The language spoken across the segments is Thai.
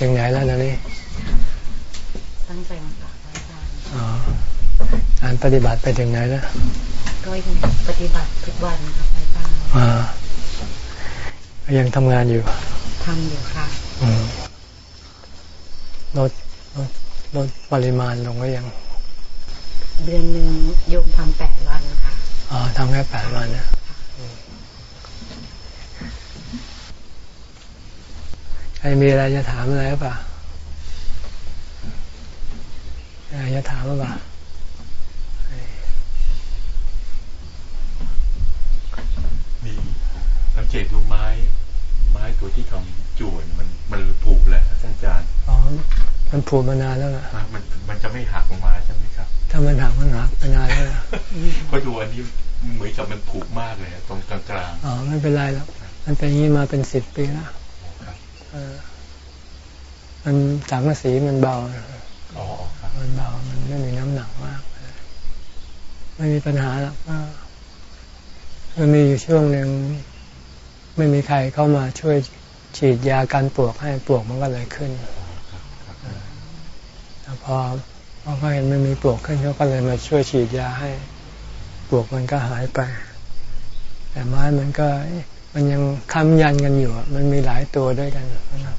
ถึงไหนแล้วนะนี่ตั้งใจมาฝากอาจารย์อ๋อการปฏิบัติไปถึงไหนแล้วก็ยังปฏิบัติทุกวันครับอาจารย์อ่ายังทำงานอยู่ทำอยู่ค่ะลดลดลดปริมาณลงก็ยัง เดือนหนึ่งโยมทำแปดวันค่ะอ๋อทำแค่แปดวันนะ ใครมีอะไรจะถามอะไรหรือเปล่าอะไรจะถามหรือเปล่ามีสังเกตดูไม้ ไม้ตัวที่ทำจวนมันมันผุเลยท่านอาจารย์อ๋อมันผุมานานแล้วล่ะมันมันจะไม่หักลงมาใช่ไหมครับ ถ้ามันหักมันหักไปนานแล้วก็ดูอันนี้เหมือนกับมันผุมากเลยตรงกลางๆอ๋อไม่เป็นไรแล้วมันเป็นอย่างนี้มาเป็นสิบปีแล้ว มันสังกะสีมันเบามันเบา มันไม่มีน้ำหนักมาก ไม่มีปัญหาหรอกก็มันมีอยู่ช่วงหนึ่งไม่มีใครเข้ามาช่วยฉีดยากันปวกให้ปวกมันก็เลยขึ้นแล้วพอพอเขาเห็นไม่มีปวกขึ้นเขาก็เลยมาช่วยฉีดยาให้ปวกมันก็หายไป แต่ไม้มันก็ มันยังค้ำยันกันอยู่ มันมีหลายตัวด้วยกันนะครับ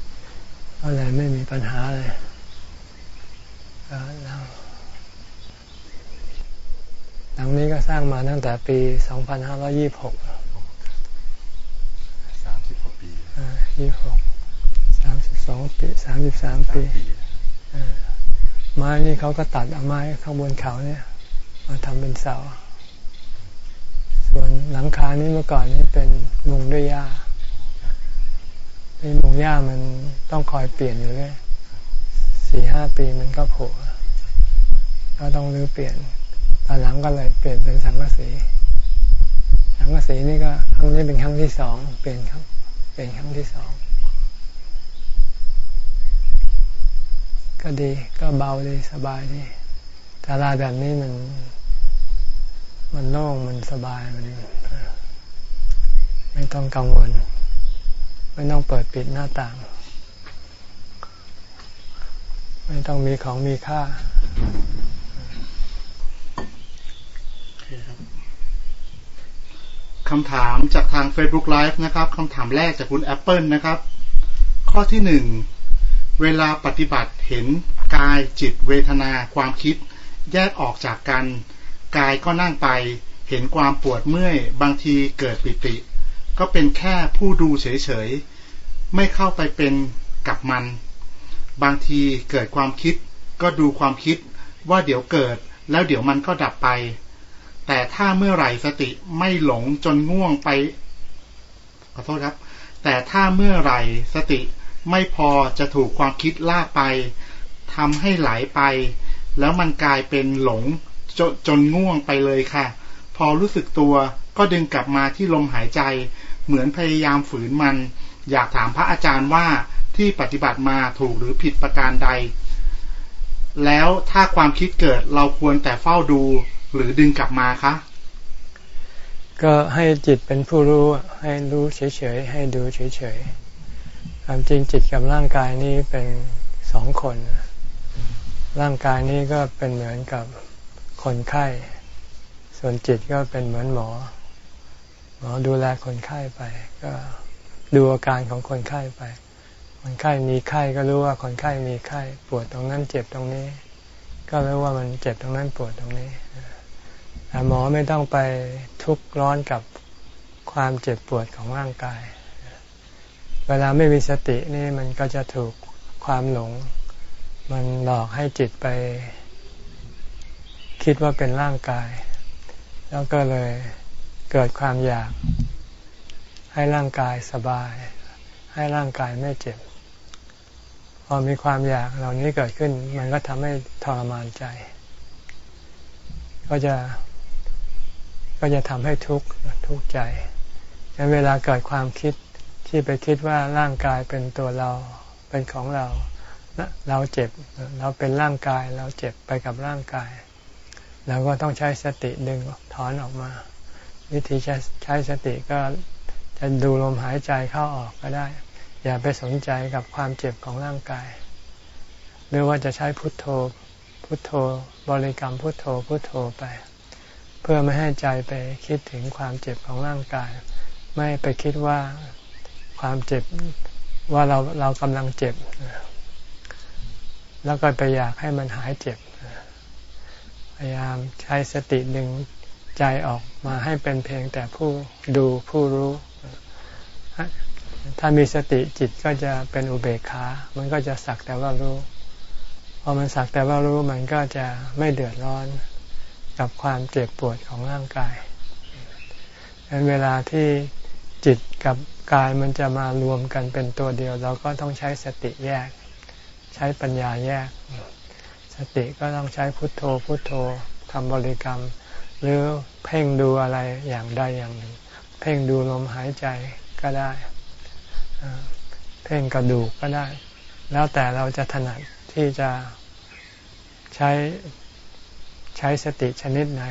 ก็เลยไม่มีปัญหาเลยแล้วหลังนี้ก็สร้างมาตั้งแต่ปี 2526 30กว่าปี 26 32 ปี 33 ปี ไม้นี่เขาก็ตัดเอาไม้ข้างบนเขาเนี่ย มาทำเป็นเสา ส่วนหลังคานี้เมื่อก่อนนี่เป็นมุงด้วยหญ้านี่มุงหญ้ามันต้องคอยเปลี่ยนอยู่เลยสี่ห้าปีมันก็โผล่ก็ต้องรื้อเปลี่ยนตอนหลังก็เลยเปลี่ยนเป็นสังกะสี สังกะสีนี่ก็ครั้งนี้เป็นครั้งที่สองเปลี่ยนครับเปลี่ยนครั้งที่สองก็ดีก็เบาดีสบายดีตาลาแบบนี้มัน มันโล่งมันสบายมันไม่ต้องกังวล ไม่ต้องเปิดปิดหน้าต่าง ไม่ต้องมีของมีค่าคำถามจากทาง Facebook Live นะครับคำถามแรกจากคุณ Apple นะครับ ข้อที่หนึ่งเวลาปฏิบัติเห็นกายจิตเวทนาความคิด แยกออกจากกัน กายก็นั่งไป เห็นความปวดเมื่อย บางทีเกิดปิติ ก็เป็นแค่ผู้ดูเฉยๆ ไม่เข้าไปเป็นกับมัน บางทีเกิดความคิด ก็ดูความคิดว่าเดี๋ยวเกิด แล้วเดี๋ยวมันก็ดับไป แต่ถ้าเมื่อไหร่สติไม่หลงจนง่วงไปขอโทษครับ แต่ถ้าเมื่อไหร่สติไม่พอจะถูกความคิดลากไปทำให้ไหลไป แล้วมันกลายเป็นหลง จจนง่วงไปเลยค่ะ พอรู้สึกตัวก็ดึงกลับมาที่ลมหายใจ เหมือนพยายามฝืนมัน อยากถามพระอาจารย์ว่าที่ปฏิบัติมาถูกหรือผิดประการใด แล้วถ้าความคิดเกิดเราควรแต่เฝ้าดูหรือดึงกลับมาคะก็ให้จิตเป็นผู้รู้ให้รู้เฉยๆให้ดูเฉยๆความจริงจิตกับร่างกายนี้เป็นสองคน ร่างกายนี้ก็เป็นเหมือนกับ คนไข้ ส่วนจิตก็เป็นเหมือนหมอ หมอดูแลคนไข้ไป ก็ดูอาการของคนไข้ไป คนไข้มีไข้ก็รู้ว่าคนไข้มีไข้ปวดตรงนั้นเจ็บตรงนี้ ก็รู้ว่ามันเจ็บตรงนั้นปวดตรงนี้แต่หมอไม่ต้องไปทุกข์ร้อนกับความเจ็บปวดของร่างกาย เวลาไม่มีสตินี่มันก็จะถูกความหลง มันหลอกให้จิตไป คิดว่าเป็นร่างกาย แล้วก็เลยเกิดความอยาก ให้ร่างกายสบาย ให้ร่างกายไม่เจ็บ พอมีความอยากเหล่านี้เกิดขึ้น มันก็ทำให้ทรมานใจ ก็จะก็จะทำให้ทุกข์ทุกข์ใจดังเวลาเกิดความคิดที่ไปคิดว่าร่างกายเป็นตัวเราเป็นของเรา เราเจ็บ เราเป็นร่างกาย เราเจ็บไปกับร่างกาย เราก็ต้องใช้สติดึงถอนออกมา วิธีใช้ใช้สติก็จะดูลมหายใจเข้าออกก็ได้ อย่าไปสนใจกับความเจ็บของร่างกาย หรือว่าจะใช้พุทโธพุทโธบริกรรมพุทโธพุทโธไป เพื่อไม่ให้ใจไปคิดถึงความเจ็บของร่างกาย ไม่ไปคิดว่าความเจ็บว่าเราเรากำลังเจ็บ แล้วก็ไปอยากให้มันหายเจ็บ ยายามใช้สติดึงใจออกมาให้เป็นเพียงแต่ผู้ดูผู้รู้ ถ้ามีสติจิตก็จะเป็นอุเบกขา มันก็จะสักแต่ว่ารู้ พอมันสักแต่ว่ารู้มันก็จะไม่เดือดร้อนกับความเจ็บปวดของร่างกายดังนั้นเวลาที่จิตกับกายมันจะมารวมกันเป็นตัวเดียว เราก็ต้องใช้สติแยก ใช้ปัญญาแยก สติก็ต้องใช้พุทโธพุทโธทำบริกรรม หรือเพ่งดูอะไรอย่างใดอย่างหนึ่ง เพ่งดูลมหายใจก็ได้ เพ่งกระดูกก็ได้ แล้วแต่เราจะถนัดที่จะใช้ใช้สติชนิดไหน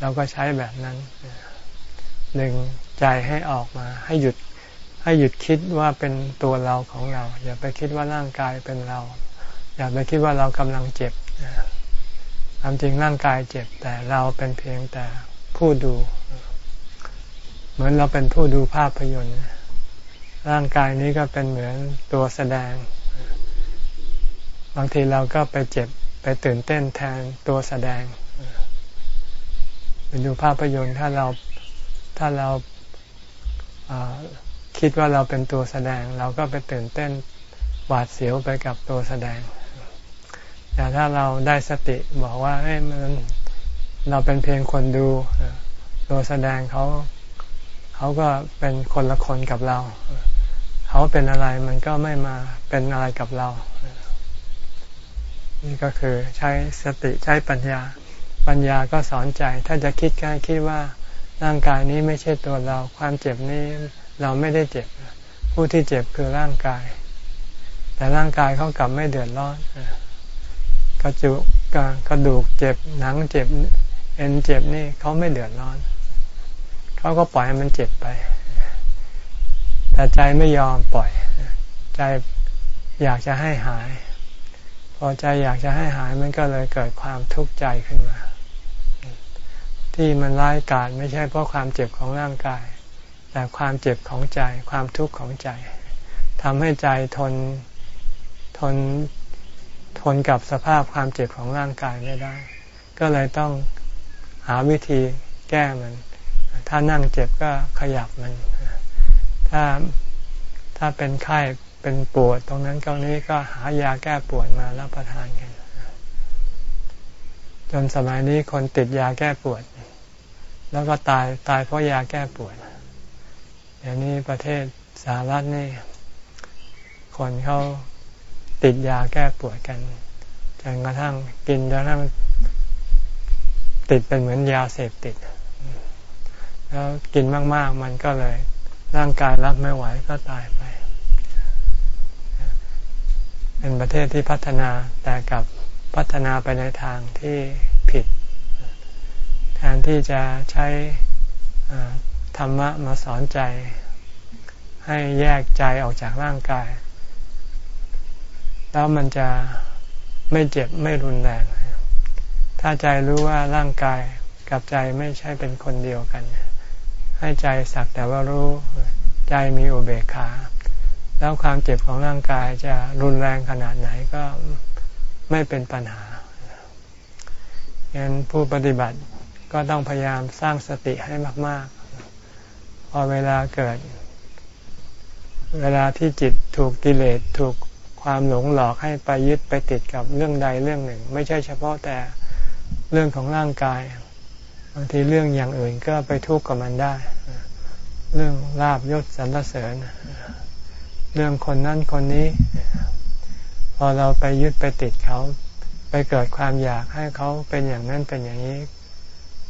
เราก็ใช้แบบนั้นหนึ่งใจให้ออกมาให้หยุดให้หยุดคิดว่าเป็นตัวเราของเรา อย่าไปคิดว่าร่างกายเป็นเรา อย่าไปคิดว่าเรากำลังเจ็บความจริงร่างกายเจ็บแต่เราเป็นเพียงแต่ผู้ดู เหมือนเราเป็นผู้ดูภาพยนตร์ ร่างกายนี้ก็เป็นเหมือนตัวแสดง บางทีเราก็ไปเจ็บไปตื่นเต้นแทนตัวแสดงไปดูภาพยนตร์ถ้าเราถ้าเราคิดว่าเราเป็นตัวแสดง เราก็ไปตื่นเต้นหวาดเสียวไปกับตัวแสดง แต่ถ้าเราได้สติบอกว่าเอ้ยมันเราเป็นเพียงคนดูตัวแสดงเขาเขาก็เป็นคนละคนกับเรา เขาเป็นอะไรมันก็ไม่มาเป็นอะไรกับเรา นี่ก็คือใช้สติใช้ปัญญา ปัญญาก็สอนใจ ถ้าจะคิดก็คิดว่าร่างกายนี้ไม่ใช่ตัวเรา ความเจ็บนี้เราไม่ได้เจ็บ ผู้ที่เจ็บคือร่างกาย แต่ร่างกายเขากลับไม่เดือดร้อน กระจุกกระดูกเจ็บหนังเจ็บเอ็นเจ็บนี่เขาไม่เดือดร้อน เขาก็ปล่อยให้มันเจ็บไป แต่ใจไม่ยอมปล่อย ใจอยากจะให้หาย พอใจอยากจะให้หายมันก็เลยเกิดความทุกข์ใจขึ้นมา ที่มันร้ายกาจไม่ใช่เพราะความเจ็บของร่างกาย แต่ความเจ็บของใจ ความทุกข์ของใจทำให้ใจทนทน ทนกับสภาพความเจ็บของร่างกายไม่ได้ ก็เลยต้องหาวิธีแก้มัน ถ้านั่งเจ็บก็ขยับมัน ถ้าถ้าเป็นไข้เป็นปวดตรงนั้นตรงนี้ก็หายาแก้ปวดมารับประทานกัน จนสมัยนี้คนติดยาแก้ปวด แล้วก็ตายตายเพราะยาแก้ปวดอย่างนี้ประเทศสหรัฐนี่คนเขา ติดยาแก้ปวดกันจนกระทั่งกินจนกระทั่งติดเป็นเหมือนยาเสพติด แล้วกินมาก ๆ มันก็เลย ร่างกายรับไม่ไหวก็ตายไป เป็นประเทศที่พัฒนาแต่กับพัฒนาไปในทางที่ผิด แทนที่จะใช้ธรรมะมาสอนใจ ให้แยกใจออกจากร่างกาย แล้วมันจะไม่เจ็บไม่รุนแรง ถ้าใจรู้ว่าร่างกายกับใจไม่ใช่เป็นคนเดียวกัน ให้ใจสักแต่ว่ารู้ใจมีอุเบกขา แล้วความเจ็บของร่างกายจะรุนแรงขนาดไหนก็ไม่เป็นปัญหางั้นผู้ปฏิบัติก็ต้องพยายามสร้างสติให้มาก ๆ พอเวลาเกิด เวลาที่จิตถูกกิเลสถูก ความหลงหลอกให้ไปยึดไปติดกับเรื่องใดเรื่องหนึ่ง ไม่ใช่เฉพาะแต่เรื่องของร่างกายบางทีเรื่องอย่างอื่นก็ไปทุกข์กับมันได้ เรื่องลาบยศสรรเสริญ เรื่องคนนั้นคนนี้ พอเราไปยึดไปติดเขา ไปเกิดความอยากให้เขาเป็นอย่างนั้นเป็นอย่างนี้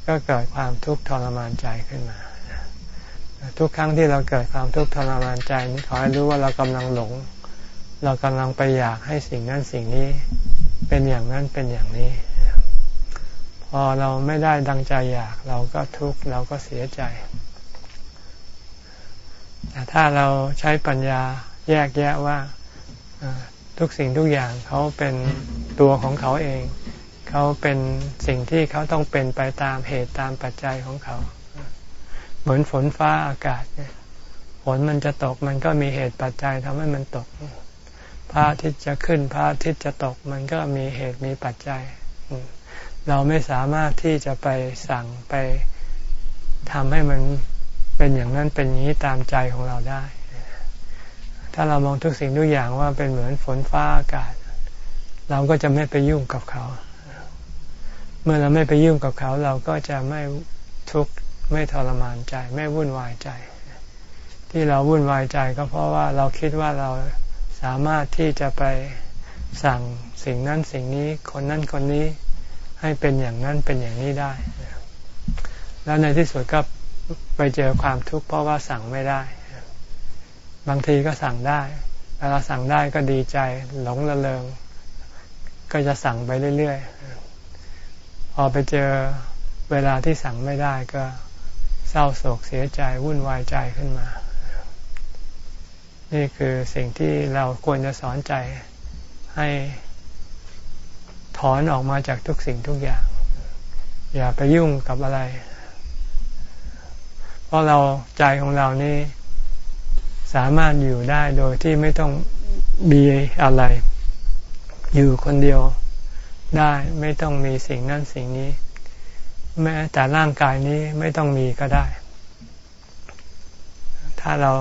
ก็เกิดความทุกข์ทรมานใจขึ้นมา ทุกครั้งที่เราเกิดความทุกข์ทรมานใจนี้ขอให้รู้ว่าเรากำลังหลง เรากำลังไปอยากให้สิ่งนั้นสิ่งนี้ เป็นอย่างนั้นเป็นอย่างนี้ พอเราไม่ได้ดังใจอยากเราก็ทุกข์เราก็เสียใจแต่ถ้าเราใช้ปัญญาแยกแยะว่าทุกสิ่งทุกอย่างเขาเป็นตัวของเขาเอง เขาเป็นสิ่งที่เขาต้องเป็นไปตามเหตุตามปัจจัยของเขา เหมือนฝนฟ้าอากาศเนี่ยฝนมันจะตกมันก็มีเหตุปัจจัยทำให้มันตก พระอาทิตย์จะขึ้นพระอาทิตย์จะตก มันก็มีเหตุมีปัจจัย เราไม่สามารถที่จะไปสั่งไปทำให้มันเป็นอย่างนั้นเป็นอย่างนี้ตามใจของเราได้ ถ้าเรามองทุกสิ่งทุกอย่างว่าเป็นเหมือนฝนฟ้าอากาศ เราก็จะไม่ไปยุ่งกับเขา เมื่อเราไม่ไปยุ่งกับเขา เราก็จะไม่ทุกข์ไม่ทรมานใจ ไม่วุ่นวายใจ ที่เราวุ่นวายใจก็เพราะว่าเราคิดว่าเรา สามารถที่จะไปสั่งสิ่งนั้นสิ่งนี้คนนั้นคนนี้ให้เป็นอย่างนั้นเป็นอย่างนี้ได้ แล้วในที่สุดก็ไปเจอความทุกข์เพราะว่าสั่งไม่ได้ บางทีก็สั่งได้เวลาสั่งได้ก็ดีใจหลงระเริง ก็จะสั่งไปเรื่อยๆ พอไปเจอเวลาที่สั่งไม่ได้ก็เศร้าโศกเสียใจวุ่นวายใจขึ้นมา นี่คือสิ่งที่เราควรจะสอนใจให้ถอนออกมาจากทุกสิ่งทุกอย่าง อย่าไปยุ่งกับอะไร เพราะเราใจของเรานี่สามารถอยู่ได้โดยที่ไม่ต้องมีอะไร อยู่คนเดียวได้ไม่ต้องมีสิ่งนั้นสิ่งนี้ แม้แต่ร่างกายนี้ไม่ต้องมีก็ได้ ถ้าเรา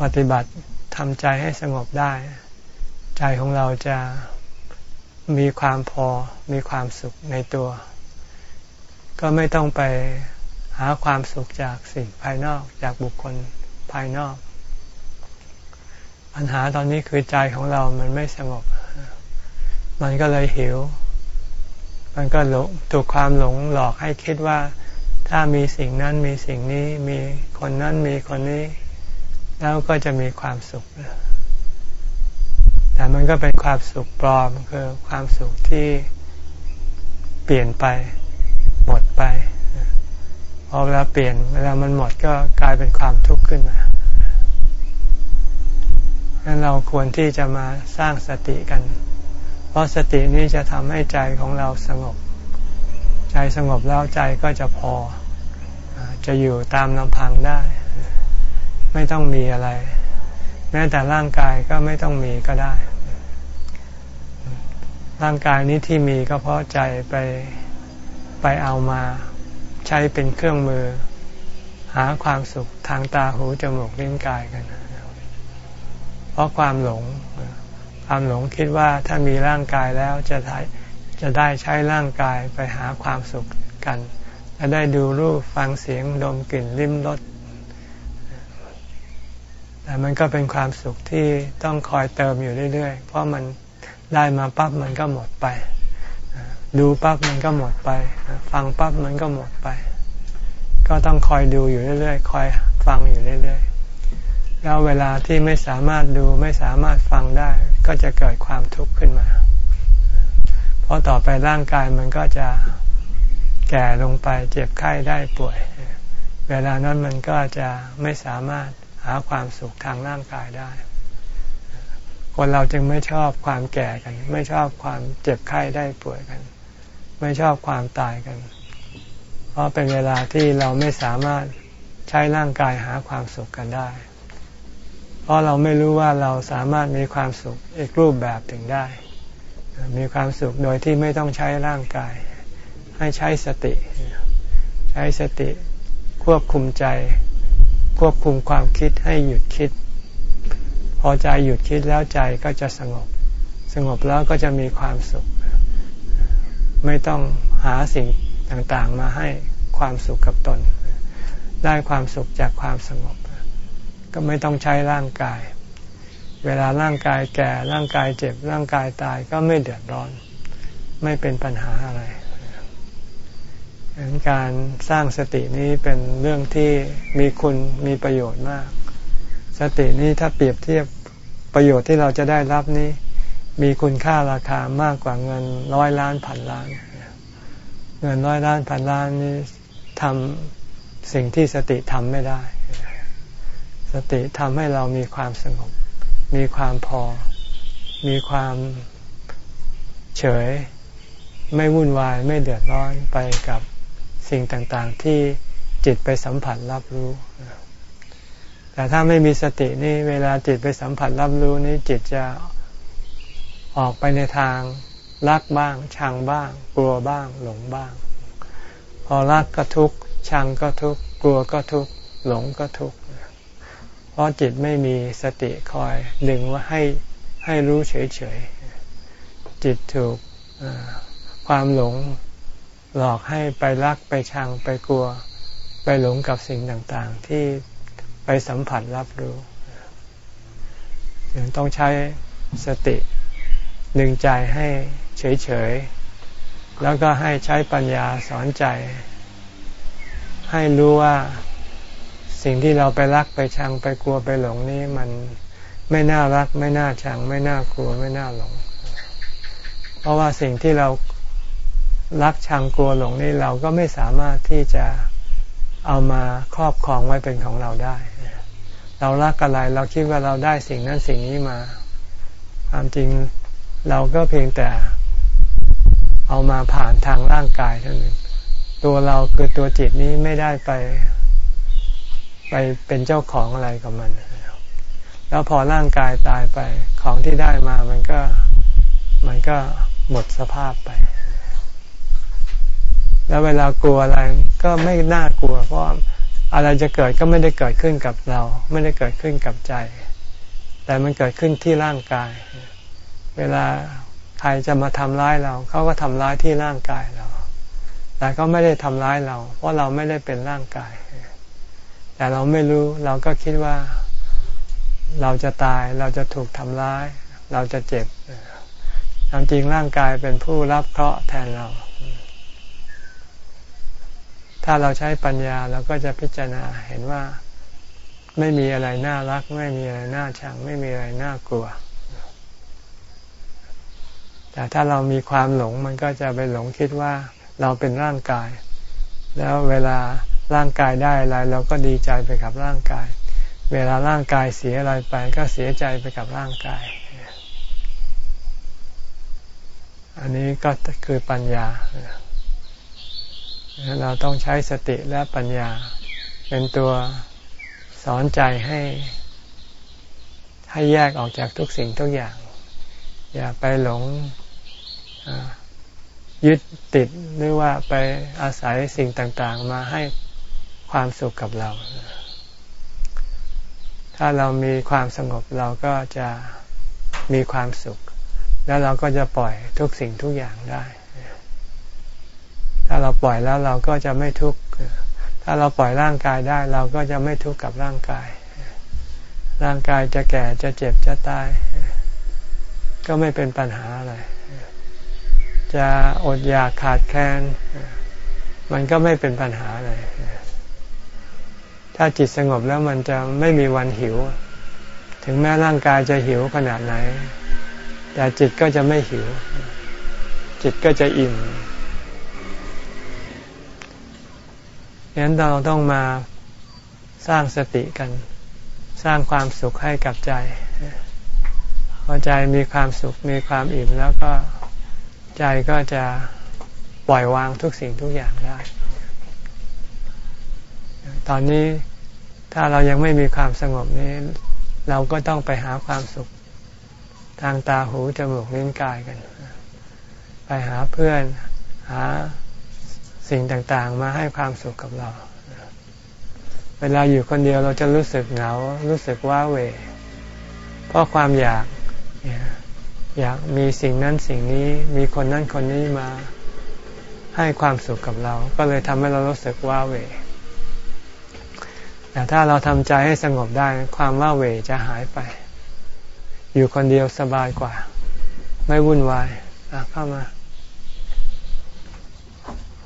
ปฏิบัติทำใจให้สงบได้ ใจของเราจะมีความพอมีความสุขในตัว ก็ไม่ต้องไปหาความสุขจากสิ่งภายนอกจากบุคคลภายนอก ปัญหาตอนนี้คือใจของเรามันไม่สงบ มันก็เลยหิว มันก็หลงถูกความหลงหลอกให้คิดว่า ถ้ามีสิ่งนั้นมีสิ่งนี้มีคนนั้นมีคนนี้ แล้วก็จะมีความสุข แต่มันก็เป็นความสุขปลอมคือความสุขที่เปลี่ยนไปหมดไปพอเวลาเปลี่ยนเวลามันหมดก็กลายเป็นความทุกข์ขึ้นมาดังนั้นเราควรที่จะมาสร้างสติกัน เพราะสตินี้จะทำให้ใจของเราสงบ ใจสงบแล้วใจก็จะพอ จะอยู่ตามลำพังได้ ไม่ต้องมีอะไร แม้แต่ร่างกายก็ไม่ต้องมีก็ได้ ร่างกายนี้ที่มีก็เพราะใจไปไปเอามาใช้เป็นเครื่องมือ หาความสุขทางตาหูจมูกลิ้นกายกัน เพราะความหลง ความหลงคิดว่าถ้ามีร่างกายแล้วจะได้จะได้ใช้ร่างกายไปหาความสุขกัน จะได้ดูรูปฟังเสียงดมกลิ่นลิ้มรส แต่มันก็เป็นความสุขที่ต้องคอยเติมอยู่เรื่อยๆ เพราะมันได้มาปั๊บมันก็หมดไป ดูปั๊บมันก็หมดไป ฟังปั๊บมันก็หมดไป ก็ต้องคอยดูอยู่เรื่อยๆ คอยฟังอยู่เรื่อยๆ แล้วเวลาที่ไม่สามารถดูไม่สามารถฟังได้ ก็จะเกิดความทุกข์ขึ้นมา เพราะต่อไปร่างกายมันก็จะแก่ลงไปเจ็บไข้ได้ป่วย เวลานั้นมันก็จะไม่สามารถ หาความสุขทางร่างกายได้ คนเราจึงไม่ชอบความแก่กัน ไม่ชอบความเจ็บไข้ได้ป่วยกัน ไม่ชอบความตายกัน เพราะเป็นเวลาที่เราไม่สามารถใช้ร่างกายหาความสุขกันได้ เพราะเราไม่รู้ว่าเราสามารถมีความสุขอีกรูปแบบถึงได้ มีความสุขโดยที่ไม่ต้องใช้ร่างกาย ให้ใช้สติ ใช้สติควบคุมใจ ควบคุมความคิดให้หยุดคิด พอใจหยุดคิดแล้วใจก็จะสงบ สงบแล้วก็จะมีความสุข ไม่ต้องหาสิ่งต่างๆมาให้ความสุขกับตน ได้ความสุขจากความสงบ ก็ไม่ต้องใช้ร่างกาย เวลาร่างกายแก่ร่างกายเจ็บร่างกายตายก็ไม่เดือดร้อน ไม่เป็นปัญหาอะไร การสร้างสตินี้เป็นเรื่องที่มีคุณมีประโยชน์มาก สตินี้ถ้าเปรียบเทียบประโยชน์ที่เราจะได้รับนี้ มีคุณค่าราคามากกว่าเงินร้อยล้านพันล้าน เงินร้อยล้านพันล้านนี้ทำสิ่งที่สติทำไม่ได้สสติทำให้เรามีความสงบ มีความพอ มีความเฉย ไม่วุ่นวายไม่เดือดร้อนไปกับ สิ่งต่างๆที่จิตไปสัมผัสรับรู้ แต่ถ้าไม่มีสตินี่เวลาจิตไปสัมผัสรับรู้นี่จิตจะออกไปในทางรักบ้าง ชังบ้าง กลัวบ้าง หลงบ้าง พอรักก็ทุกข์ชังก็ทุกข์กลัวก็ทุกข์หลงก็ทุกข์เพราะจิตไม่มีสติคอยดึงว่าให้ให้รู้เฉยๆจิตถูกความหลง หลอกให้ไปรักไปชังไปกลัว ไปหลงกับสิ่งต่างๆ ที่ไปสัมผัสรับรู้ยังต้องใช้สติดึงใจให้เฉยๆ แล้วก็ให้ใช้ปัญญาสอนใจ ให้รู้ว่าสิ่งที่เราไปรักไปชังไปกลัวไปหลงนี้มันไม่น่ารัก ไม่น่าชัง ไม่น่ากลัวไม่น่าหลง เพราะว่าสิ่งที่เรา รักชังกลัวหลงนี่เราก็ไม่สามารถที่จะเอามาครอบครองไว้เป็นของเราได้ เรารักอะไรเราคิดว่าเราได้สิ่งนั้นสิ่งนี้มา ความจริงเราก็เพียงแต่เอามาผ่านทางร่างกายเท่านั้นตัวเราคือตัวจิตนี้ไม่ได้ไป ไปเป็นเจ้าของอะไรกับมัน แล้วพอร่างกายตายไปของที่ได้มามันก็มันก็หมดสภาพไป แล้วเวลากลัวอะไรก็ไม่น่ากลัว เพราะอะไรจะเกิดก็ไม่ได้เกิดขึ้นกับเรา ไม่ได้เกิดขึ้นกับใจ แต่มันเกิดขึ้นที่ร่างกาย เวลาใครจะมาทำร้ายเราเขาก็ทำร้ายที่ร่างกายเรา แต่ก็ไม่ได้ทำร้ายเรา เพราะเราไม่ได้เป็นร่างกาย แต่เราไม่รู้เราก็คิดว่า เราจะตายเราจะถูกทำร้าย เราจะเจ็บความจริงร่างกายเป็นผู้รับเคราะห์แทนเรา ถ้าเราใช้ปัญญาเราก็จะพิจารณาเห็นว่าไม่มีอะไรน่ารัก ไม่มีอะไรน่าชัง ไม่มีอะไรน่ากลัว แต่ถ้าเรามีความหลงมันก็จะไปหลงคิดว่าเราเป็นร่างกาย แล้วเวลาร่างกายได้อะไร เราก็ดีใจไปกับร่างกาย เวลาร่างกายเสียอะไรไป ก็เสียใจไปกับร่างกาย อันนี้ก็คือปัญญา เราต้องใช้สติและปัญญา เป็นตัวสอนใจให้ ให้แยกออกจากทุกสิ่งทุกอย่าง อย่าไปหลงยึดติดหรือว่าไปอาศัยสิ่งต่างๆ มาให้ความสุขกับเรา ถ้าเรามีความสงบเราก็จะมีความสุข แล้วเราก็จะปล่อยทุกสิ่งทุกอย่างได้ ถ้าเราปล่อยแล้วเราก็จะไม่ทุกข์ถ้าเราปล่อยร่างกายได้เราก็จะไม่ทุกข์กับร่างกาย ร่างกายจะแก่จะเจ็บจะตาย ก็ไม่เป็นปัญหาอะไร จะอดอยากขาดแคลนมันก็ไม่เป็นปัญหาเลยถ้าจิตสงบแล้วมันจะไม่มีวันหิว ถึงแม้ร่างกายจะหิวขนาดไหน แต่จิตก็จะไม่หิว จิตก็จะอิ่ม ฉะนั้นเราต้องมาสร้างสติกัน สร้างความสุขให้กับใจ พอใจมีความสุขมีความอิ่มแล้วก็ใจก็จะปล่อยวางทุกสิ่งทุกอย่างได้ ตอนนี้ถ้าเรายังไม่มีความสงบนี้ เราก็ต้องไปหาความสุข ทางตาหูจมูกลิ้นกายกัน ไปหาเพื่อนหา สิ่งต่างๆ มาให้ความสุขกับเรา เวลาอยู่คนเดียวเราจะรู้สึกเหงา รู้สึกว้าเหวเพราะความอยาก อยากมีสิ่งนั้นสิ่งนี้มีคนนั้นคนนี้มาให้ความสุขกับเรา ก็เลยทำให้เรารู้สึกว้าเหวแต่ถ้าเราทำใจให้สงบได้ความว้าเหวจะหายไป อยู่คนเดียวสบายกว่า ไม่วุ่นวายเข้ามา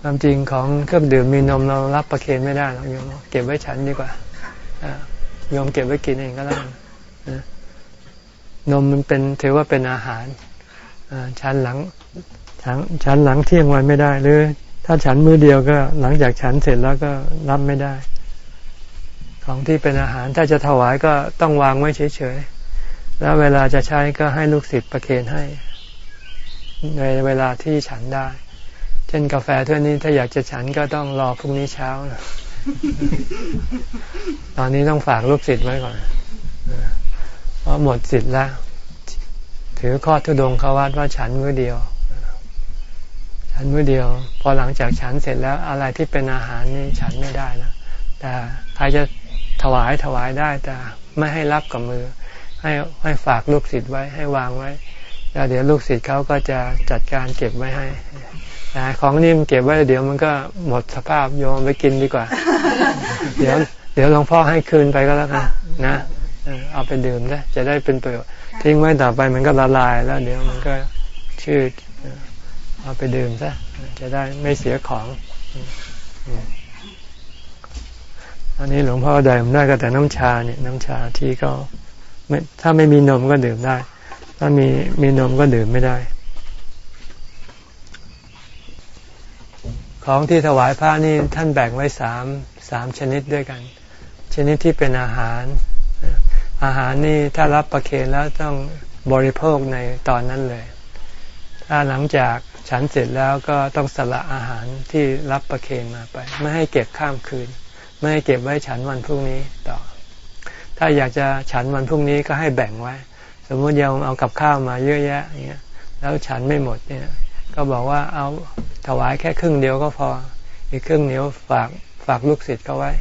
ความจริงของเครื่องดื่มมีนมเรารับประเคนไม่ได้เราโยมเก็บไว้ฉันดีกว่าโยมเก็บไว้กินเองก็แล้วนมมันเป็นถือว่าเป็นอาหารชั้นหลังชั้นหลังเที่ยงวันไม่ได้ หรือ ถ้าฉันมือเดียวก็หลังจากฉันเสร็จแล้วก็รับไม่ได้ขของที่เป็นอาหารถ้าจะถวายก็ต้องวางไว้เฉยๆแล้วเวลาจะใช้ก็ให้ลูกศิษย์ประเคนให้ ในเวลาที่ฉันได้ เช่นกาแฟถ้วยนี้ถ้าอยากจะฉันก็ต้องรอพรุ่งนี้เช้า ตอนนี้ต้องฝากลูกศิษย์ไว้ก่อนเพราะหมดสิทธิ์แล้ว ถือข้อทุดงเขาวัดว่าฉันมือเดียว ฉันมือเดียว พอหลังจากฉันเสร็จแล้วอะไรที่เป็นอาหารนี่ฉันไม่ได้นะแต่ใครจะถวายถวายได้แต่ไม่ให้รับกับมือ ให้ให้ฝากลูกศิษย์ไว้ให้วางไว้ แล้วเดี๋ยวลูกศิษย์เขาก็จะจัดการเก็บไว้ให้ แต่ของนิ่มเก็บไว้เดี๋ยวมันก็หมดสภาพโยมไปกินดีกว่า เดี๋ยว เดี๋ยวหลวงพ่อให้คืนไปก็แล้วกันนะเอาไปดื่มได้จะได้เป็นประโยชน์ทิ้งไว้ต่อไปมันก็ละลายแล้ว เดี๋ยวมันก็ชืดเอาไปดื่มซะจะได้ไม่เสียของอันนี้หลวงพ่อดื่มได้ก็แต่น้ำชาเนี่ยน้ำชาที่ก็ไม่ถ้าไม่มีนมก็ดื่มได้ ถ้ามีมีนมก็ดื่มไม่ได้ ของที่ถวายพระนี่ท่านแบ่งไว้สามสามชนิดด้วยกัน ชนิดที่เป็นอาหาร อาหารนี่ถ้ารับประเคนแล้วต้องบริโภคในตอนนั้นเลย ถ้าหลังจากฉันเสร็จแล้วก็ต้องสละอาหารที่รับประเคนมาไป ไม่ให้เก็บข้ามคืน ไม่ให้เก็บไว้ฉันวันพรุ่งนี้ต่อ ถ้าอยากจะฉันวันพรุ่งนี้ก็ให้แบ่งไว้ สมมติยังเอากับข้าวมาเยอะแยะอย่างเงี้ยแล้วฉันไม่หมดเนี่ย ก็บอกว่าเอาถวายแค่ครึ่งเดียวก็พอ อีกครึ่งเดียวฝากฝากลูกศิษย์เขาไว้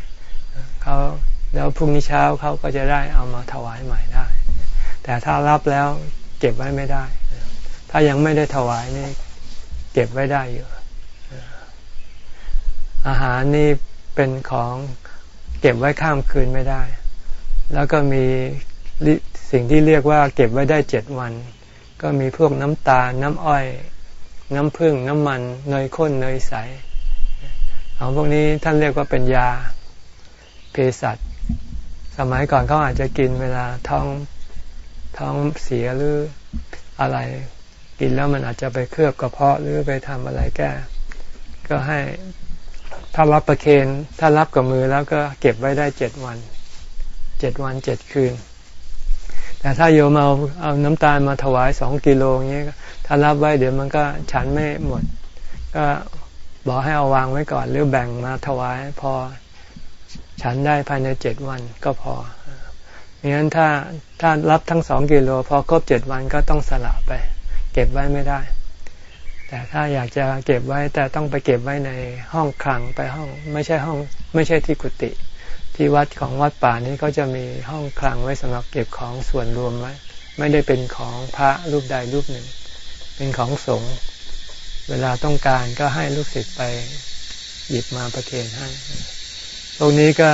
เขาแล้วพรุ่งนี้เช้าเขาก็จะได้เอามาถวายใหม่ได้ แต่ถ้ารับแล้วเก็บไว้ไม่ได้ ถ้ายังไม่ได้ถวายนี่เก็บไว้ได้อยู่อาหารนี่เป็นของเก็บไว้ข้ามคืนไม่ได้ แล้วก็มีสิ่งที่เรียกว่าเก็บไว้ได้เจ็ดวัน ก็มีพวกน้ำตาลน้ำอ้อย น้ำผึ้งน้ำมันเนยข้นเนยใสของพวกนี้ท่านเรียกว่าเป็นยาเภสัชสมัยก่อนเขาอาจจะกินเวลาท้องท้องเสียหรืออะไร กินแล้วมันอาจจะไปเคลือบกระเพาะหรือไปทำอะไรแก้ก็ให้ถ้ารับประเคนถ้ารับกับมือแล้วก็เก็บไว้ได้เจ็ดวันเจ็ดวันเจ็ดคืน แต่ถ้าโยมเอาเอาน้ำตาลมาถวายสองกิโลอย่างนี้ ถ้ารับไว้เดี๋ยวมันก็ฉันไม่หมด ก็บอกให้เอาวางไว้ก่อน หรือแบ่งมาถวายพอฉันได้ภายในเจ็ดวันก็พอไม่งั้นถ้าถ้ารับทั้งสองกิโลพอครบเจ็ดวันก็ต้องสละไป เก็บไว้ไม่ได้ แต่ถ้าอยากจะเก็บไว้แต่ต้องไปเก็บไว้ในห้องคลังไปห้อง ไม่ใช่ห้อง ไม่ใช่ที่กุฏิที่วัดของวัดป่านี้ก็จะมีห้องคลังไว้สำหรับเก็บของส่วนรวมไว้ ไม่ได้เป็นของพระรูปใดรูปหนึ่ง เป็นของสงฆ์เวลาต้องการก็ให้ลูกศิษย์ไปหยิบมาประเคนให้ตรงนี้ก็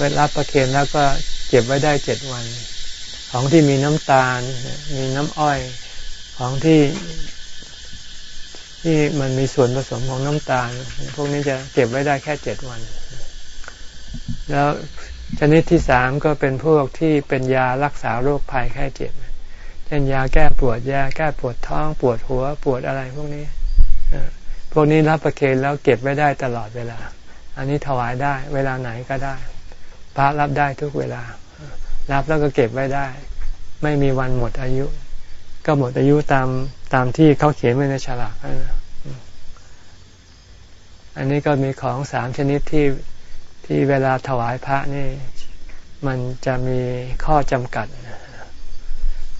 เวลาประเคนแล้วก็เก็บไว้ได้เจ็ดวัน ของที่มีน้ำตาล มีน้ำอ้อย ของที่ ที่มันมีส่วนผสมของน้ำตาล พวกนี้จะเก็บไว้ได้แค่เจ็ดวัน แล้วชนิดที่สามก็เป็นพวกที่เป็นยารักษาโรคภัยแค่เจ็บ เช่นยาแก้ปวดยาแก้ปวดท้อง ปวดหัวปวดอะไรพวกนี้พวกนี้รับประเคนแล้วเก็บไว้ได้ตลอดเวลา อันนี้ถวายได้ เวลาไหนก็ได้ พระรับได้ทุกเวลา รับแล้วก็เก็บไว้ได้ ไม่มีวันหมดอายุ ก็หมดอายุตามตามที่เขาเขียนไว้ในฉลากอันนี้ก็มีของสามชนิดที่ที่เวลาถวายพระนี่ มันจะมีข้อจำกัด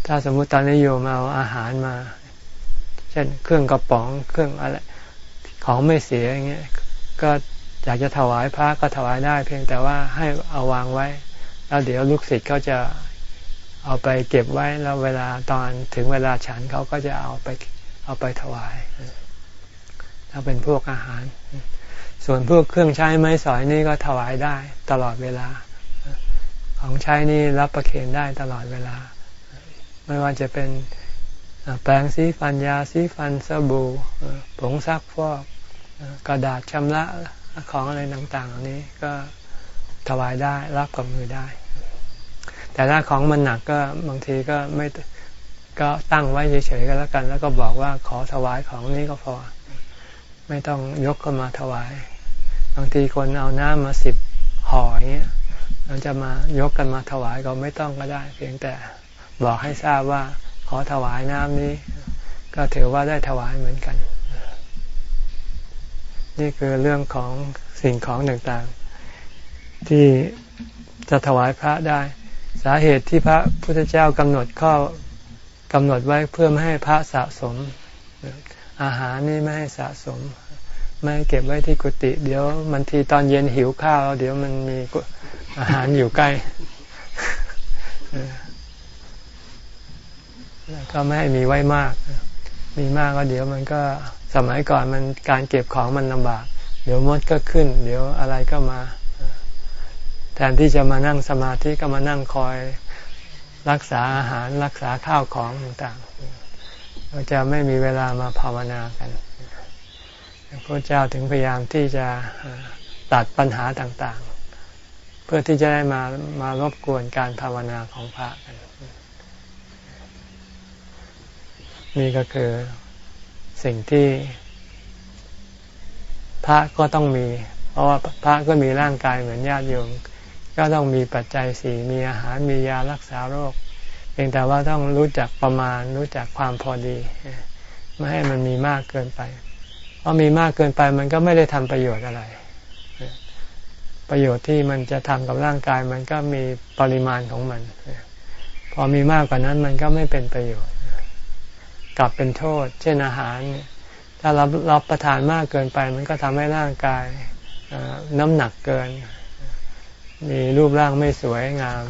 ถ้าสมมุติตอนนี้โยมเอาอาหารมา เช่นเครื่องกระป๋องเครื่องอะไรของไม่เสียอย่างเงี้ยก็อยากจะถวายพระก็ถวายได้ เพียงแต่ว่าให้เอาวางไว้ แล้วเดี๋ยวลูกศิษย์เขาจะเอาไปเก็บไว้แล้วเวลาตอนถึงเวลาฉันเขาก็จะเอาไปเอาไปถวายถ้าเป็นพวกอาหาร ส่วนพวกเครื่องใช้ไม้สอยนี่ก็ถวายได้ตลอดเวลา ของใช้นี่รับประเคนได้ตลอดเวลา ไม่ว่าจะเป็นแปรงสีฟันยาสีฟันสบู่ผงซักฟอกกระดาษชำระของอะไรต่างๆเหล่านี้ก็ถวายได้รับกับมือได้ แต่ถ้าของมันหนักก็บางทีก็ไม่ก็ตั้งไว้เฉยๆก็แล้วกัน แล้วก็บอกว่าขอถวายของนี้ก็พอ ไม่ต้องยกเข้ามาถวาย บางทีคนเอาน้ำมาสิบห่อเงี้ยเราจะมายกกันมาถวายก็ไม่ต้องก็ได้ เพียงแต่ บอกให้ทราบว่าขอถวายน้ำนี้ ก็ถือว่าได้ถวายเหมือนกัน นี่คือเรื่องของสิ่งของต่างๆ ที่จะถวายพระได้ สาเหตุที่พระพุทธเจ้ากำหนดข้อกำหนดไว้เพื่อไม่ให้พระสะสม อาหารนี่ไม่ให้สะสม ไม่เก็บไว้ที่กุฏิเดี๋ยวมันทีตอนเย็นหิวข้าว เดี๋ยวมันมีอาหารอยู่ใกล้ ก็ไม่ให้มีไว้มาก มีมากก็เดี๋ยวมันก็สมัยก่อนมันการเก็บของมันลำบาก เดี๋ยวมดก็ขึ้น เดี๋ยวอะไรก็มา แทนที่จะมานั่งสมาธิก็มานั่งคอยรักษาอาหารรักษาข้าวของต่างๆเราจะไม่มีเวลามาภาวนากันพระเจ้าถึงพยายามที่จะตัดปัญหาต่างๆ เพื่อที่จะได้มามารบกวนการภาวนาของพระกัน นี่ก็คือสิ่งที่ พระก็ต้องมี เพราะว่าพระก็มีร่างกายเหมือนญาติโยม ก็ต้องมีปัจจัยสี่มีอาหารมียารักษาโรค เพียงแต่ว่าต้องรู้จักประมาณ รู้จักความพอดี ไม่ให้มันมีมากเกินไป เพราะมีมากเกินไปมันก็ไม่ได้ทำประโยชน์อะไร ประโยชน์ที่มันจะทำกับร่างกายมันก็มีปริมาณของมันพอมีมากกว่านั้นมันก็ไม่เป็นประโยชน์ กลับเป็นโทษ เช่นอาหารถ้ารับรับประทานมากเกินไป มันก็ทำให้ร่างกายน้ำหนักเกิน มีรูปร่างไม่สวยงาม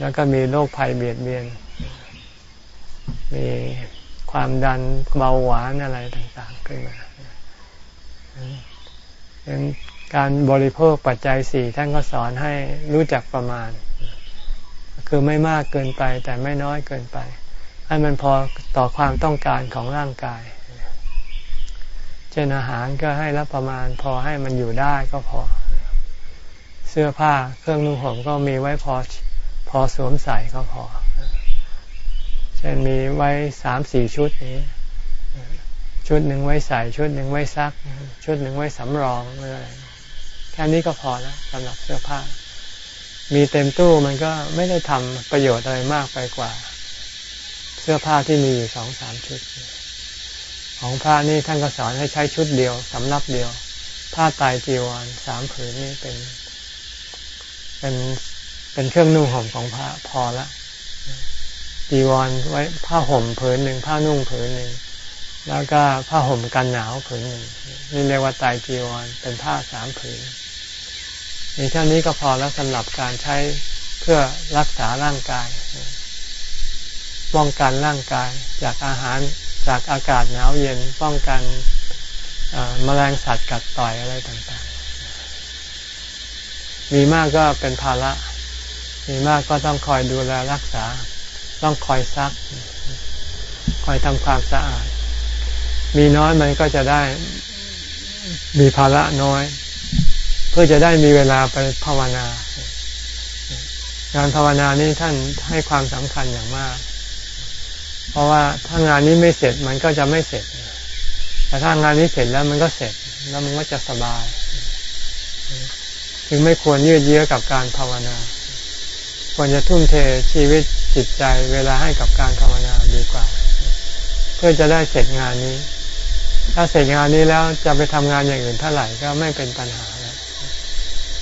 แล้วก็มีโรคภัยเบียดเบียน มีความดันเบาหวานอะไรต่างๆขึ้นมาดังการบริโภคปัจจัยสี่ท่านก็สอนให้รู้จักประมาณ คือไม่มากเกินไปแต่ไม่น้อยเกินไป ให้มันพอต่อความต้องการของร่างกาย เช่นอาหารก็ให้รับประมาณ พอให้มันอยู่ได้ก็พอ เสื้อผ้าเครื่องนุ่งห่มก็มีไว้พอพอสวมใส่ก็พอ เช่นมีไว้สามสี่ชุดนี้ ชุดหนึ่งไว้ใส่ ชุดหนึ่งไว้ซัก ชุดหนึ่งไว้สำรองอะไรแค่นี้ก็พอแล้วสำหรับเสื้อผ้า มีเต็มตู้มันก็ไม่ได้ทำประโยชน์อะไรมากไปกว่า เสื้อผ้าที่มีอยู่สองสามชุด ของผ้านี่ท่านก็สอนให้ใช้ชุดเดียวสำรับเดียว ผ้าตายจีวรสามผืนนี่เป็น เป็นเป็นเครื่องนุ่งห่มของพระพอละจีวรไว้ผ้าห่มผืนหนึ่งผ้านุ่งผืนหนึ่งแล้วก็ผ้าห่มกันหนาวผืนหนึ่งนี่เรียกว่าตายจีวรเป็นผ้าสามผืนมีเท่านี้ก็พอแล้วสำหรับการใช้เพื่อรักษาร่างกาย ป้องกันร่างกาย จากอาหารจากอากาศหนาวเย็นป้องกันมแมลงสัตว์กัดต่อยอะไรต่างๆ มีมากก็เป็นภาระ มีมากก็ต้องคอยดูแลรักษา ต้องคอยซัก คอยทำความสะอาด มีน้อยมันก็จะได้มีภาระน้อย เพื่อจะได้มีเวลาไปภาวนา งานภาวนานี้ท่านให้ความสำคัญอย่างมาก เพราะว่าถ้างานนี้ไม่เสร็จมันก็จะไม่เสร็จ แต่ถ้างานนี้เสร็จแล้วมันก็เสร็จแล้วมันก็จะสบาย จึงไม่ควรยืดเยื้อกับการภาวนา ควรจะทุ่มเทชีวิตจิตใจเวลาให้กับการภาวนาดีกว่า เพื่อจะได้เสร็จงานนี้ ถ้าเสร็จงานนี้แล้วจะไปทำงานอย่างอื่นเท่าไหร่ก็ไม่เป็นปัญหาแล้ว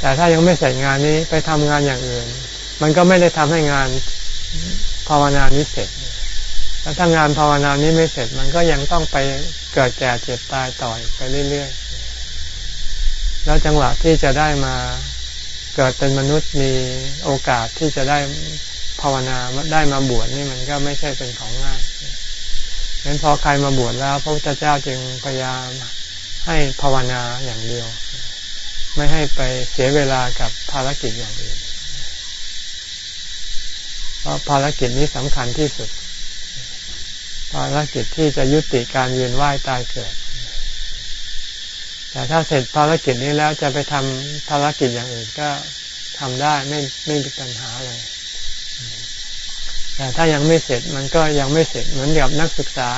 แต่ถ้ายังไม่เสร็จงานนี้ไปทำงานอย่างอื่น มันก็ไม่ได้ทำให้งานภาวนานี้เสร็จ แล้วถ้างานภาวนานี้ไม่เสร็จมันก็ยังต้องไปเกิดแก่เจ็บตายต่อยไปเรื่อยๆ แล้วจังหวะที่จะได้มาเกิดเป็นมนุษย์มีโอกาสที่จะได้ภาวนาได้มาบวชนี่มันก็ไม่ใช่เป็นของง่ายเห็นพอใครมาบวชแล้ว พระพุทธเจ้าจึงพยายามให้ภาวนาอย่างเดียว ไม่ให้ไปเสียเวลากับภารกิจอย่างอื่นเพราะภารกิจนี้สำคัญที่สุด ภารกิจที่จะยุติการเวียนว่ายตายเกิด แต่ถ้าเสร็จภารกิจนี้แล้วจะไปทำภารกิจอย่างอื่นก็ทำได้ไม่ไม่มีปัญหาเลย แต่ถ้ายังไม่เสร็จมันก็ยังไม่เสร็จเหมือนกับนักศึกษา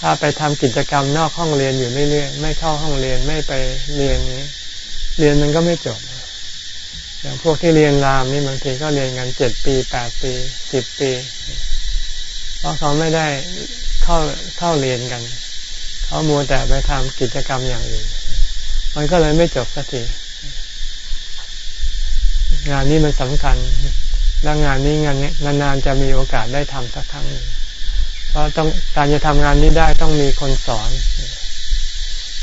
ถ้าไปทำกิจกรรมนอกห้องเรียนอยู่เรื่อยๆไม่เข้าห้องเรียนไม่ไปเรียนนี้ เรียนมันก็ไม่จบอย่างพวกที่เรียนรามนี่บางทีก็เรียนกันเจ็ดปีแปดปีสิบปี เพราะเขาไม่ได้เข้าเข้าเรียนกัน เขามัวแต่ไปทำกิจกรรมอย่างอื่น มันก็เลยไม่จบสักที งานนี้มันสำคัญแล้งานนี้งานนี้นานๆจะมีโอกาสได้ทำสักครั้งหนึ่งเพราะต้องการจะทำงานนี้ได้ต้องมีคนสอน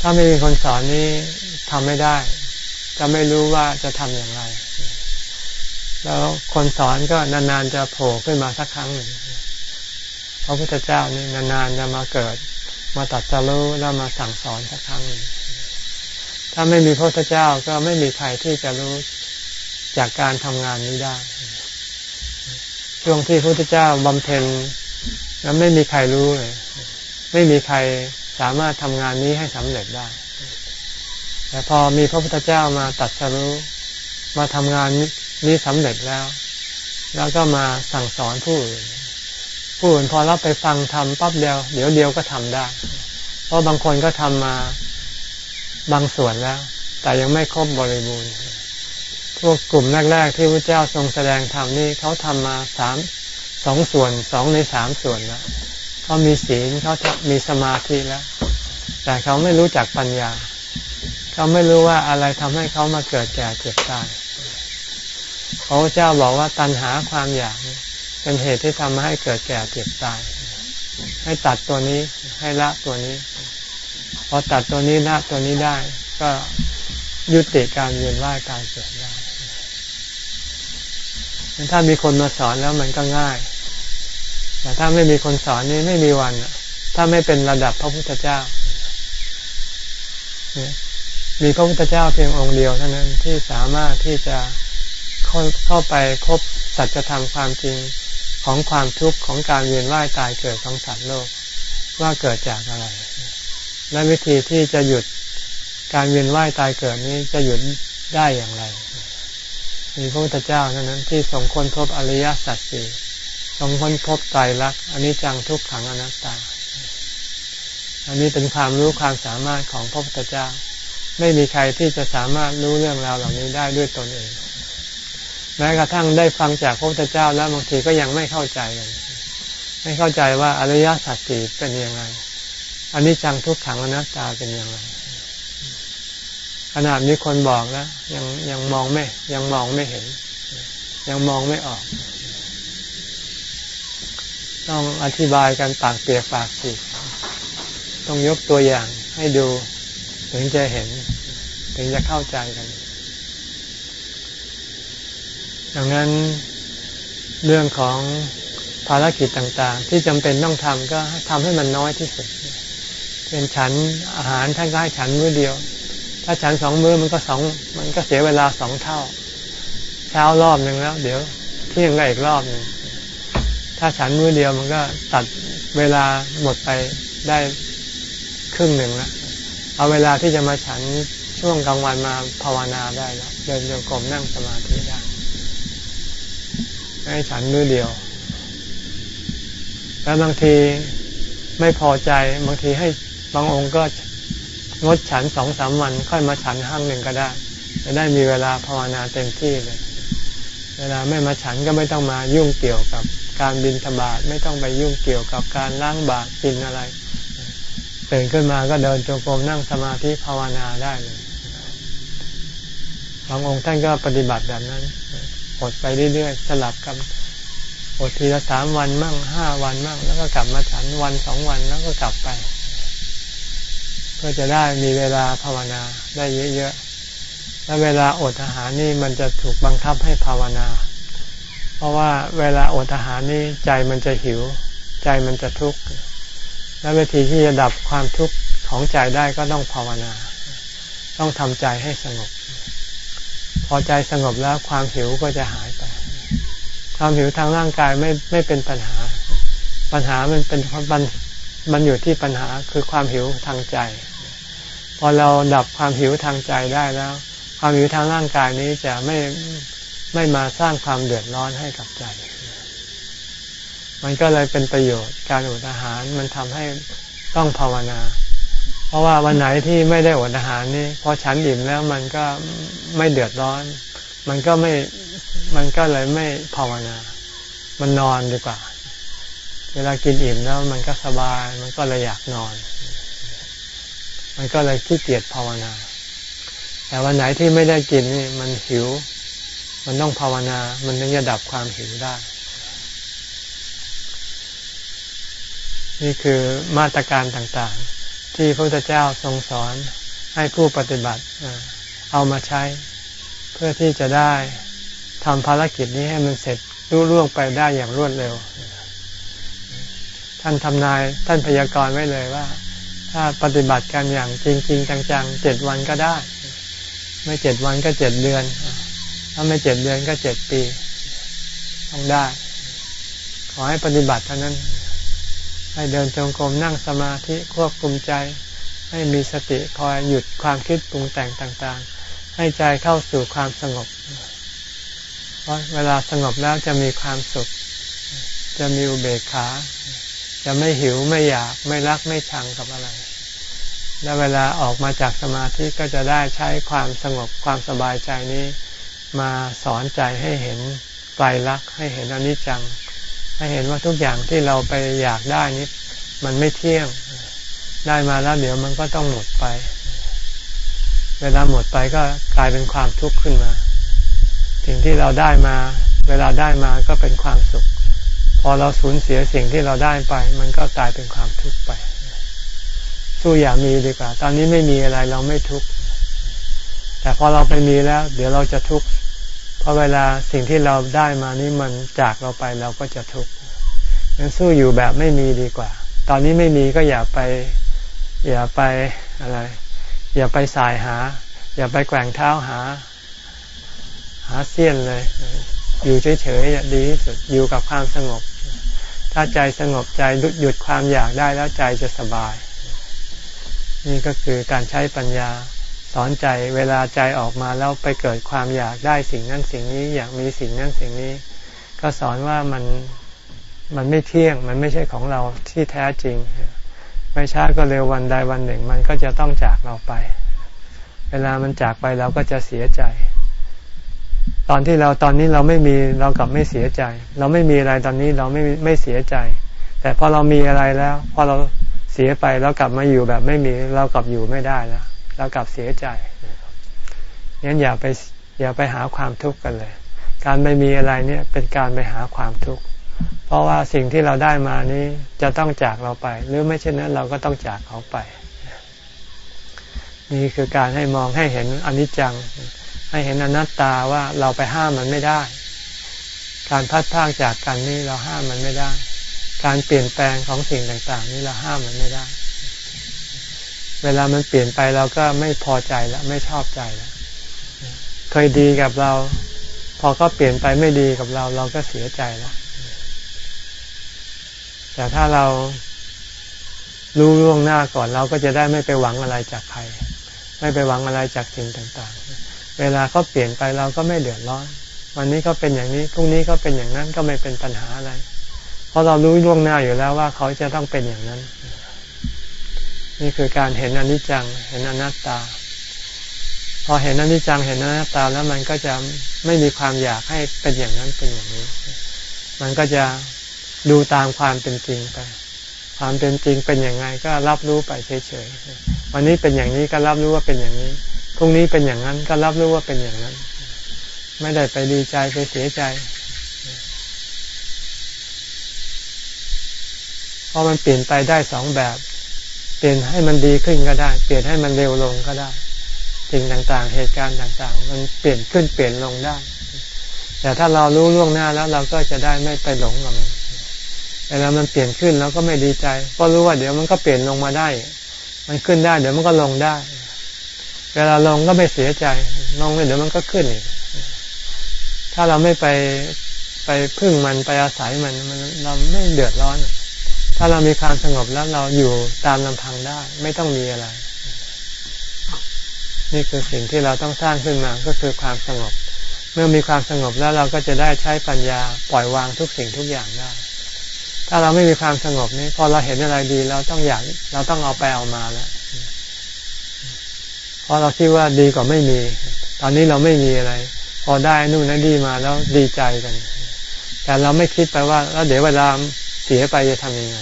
ถ้าไม่มีคนสอนนี้ทำไม่ได้ จะไม่รู้ว่าจะทำอย่างไร แล้วคนสอนก็นานๆจะโผล่ขึ้นมาสักครั้งหนึ่ง ระพุทธเจ้านี่นานๆจะมาเกิด มาตัดสรู้แล้วมาสั่งสอนสักครั้งหนึ่งถ้าไม่มีพระพุทธเจ้าก็ไม่มีใครที่จะรู้จากการทำงานนี้ได้ ช่วงที่พระพุทธเจ้าบำเพ็ญแล้วไม่มีใครรู้เลย ไม่มีใครสามารถทำงานนี้ให้สำเร็จได้ แต่พอมีพระพุทธเจ้ามาตัดสรู้มาทำงานนี้สำเร็จแล้ว แล้วก็มาสั่งสอนผู้อื่น ผู้อื่นพอรับไปฟังทำปั๊บเดียว เดี๋ยวเดียวก็ทำได้ เพราะบางคนก็ทำมาบางส่วนแล้ว แต่ยังไม่ครบบริบูรณ์พวกกลุ่มแรก ๆ ที่พระเจ้าทรงแสดงธรรมนี่เขาทำมาสามสองส่วนสองในสามส่วนแล้วเขามีศีลเขามีสมาธิแล้ว แต่เขาไม่รู้จักปัญญา เขาไม่รู้ว่าอะไรทำให้เขามาเกิดแก่เจ็บตายพระเจ้าบอกว่าตัณหาความอยาก เป็นเหตุที่ทำให้เกิดแก่เจ็บตาย ให้ตัดตัวนี้ให้ละตัวนี้ พอตัดตัวนี้ละตัวนี้ได้ ก็ยุติการเวียนว่ายการเกิดได้ ถ้ามีคนมาสอนแล้วมันก็ง่าย แต่ถ้าไม่มีคนสอนนี่ไม่มีวัน ถ้าไม่เป็นระดับพระพุทธเจ้า มีพระพุทธเจ้าเพียงองค์เดียวเท่านั้นที่สามารถที่จะเข้าเข้าไปคบสัจธรรมความจริง ของความทุกข์ของการเวียนว่ายตายเกิดของสัตว์โลกว่าเกิดจากอะไร และวิธีที่จะหยุดการเวียนว่ายตายเกิดนี้จะหยุดได้อย่างไร มีพระพุทธเจ้าเท่านั้นที่ทรงค้นพบอริยสัจสี่ทรงค้นพบไตรลักษณ์อันนี้จังทุกขังอนัตตา อันนี้เป็นความรู้ความสามารถของพระพุทธเจ้า ไม่มีใครที่จะสามารถรู้เรื่องราวเหล่านี้ได้ด้วยตนเอง แม้กระทั่งได้ฟังจากพระพุทธเจ้าแล้วบางทีก็ยังไม่เข้าใจกัน ไม่เข้าใจว่าอริยสัจสี่เป็นยังไงอันนี้จังทุกขังอนัตตาเป็นยังไงขนาดมีคนบอกแล้ว ยังยังมองไม่ ยังมองไม่เห็น ยังมองไม่ออก ต้องอธิบายกันปากเปียกปากสีต้องยกตัวอย่างให้ดู ถึงจะเห็น ถึงจะเข้าใจกัน ดังนั้นเรื่องของภารกิจต่างๆ ที่จำเป็นต้องทำก็ทำให้มันน้อยที่สุดเป็นฉันอาหารท่านก็ให้ฉันมื้อเดียว ถ้าฉันสองมือมันก็สองมันก็เสียเวลาสองเท่า เช้ารอบหนึ่งแล้ว เดี๋ยวเที่ยงก็อีกรอบหนึ่งถ้าฉันมือเดียวมันก็ตัดเวลาหมดไปได้ครึ่งหนึ่งแล้วเอาเวลาที่จะมาฉันช่วงกลางวันมาภาวนาได้แล้วเดินโยกมนั่งสมาธิได้ ให้ฉันมือเดียว แล้วบางทีไม่พอใจบางทีให้บางองค์ก็งดฉันสองสามวัน ค่อยมาฉันห้างหนึ่งก็ได้ จะได้มีเวลาภาวนาเต็มที่เลย เวลาไม่มาฉันก็ไม่ต้องมายุ่งเกี่ยวกับการบินธบาตไม่ต้องไปยุ่งเกี่ยวกับการล้างบาตรกินอะไรตื่นขึ้นมาก็เดินจงกรมนั่งสมาธิภาวนาได้เลยบางองค์ท่านก็ปฏิบัติแบบนั้น อดไปเรื่อยๆ สลับกันอดทีละสามวันมั่งห้าวันมั่ง แล้วก็กลับมาฉันวันสองวันแล้วก็กลับไป เพื่อจะได้มีเวลาภาวนาได้เยอะๆ และเวลาอดอาหารนี่มันจะถูกบังคับให้ภาวนา เพราะว่าเวลาอดอาหารนี่ใจมันจะหิว ใจมันจะทุกข์และวิธีที่จะดับความทุกข์ของใจได้ก็ต้องภาวนา ต้องทำใจให้สงบ พอใจสงบแล้วความหิวก็จะหายไป ความหิวทางร่างกายไม่ไม่เป็นปัญหา ปัญหามันเป็นปัญมันอยู่ที่ปัญหาคือความหิวทางใจ พอเราดับความหิวทางใจได้แล้ว ความหิวทางร่างกายนี้จะไม่ไม่มาสร้างความเดือดร้อนให้กับใจ มันก็เลยเป็นประโยชน์การอดอาหารมันทำให้ต้องภาวนา เพราะว่าวันไหนที่ไม่ได้อดอาหารนี่พอฉันอิ่มแล้วมันก็ไม่เดือดร้อน มันก็ไม่มันก็เลยไม่ภาวนา มันนอนดีกว่า เวลากินอิ่มแล้วมันก็สบาย มันก็เลยอยากนอน มันก็เลยขี้เกียจภาวนา แต่วันไหนที่ไม่ได้กินนี่มันหิว มันต้องภาวนา มันถึงจะดับความหิวได้ นี่คือมาตรการต่างๆ ที่พระพุทธเจ้าทรงสอนให้ผู้ปฏิบัติเอามาใช้ เพื่อที่จะได้ทำภารกิจนี้ให้มันเสร็จรุ่ร่วงไปได้อย่างรวดเร็ว ท่านทำนายท่านพยากรณ์ไว้เลยว่า ถ้าปฏิบัติกันอย่างจริงจริงจังๆเจ็ดวันก็ได้ ไม่เจ็ดวันก็เจ็ดเดือน ถ้าไม่เจ็ดเดือนก็เจ็ดปี ต้องได้ ขอให้ปฏิบัติเท่านั้น ให้เดินจงกรมนั่งสมาธิควบคุมใจ ให้มีสติคอยหยุดความคิดปรุงแต่งต่างๆ ให้ใจเข้าสู่ความสงบ เพราะเวลาสงบแล้วจะมีความสุข จะมีอุเบกขา จะไม่หิวไม่อยากไม่รักไม่ชังกับอะไร และเวลาออกมาจากสมาธิก็จะได้ใช้ความสงบความสบายใจนี้ มาสอนใจให้เห็นไตรลักษณ์ให้เห็นอนิจจัง ให้เห็นว่าทุกอย่างที่เราไปอยากได้นี้ มันไม่เที่ยง ได้มาแล้วเดี๋ยวมันก็ต้องหมดไป เวลาหมดไปก็กลายเป็นความทุกข์ขึ้นมา สิ่งที่เราได้มา เวลาได้มาก็เป็นความสุข พอเราสูญเสียสิ่งที่เราได้ไป มันก็กลายเป็นความทุกข์ไป สู้อย่ามีดีกว่า ตอนนี้ไม่มีอะไรเราไม่ทุกข์แต่พอเราไปมีแล้ว เดี๋ยวเราจะทุกข์ เพราะเวลาสิ่งที่เราได้มานี่มันจากเราไปเราก็จะทุกข์งั้นสู้อยู่แบบไม่มีดีกว่า ตอนนี้ไม่มีก็อย่าไปอย่าไปอะไร อย่าไปสายหา อย่าไปแกว่งเท้าหา หาเสี้ยนเลย อยู่เฉยๆดีที่สุดอยู่กับความสงบ ถ้าใจสงบใจหยุดความอยากได้แล้วใจจะสบาย นี่ก็คือการใช้ปัญญา สอนใจเวลาใจออกมาแล้วไปเกิดความอยากได้สิ่งนั้นสิ่งนี้อยากมีสิ่งนั้นสิ่งนี้ ก็สอนว่ามันมันไม่เที่ยงมันไม่ใช่ของเราที่แท้จริง ไม่ช้าก็เร็ววันใดวันหนึ่ง มันก็จะต้องจากเราไป เวลามันจากไปเราก็จะเสียใจ ตอนที่เราตอนนี้เราไม่มีเรากลับไม่เสียใจ เราไม่มีอะไรตอนนี้เราไม่ไม่เสียใจ แต่พอเรามีอะไรแล้วพอเราเสียไปเรากลับมาอยู่แบบไม่มีเรากลับอยู่ไม่ได้แล้ว เรากลับเสียใจงั้นอย่าไปอย่าไปหาความทุกข์กันเลย การไม่มีอะไรเนี่ยเป็นการไปหาความทุกข์ เพราะว่าสิ่งที่เราได้มานี้จะต้องจากเราไป หรือไม่เช่นนั้นเราก็ต้องจากเขาไป นี่คือการให้มองให้เห็นอนิจจัง ให้เห็นอนัตตาว่าเราไปห้ามมันไม่ได้ การพัดพากจากกันนี่เราห้ามมันไม่ได้ การเปลี่ยนแปลงของสิ่งต่างๆ นี่เราห้ามมันไม่ได้ เวลามันเปลี่ยนไปเราก็ไม่พอใจแล้วไม่ชอบใจแล้วเคยดีกับเรา พอเขาเปลี่ยนไปไม่ดีกับเรา เราก็เสียใจแล้วแต่ถ้าเรารู้ล่วงหน้าก่อนเราก็จะได้ไม่ไปหวังอะไรจากใคร ไม่ไปหวังอะไรจากสิ่งต่างๆ เวลาเขาเปลี่ยนไปเราก็ไม่เดือดร้อน วันนี้เขาเป็นอย่างนี้พรุ่งนี้เขาเป็นอย่างนั้นก็ไม่เป็นปัญหาอะไร เพราะเรารู้ล่วงหน้าอยู่แล้วว่าเขาจะต้องเป็นอย่างนั้น นี่คือการเห็นอนิจจัง เห็นอนัตตา พอเห็นอนิจจังเห็นอนัตตาแล้วมันก็จะไม่มีความอยากให้เป็นอย่างนั้นเป็นอย่างนี้ มันก็จะดูตามความเป็นจริงไป ความเป็นจริงเป็นอย่างไงก็รับรู้ไปเฉยๆ วันนี้เป็นอย่างนี้ก็รับรู้ว่าเป็นอย่างนี้ พรุ่งนี้เป็นอย่างนั้นก็รับรู้ว่าเป็นอย่างนั้น ไม่ได้ไปดีใจไปเสียใจเพราะมันเปลี่ยนไปได้สองแบบ เปลี่ยนให้มันดีขึ้นก็ได้ เปลี่ยนให้มันเร็วลงก็ได้สิ่งต่างๆ เหตุการณ์ต่างๆ มันเปลี่ยนขึ้นเปลี่ยนลงได้ แต่ถ้าเรารู้ล่วงหน้าแล้วเราก็จะได้ไม่ไปหลงกับมันเวลามันเปลี่ยนขึ้นเราก็ไม่ดีใจ เพราะรู้ว่าเดี๋ยวมันก็เปลี่ยนลงมาได้ มันขึ้นได้ เดี๋ยวมันก็ลงได้ เวลาลงก็ไม่เสียใจลงไปเดี๋ยวมันก็ขึ้นอีกถ้าเราไม่ไปไปพึ่งมันไปอาศัยมันมันเราไม่เดือดร้อน ถ้าเรามีความสงบแล้วเราอยู่ตามลำพังได้ ไม่ต้องมีอะไร นี่คือสิ่งที่เราต้องสร้างขึ้นมาก็คือความสงบ เมื่อมีความสงบแล้วเราก็จะได้ใช้ปัญญาปล่อยวางทุกสิ่งทุกอย่างได้ ถ้าเราไม่มีความสงบนี่พอเราเห็นอะไรดีเราต้องอยากเราต้องเอาไปเอามาแล้วเพราะเราคิดว่าดีกว่าไม่มี ตอนนี้เราไม่มีอะไร พอได้นู่นนั่นดีมาแล้วดีใจกัน แต่เราไม่คิดไปว่า แล้วเดี๋ยวเวลา เสียไปจะทำยังไง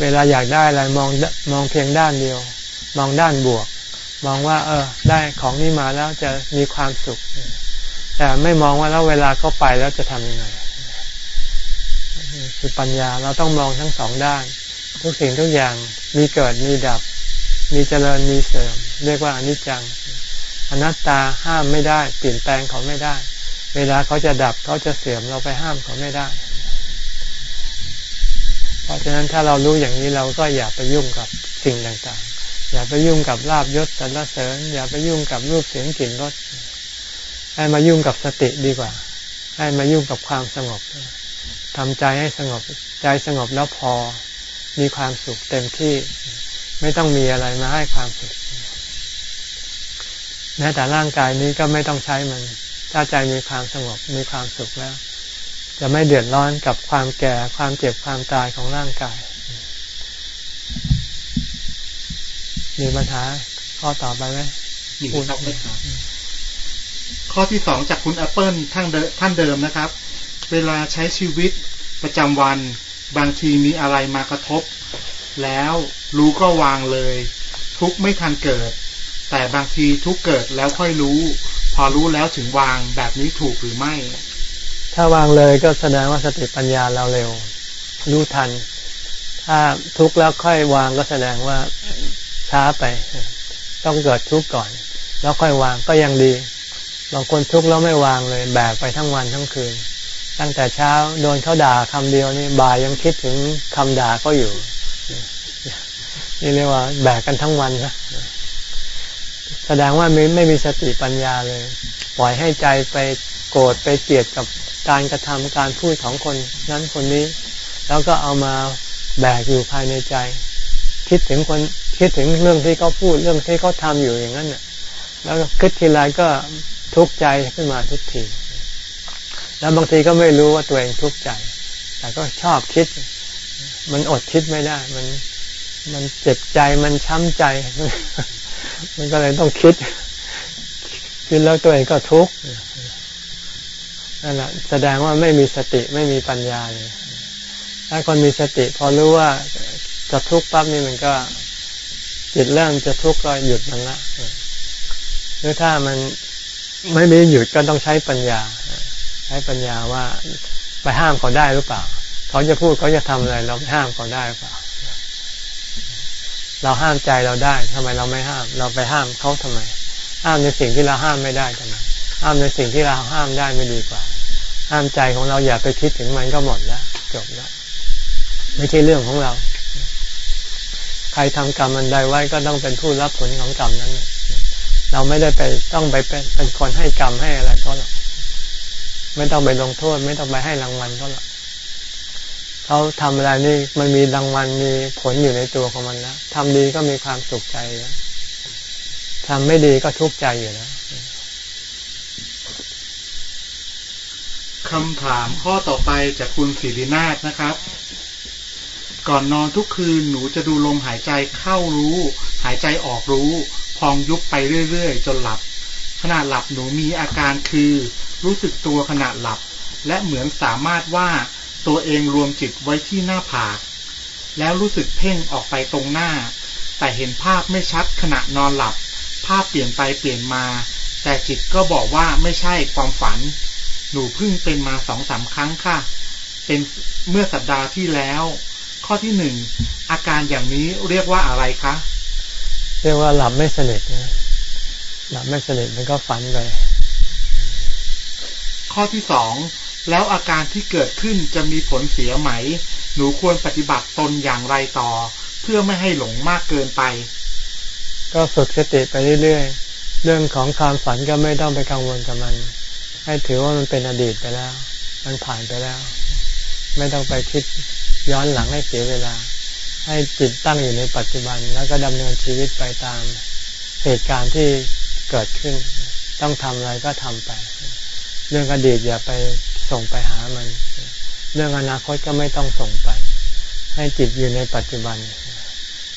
เวลาอยากได้อะไรมองมองเพียงด้านเดียว มองด้านบวก มองว่า เออ ได้ของนี้มาแล้วจะมีความสุข แต่ไม่มองว่าแล้วเวลาเขาไปแล้วจะทำยังไงคือปัญญาเราต้องมองทั้งสองด้าน ทุกสิ่งทุกอย่างมีเกิดมีดับ มีเจริญมีเสื่อม เรียกว่าอนิจจังอนัตตาห้ามไม่ได้ เปลี่ยนแปลงเขาไม่ได้ เวลาเขาจะดับเขาจะเสื่อมเราไปห้ามเขาไม่ได้ เพราะฉะนั้นถ้าเรารู้อย่างนี้เราก็อย่าไปยุ่งกับสิ่งต่างๆ อย่าไปยุ่งกับลาบยศสรรเสริญ อย่าไปยุ่งกับรูปเสียงกลิ่นรสให้มายุ่งกับสติดีกว่า ให้มายุ่งกับความสงบทำใจให้สงบใจสงบแล้วพอมีความสุขเต็มที่ไม่ต้องมีอะไรมาให้ความสุขแม้แต่ร่างกายนี้ก็ไม่ต้องใช้มัน ถ้าใจมีความสงบมีความสุขแล้ว จะไม่เดือดร้อนกับความแก่ความเจ็บความตายของร่างกาย มีปัญหาข้อต่อไปไหมมีครับไม่ครับข้อที่สองจากคุณแอปเปิลท่านเดิมท่านเดิมนะครับ เวลาใช้ชีวิตประจำวัน บางทีมีอะไรมากระทบ แล้วรู้ก็วางเลย ทุกไม่ทันเกิด แต่บางทีทุกเกิดแล้วค่อยรู้ พอรู้แล้วถึงวางแบบนี้ถูกหรือไม่ ถ้าวางเลยก็แสดงว่าสติปัญญาเราเร็ว รู้ทัน ถ้าทุกข์แล้วค่อยวางก็แสดงว่าช้าไป ต้องเกิดทุกข์ก่อน แล้วค่อยวางก็ยังดีบางคนทุกข์แล้วไม่วางเลยแบกไปทั้งวันทั้งคืน ตั้งแต่เช้าโดนเขาด่าคำเดียวนี่บ่ายยังคิดถึงคำด่าก็อยู่ นี่เรียกว่า แบกกันทั้งวันนะแสดงว่าไม่ไม่มีสติปัญญาเลย ปล่อยให้ใจไปโกรธไปเกลียดกับ การกระทำการพูดของคนนั้นคนนี้ แล้วก็เอามาแบกอยู่ภายในใจ คิดถึงคนคิดถึงเรื่องที่เขาพูดเรื่องที่เขาทำอยู่อย่างนั้นน่ะแล้วคิดทีไรก็ทุกข์ใจขึ้นมาทุกที แล้วบางทีก็ไม่รู้ว่าตัวเองทุกข์ใจ แต่ก็ชอบคิด มันอดคิดไม่ได้ มันมันเจ็บใจมันช้ำใจ มันก็เลยต้องคิดคิดแล้วตัวเองก็ทุกข์ นั่นแหละแสดงว่าไม่มีสติไม่มีปัญญาเลยถ้าคนมีสติพอรู้ว่าจะทุกข์ปั๊บนี่มันก็จิตเริ่มจะทุกข์ก็หยุดมันละหรือถ้ามันไม่มีหยุดก็ต้องใช้ปัญญา ใช้ปัญญาว่าไปห้ามเขาได้หรือเปล่า เขาจะพูดเขาจะทำอะไร เราไปห้ามเขาได้หรือเปล่า เราห้ามใจเราได้ทำไมเราไม่ห้าม เราไปห้ามเขาทำไม ห้ามในสิ่งที่เราห้ามไม่ได้ทำไมห้ามในสิ่งที่เราห้ามได้ไม่ดีกว่า ห้ามใจของเราอย่าไปคิดถึงมันก็หมดแล้วจบแล้ว ไม่ใช่เรื่องของเรา ใครทำกรรมมันใดไว้ก็ต้องเป็นผู้รับผลของกรรมนั้น เราไม่ได้ไปต้องไปเป็นเป็นคนให้กรรมให้อะไรเขาหรอกไม่ต้องไปลงโทษ ไม่ต้องไปให้รางวัลเขาหรอกเขาทำอะไรนี่มันมีรางวัลมีผลอยู่ในตัวของมันแล้วทำดีก็มีความสุขใจแล้วทำไม่ดีก็ทุกข์ใจอยู่แล้ว คำถามข้อต่อไปจากคุณศิรินาถนะครับ ก่อนนอนทุกคืนหนูจะดูลมหายใจเข้ารู้ หายใจออกรู้ พองยุบไปเรื่อยๆ จนหลับ ขณะหลับหนูมีอาการคือ รู้สึกตัวขณะหลับ และเหมือนสามารถว่าตัวเองรวมจิตไว้ที่หน้าผาก แล้วรู้สึกเพ่งออกไปตรงหน้า แต่เห็นภาพไม่ชัดขณะนอนหลับ ภาพเปลี่ยนไปเปลี่ยนมา แต่จิตก็บอกว่าไม่ใช่ความฝัน หนูเพิ่งเป็นมาสองสาครั้งค่ะ เป็นเมื่อสัปดาห์ที่แล้ว ข้อที่หนึ่งอาการอย่างนี้เรียกว่าอะไรคะเรียกว่าหลับไม่สนิทนะหลับไม่สนิทมันก็ฝันไปข้อที่สองแล้วอาการที่เกิดขึ้นจะมีผลเสียไหม หนูควรปฏิบัติตนอย่างไรต่อ เพื่อไม่ให้หลงมากเกินไป ก็ฝึกสติไปเรื่อยๆ เรื่องของความฝันก็ไม่ต้องไปกังวลกับมัน ให้ถือว่ามันเป็นอดีตไปแล้ว มันผ่านไปแล้ว ไม่ต้องไปคิดย้อนหลังให้เสียเวลา ให้จิตตั้งอยู่ในปัจจุบัน แล้วก็ดำเนินชีวิตไปตามเหตุการณ์ที่เกิดขึ้น ต้องทำอะไรก็ทำไป เรื่องอดีตอย่าไปส่งไปหามัน เรื่องอนาคตก็ไม่ต้องส่งไป ให้จิตอยู่ในปัจจุบัน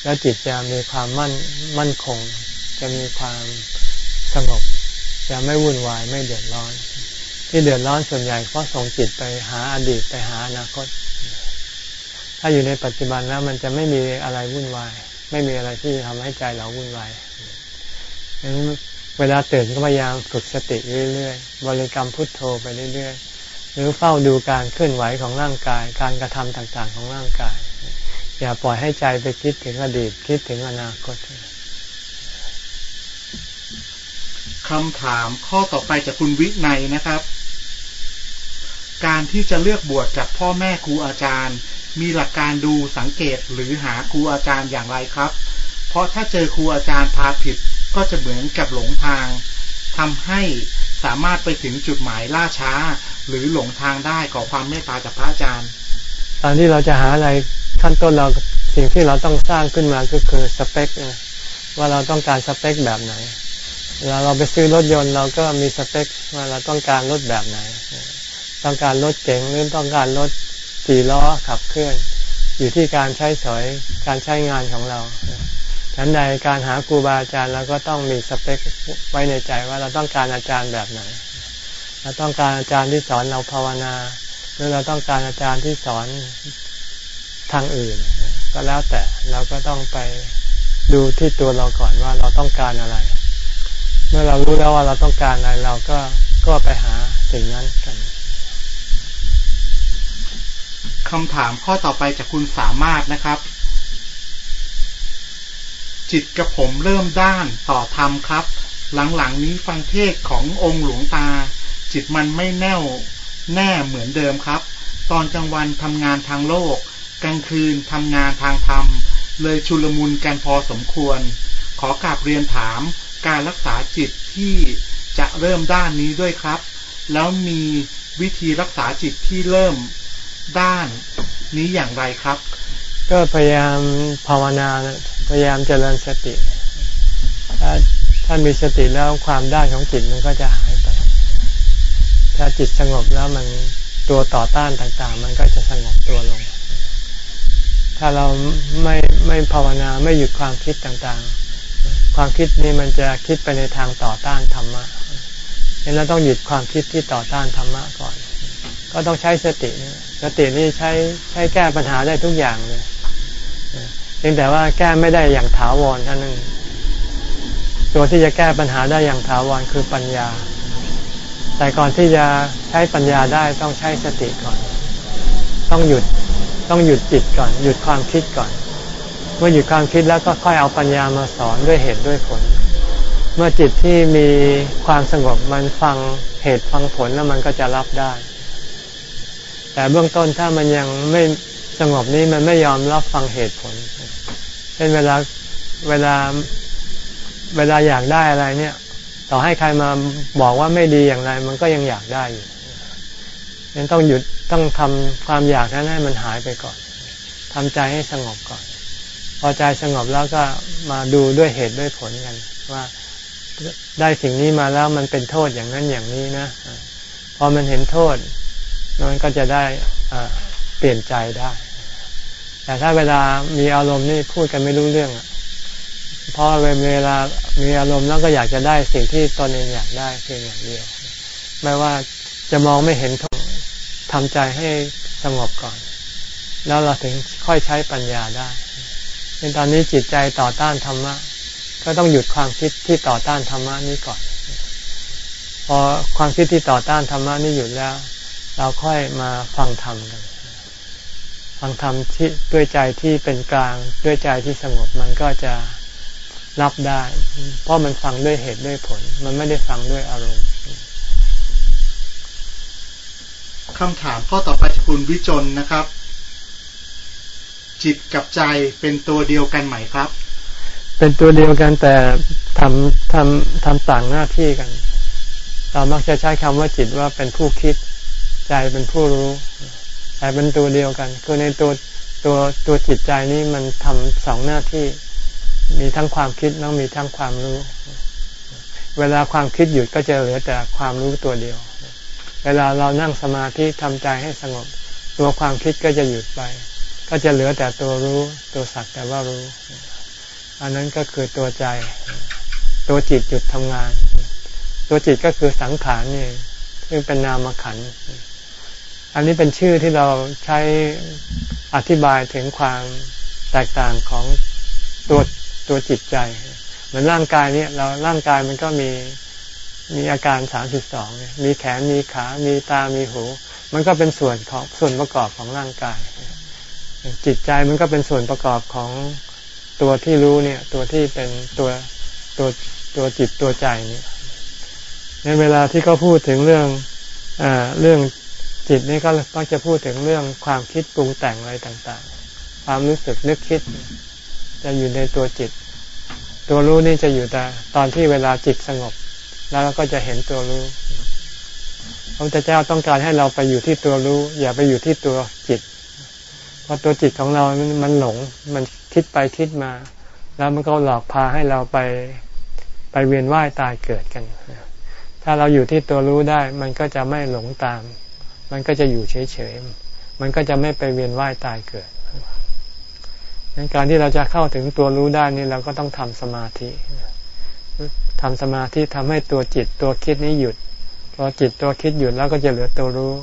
แล้วจิตจะมีความมั่นมั่นคง จะมีความสงบ จะไม่วุ่นวายไม่เดือดร้อน ที่เดือดร้อนส่วนใหญ่เพราะส่งจิตไปหาอดีตไปหาอนาคต ถ้าอยู่ในปัจจุบันแล้วมันจะไม่มีอะไรวุ่นวาย ไม่มีอะไรที่ทำให้ใจเราวุ่นวายดังนั้นเวลาตื่นก็พยายามฝึกสติเรื่อยๆ บริกรรมพุทโธไปเรื่อยๆ หรือเฝ้าดูการเคลื่อนไหวของร่างกาย การกระทำต่างๆของร่างกาย อย่าปล่อยให้ใจไปคิดถึงอดีตคิดถึงอนาคต คำถามข้อต่อไปจากคุณวิไนนะครับ การที่จะเลือกบวชจากพ่อแม่ครูอาจารย์ มีหลักการดูสังเกตหรือหาครูอาจารย์อย่างไรครับ เพราะถ้าเจอครูอาจารย์พาผิดก็จะเหมือนกับหลงทางทำให้สามารถไปถึงจุดหมายล่าช้า หรือหลงทางได้ขอความเมตตาจากพระอาจารย์ ตอนที่เราจะหาอะไรขั้นต้นเราสิ่งที่เราต้องสร้างขึ้นมาก็คือสเปคว่าเราต้องการสเปคแบบไหน เวลาเราไปซื้อรถยนต์เราก็มีสเปคว่าเราต้องการรถแบบไหน ต้องการรถเก๋งหรือต้องการรถสี่ล้อขับเคลื่อน อยู่ที่การใช้สอยการใช้งานของเราฉันใดการหาครูบาอาจารย์เราก็ต้องมีสเปคไว้ในใจว่าเราต้องการอาจารย์แบบไหน เราต้องการอาจารย์ที่สอนเราภาวนา หรือเราต้องการอาจารย์ที่สอนทางอื่น ก็แล้วแต่เราก็ต้องไปดูที่ตัวเราก่อนว่าเราต้องการอะไร เมื่อเรารู้แล้วว่าเราต้องการอะไรเราก็ก็ไปหาสิ่งนั้นกันคำถามข้อต่อไปจากคุณสามารถนะครับ จิตกับผมเริ่มด้านต่อธรรมครับ หลังๆนี้ฟังเทศขององค์หลวงตา จิตมันไม่แน่วแน่เหมือนเดิมครับ ตอนกลางวันทำงานทางโลก กลางคืนทำงานทางธรรม เลยชุลมุนกันพอสมควร ขอกราบเรียนถาม การรักษาจิตที่จะเริ่มด้านนี้ด้วยครับ แล้วมีวิธีรักษาจิตที่เริ่มด้านนี้อย่างไรครับ ก็พยายามภาวนาพยายามเจริญสติ ถ้าถ้ามีสติแล้วความด้านของจิตมันก็จะหายไป ถ้าจิตสงบแล้วมันตัวต่อต้านต่างๆ มันก็จะสงบตัวลง ถ้าเราไม่ไม่ภาวนาไม่หยุดความคิดต่างๆ ความคิดนี้มันจะคิดไปในทางต่อต้านธรรมะฉะนั้นเราต้องหยุดความคิดที่ต่อต้านธรรมะก่อน ก็ต้องใช้สติสตินี่ใช้ใช้แก้ปัญหาได้ทุกอย่างเลยเพียงแต่ว่าแก้ไม่ได้อย่างถาวรเท่านั้นตัวที่จะแก้ปัญหาได้อย่างถาวรคือปัญญา แต่ก่อนที่จะใช้ปัญญาได้ต้องใช้สติก่อน ต้องหยุดต้องหยุดจิตก่อน หยุดความคิดก่อน เมื่อหยุดความคิดแล้วก็ค่อยเอาปัญญามาสอนด้วยเหตุด้วยผล เมื่อจิตที่มีความสงบมันฟังเหตุฟังผลแล้วมันก็จะรับได้ แต่เบื้องต้นถ้ามันยังไม่สงบนี้มันไม่ยอมรับฟังเหตุผลเช่นเวลาเวลาเวลาอยากได้อะไรเนี่ย ต่อให้ใครมาบอกว่าไม่ดีอย่างไร มันก็ยังอยากได้อยู่ยังต้องหยุดต้องทำความอยากนั้นให้มันหายไปก่อนทำใจให้สงบก่อน พอใจสงบแล้วก็มาดูด้วยเหตุด้วยผลกัน ว่าได้สิ่งนี้มาแล้วมันเป็นโทษอย่างนั้นอย่างนี้นะพอมันเห็นโทษมันก็จะได้เปลี่ยนใจได้ แต่ถ้าเวลามีอารมณ์นี่พูดกันไม่รู้เรื่องเพราะเวลามีอารมณ์แล้วก็อยากจะได้สิ่งที่ตนเองอยากได้เพียงอย่างเดียว ไม่ว่าจะมองไม่เห็นทำใจให้สงบก่อน แล้วเราถึงค่อยใช้ปัญญาได้ ในตอนนี้จิตใจต่อต้านธรรมะ ก็ต้องหยุดความคิดที่ต่อต้านธรรมะนี้ก่อน พอความคิดที่ต่อต้านธรรมะนี้หยุดแล้ว เราค่อยมาฟังธรรมกัน ฟังธรรมที่ด้วยใจที่เป็นกลางด้วยใจที่สงบมันก็จะรับได้ เพราะมันฟังด้วยเหตุด้วยผล มันไม่ได้ฟังด้วยอารมณ์คำถามข้อต่อไปจากคุณวิจนนะครับ จิตกับใจเป็นตัวเดียวกันไหมครับ เป็นตัวเดียวกันแต่ทำทำทำต่างหน้าที่กัน เรามักจะใช้คำว่าจิตว่าเป็นผู้คิด ใจเป็นผู้รู้แต่เป็นตัวเดียวกัน คือในตัวตัวตัวจิตใจนี้มันทำสองหน้าที่ มีทั้งความคิดแล้วมีทั้งความรู้ เวลาความคิดหยุดก็จะเหลือแต่ความรู้ตัวเดียว เวลาเรานั่งสมาธิทำใจให้สงบ ตัวความคิดก็จะหยุดไป ก็จะเหลือแต่ตัวรู้ตัวสักแต่ว่ารู้ อันนั้นก็คือตัวใจ ตัวจิตหยุดทำงาน ตัวจิตก็คือสังขารนี่ซึ่งเป็นนามขัน อันนี้เป็นชื่อที่เราใช้อธิบายถึงความแตกต่างของตัวตัวจิตใจ เหมือนร่างกายเนี่ยเราร่างกายมันก็มีมีอาการสามสิบสองมีแขนมีขา มีตามีหู มันก็เป็นส่วนของส่วนประกอบของร่างกาย จิตใจมันก็เป็นส่วนประกอบของตัวที่รู้เนี่ย ตัวที่เป็นตัวตัวตัวจิตตัวใจเนี่ยในเวลาที่เขาพูดถึงเรื่องอเรื่องจิตนี่ก็ก็จะพูดถึงเรื่องความคิดปรุงแต่งอะไรต่าง ๆ ความรู้สึกนึกคิด จะอยู่ในตัวจิต ตัวรู้นี่จะอยู่แต่ตอนที่เวลาจิตสงบ แล้วเราก็จะเห็นตัวรู้พระพุทธเจ้าต้องการให้เราไปอยู่ที่ตัวรู้ อย่าไปอยู่ที่ตัวจิต เพราะตัวจิตของเรา มันหลง มันคิดไปคิดมา แล้วมันก็หลอกพาให้เราไปไปเวียนว่ายตายเกิดกัน ถ้าเราอยู่ที่ตัวรู้ได้ มันก็จะไม่หลงตาม มันก็จะอยู่เฉยๆ มันก็จะไม่ไปเวียนว่ายตายเกิดดังการที่เราจะเข้าถึงตัวรู้ได้นี่เราก็ต้องทำสมาธิทำสมาธิทำให้ตัวจิตตัวคิดนี้หยุด พอจิตตัวคิดหยุดแล้วก็จะเหลือตัวรู้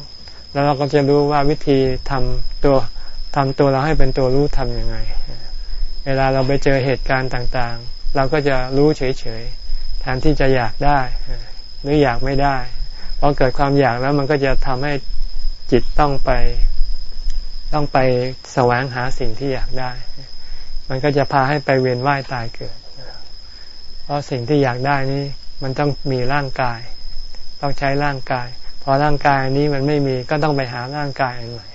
แล้วเราก็จะรู้ว่าวิธีทำตัว ทำตัวเราให้เป็นตัวรู้ทำยังไง เวลาเราไปเจอเหตุการณ์ต่างๆ เราก็จะรู้เฉยๆแทนที่จะอยากได้ หรืออยากไม่ได้พอเกิดความอยากแล้วมันก็จะทำให้จิตต้องไป ต้องไปแสวงหาสิ่งที่อยากได้ มันก็จะพาให้ไปเวียนว่ายตายเกิด เพราะสิ่งที่อยากได้นี้ มันต้องมีร่างกาย ต้องใช้ร่างกาย พอร่างกายนี้มันไม่มีก็ต้องไปหาร่างกายอันใหม่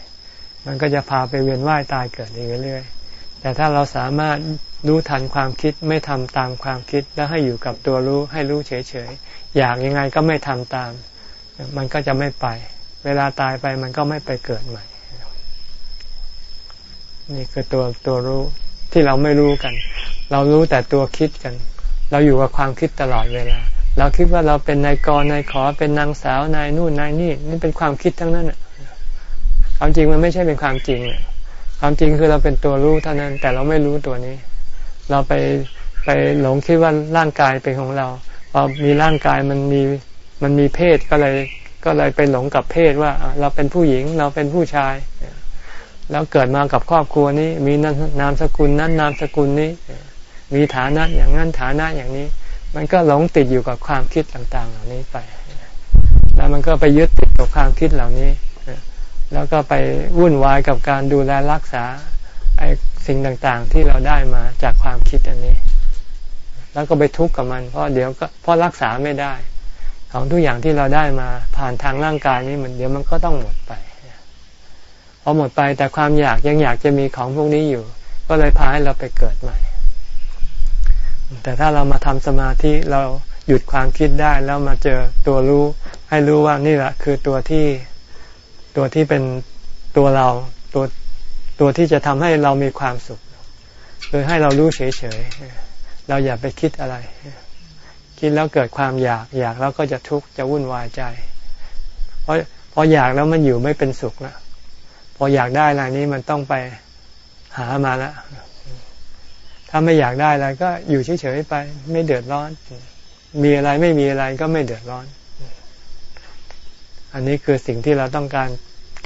มันก็จะพาไปเวียนว่ายตายเกิดเรื่อยๆแต่ถ้าเราสามารถรู้ทันความคิดไม่ทำตามความคิดแล้วให้อยู่กับตัวรู้ให้รู้เฉยๆอยากยังไงก็ไม่ทำตาม มันก็จะไม่ไป เวลาตายไปมันก็ไม่ไปเกิดใหม่ นี่คือตัวตัวรู้ที่เราไม่รู้กัน เรารู้แต่ตัวคิดกัน เราอยู่กับความคิดตลอดเวลา เราคิดว่าเราเป็นนายกรนายขอเป็นนางสาวนายนู่นนายนี่นี่เป็นความคิดทั้งนั้น ความจริงมันไม่ใช่เป็นความจริงความจริงคือเราเป็นตัวรู้เท่านั้น แต่เราไม่รู้ตัวนี้ เราไปไปหลงคิดว่าร่างกายเป็นของเราพอมีร่างกายมันมีมันมีเพศก็เลยก็เลยไปหลงกับเพศว่าเราเป็นผู้หญิงเราเป็นผู้ชาย แล้วเกิดมากับครอบครัวนี้ มีนามสกุลนั้นนามสกุลนี้ มีฐานะอย่างนั้นฐานะอย่างนี้ มันก็หลงติดอยู่กับความคิดต่างๆ เหล่านี้ไป แล้วมันก็ไปยึดติดกับความคิดเหล่านี้ แล้วก็ไปวุ่นวายกับการดูแลรักษาไอ้สิ่งต่างๆที่เราได้มาจากความคิดอันนี้ แล้วก็ไปทุกข์กับมัน เพราะเดี๋ยวก็เพราะรักษาไม่ได้ ของทุกอย่างที่เราได้มาผ่านทางร่างกายนี้มันเดี๋ยวมันก็ต้องหมดไปพอหมดไปแต่ความอยากยังอยากจะมีของพวกนี้อยู่ ก็เลยพาให้เราไปเกิดใหม่ แต่ถ้าเรามาทำสมาธิเราหยุดความคิดได้แล้วมาเจอตัวรู้ ให้รู้ว่านี่แหละคือตัวที่ ตัวที่เป็นตัวเราตัวตัวที่จะทำให้เรามีความสุขโดยให้เรารู้เฉยๆเราอย่าไปคิดอะไร คิดแล้วเกิดความอยากอยากแล้วก็จะทุกข์จะวุ่นวายใจ เพราะพออยากแล้วมันอยู่ไม่เป็นสุขนะพออยากได้อะไรนี้มันต้องไปหามาแล้วถ้าไม่อยากได้อะไรก็อยู่เฉยๆไป ไม่เดือดร้อน มีอะไรไม่มีอะไรก็ไม่เดือดร้อน อันนี้คือสิ่งที่เราต้องการ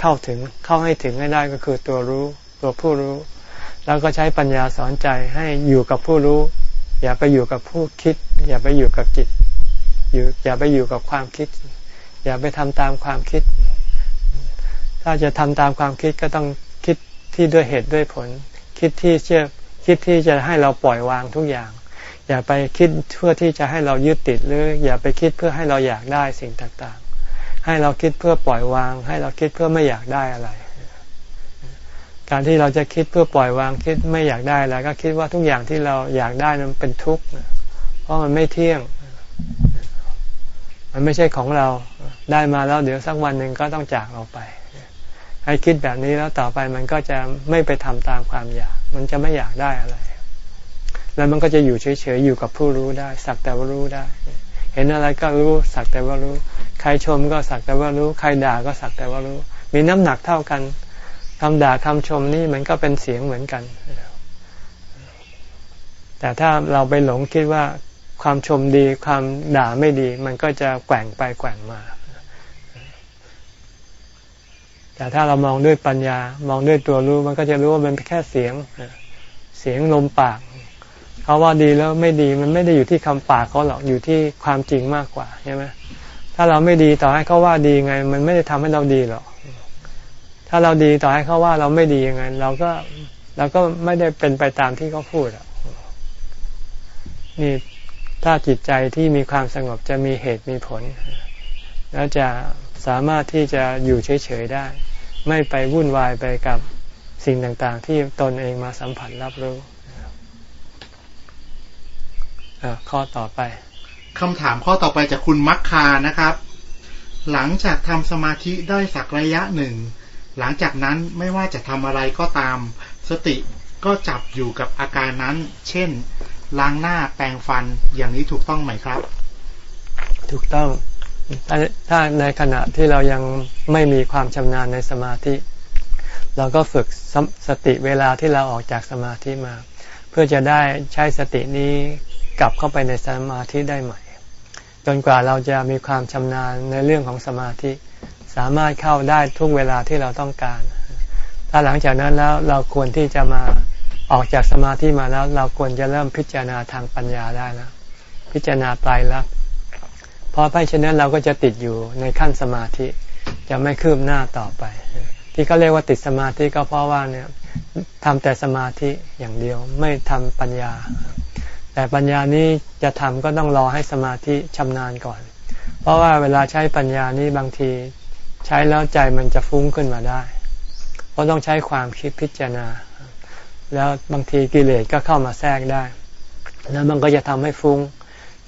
เข้าถึงเข้าให้ถึงให้ได้ก็คือตัวรู้ตัวผู้รู้ แล้วก็ใช้ปัญญาสอนใจให้อยู่กับผู้รู้ อย่าไปอยู่กับผู้คิด อย่าไปอยู่กับจิตอยู่อย่าไปอยู่กับความคิด อย่าไปทำตามความคิด ถ้าจะทำตามความคิดก็ต้องคิดที่ด้วยเหตุด้วยผล คิดที่เชื่อคิดที่จะให้เราปล่อยวางทุกอย่าง อย่าไปคิดเพื่อที่จะให้เรายึดติดหรือ อย่าไปคิดเพื่อให้เราอยากได้สิ่งต่าง ให้เราคิดเพื่อปล่อยวาง ให้เราคิดเพื่อไม่อยากได้อะไร การที่เราจะคิดเพื่อปล่อยวางคิดไม่อยากได้แล้วก็คิดว่าทุกอย่างที่เราอยากได้นั้นเป็นทุกข์เพราะมันไม่เที่ยง มันไม่ใช่ของเราได้มาแล้วเดี๋ยวสักวันหนึ่งก็ต้องจากเราไป ให้คิดแบบนี้แล้วต่อไปมันก็จะไม่ไปทำตามความอยาก มันจะไม่อยากได้อะไร แล้วมันก็จะอยู่เฉยๆอยู่กับผู้รู้ได้ สักแต่ว่ารู้ได้ เห็นอะไรก็รู้สักแต่ว่ารู้ ใครชมก็สักแต่ว่ารู้ ใครด่าก็สักแต่ว่ารู้ มีน้ำหนักเท่ากันคำด่าคำชมนี่มันก็เป็นเสียงเหมือนกัน แต่ถ้าเราไปหลงคิดว่าความชมดีความด่าไม่ดี มันก็จะแกว่งไปแกว่งมา แต่ถ้าเรามองด้วยปัญญามองด้วยตัวรู้ มันก็จะรู้ว่ามันแค่เสียง เสียงลมปากเขาว่าดีแล้วไม่ดีมันไม่ได้อยู่ที่คำปากเขาหรอกอยู่ที่ความจริงมากกว่าใช่ไหม ถ้าเราไม่ดีต่อให้เขาว่าดีไง มันไม่ได้ทำให้เราดีหรอกถ้าเราดีต่อให้เขาว่าเราไม่ดียังไง เราก็เราก็ไม่ได้เป็นไปตามที่เขาพูดอะนี่ถ้าจิตใจที่มีความสงบจะมีเหตุมีผล แล้วจะสามารถที่จะอยู่เฉยๆได้ ไม่ไปวุ่นวายไปกับสิ่งต่างๆ ที่ตนเองมาสัมผัสรับรู้ข้อต่อไป คำถามข้อต่อไปจากคุณมักคานะครับ หลังจากทำสมาธิได้สักระยะหนึ่ง หลังจากนั้นไม่ว่าจะทำอะไรก็ตาม สติก็จับอยู่กับอาการนั้น เช่น ล้างหน้าแปรงฟันอย่างนี้ถูกต้องไหมครับ ถูกต้องถ้าในขณะที่เรายังไม่มีความชำนาญในสมาธิ เราก็ฝึกสสติเวลาที่เราออกจากสมาธิมา เพื่อจะได้ใช้สตินี้กลับเข้าไปในสมาธิได้ใหม่ จนกว่าเราจะมีความชำนาญในเรื่องของสมาธิ สามารถเข้าได้ทุกเวลาที่เราต้องการ ถ้าหลังจากนั้นแล้วเราควรที่จะมาออกจากสมาธิมาแล้วเราควรจะเริ่มพิจารณาทางปัญญาได้แล้วพิจารณาไตรลักษณ์พอไปเช่นนั้นเราก็จะติดอยู่ในขั้นสมาธิจะไม่คืบหน้าต่อไป ที่เขาเรียกว่าติดสมาธิก็เพราะว่าเนี่ยทำแต่สมาธิอย่างเดียวไม่ทำปัญญา แต่ปัญญานี้จะทำก็ต้องรอให้สมาธิชำนาญก่อน เพราะว่าเวลาใช้ปัญญานี้บางที ใช้แล้วใจมันจะฟุ้งขึ้นมาได้ เพราะต้องใช้ความคิดพิจารณา แล้วบางทีกิเลสก็เข้ามาแทรกได้ แล้วมันก็จะทำให้ฟุง้ง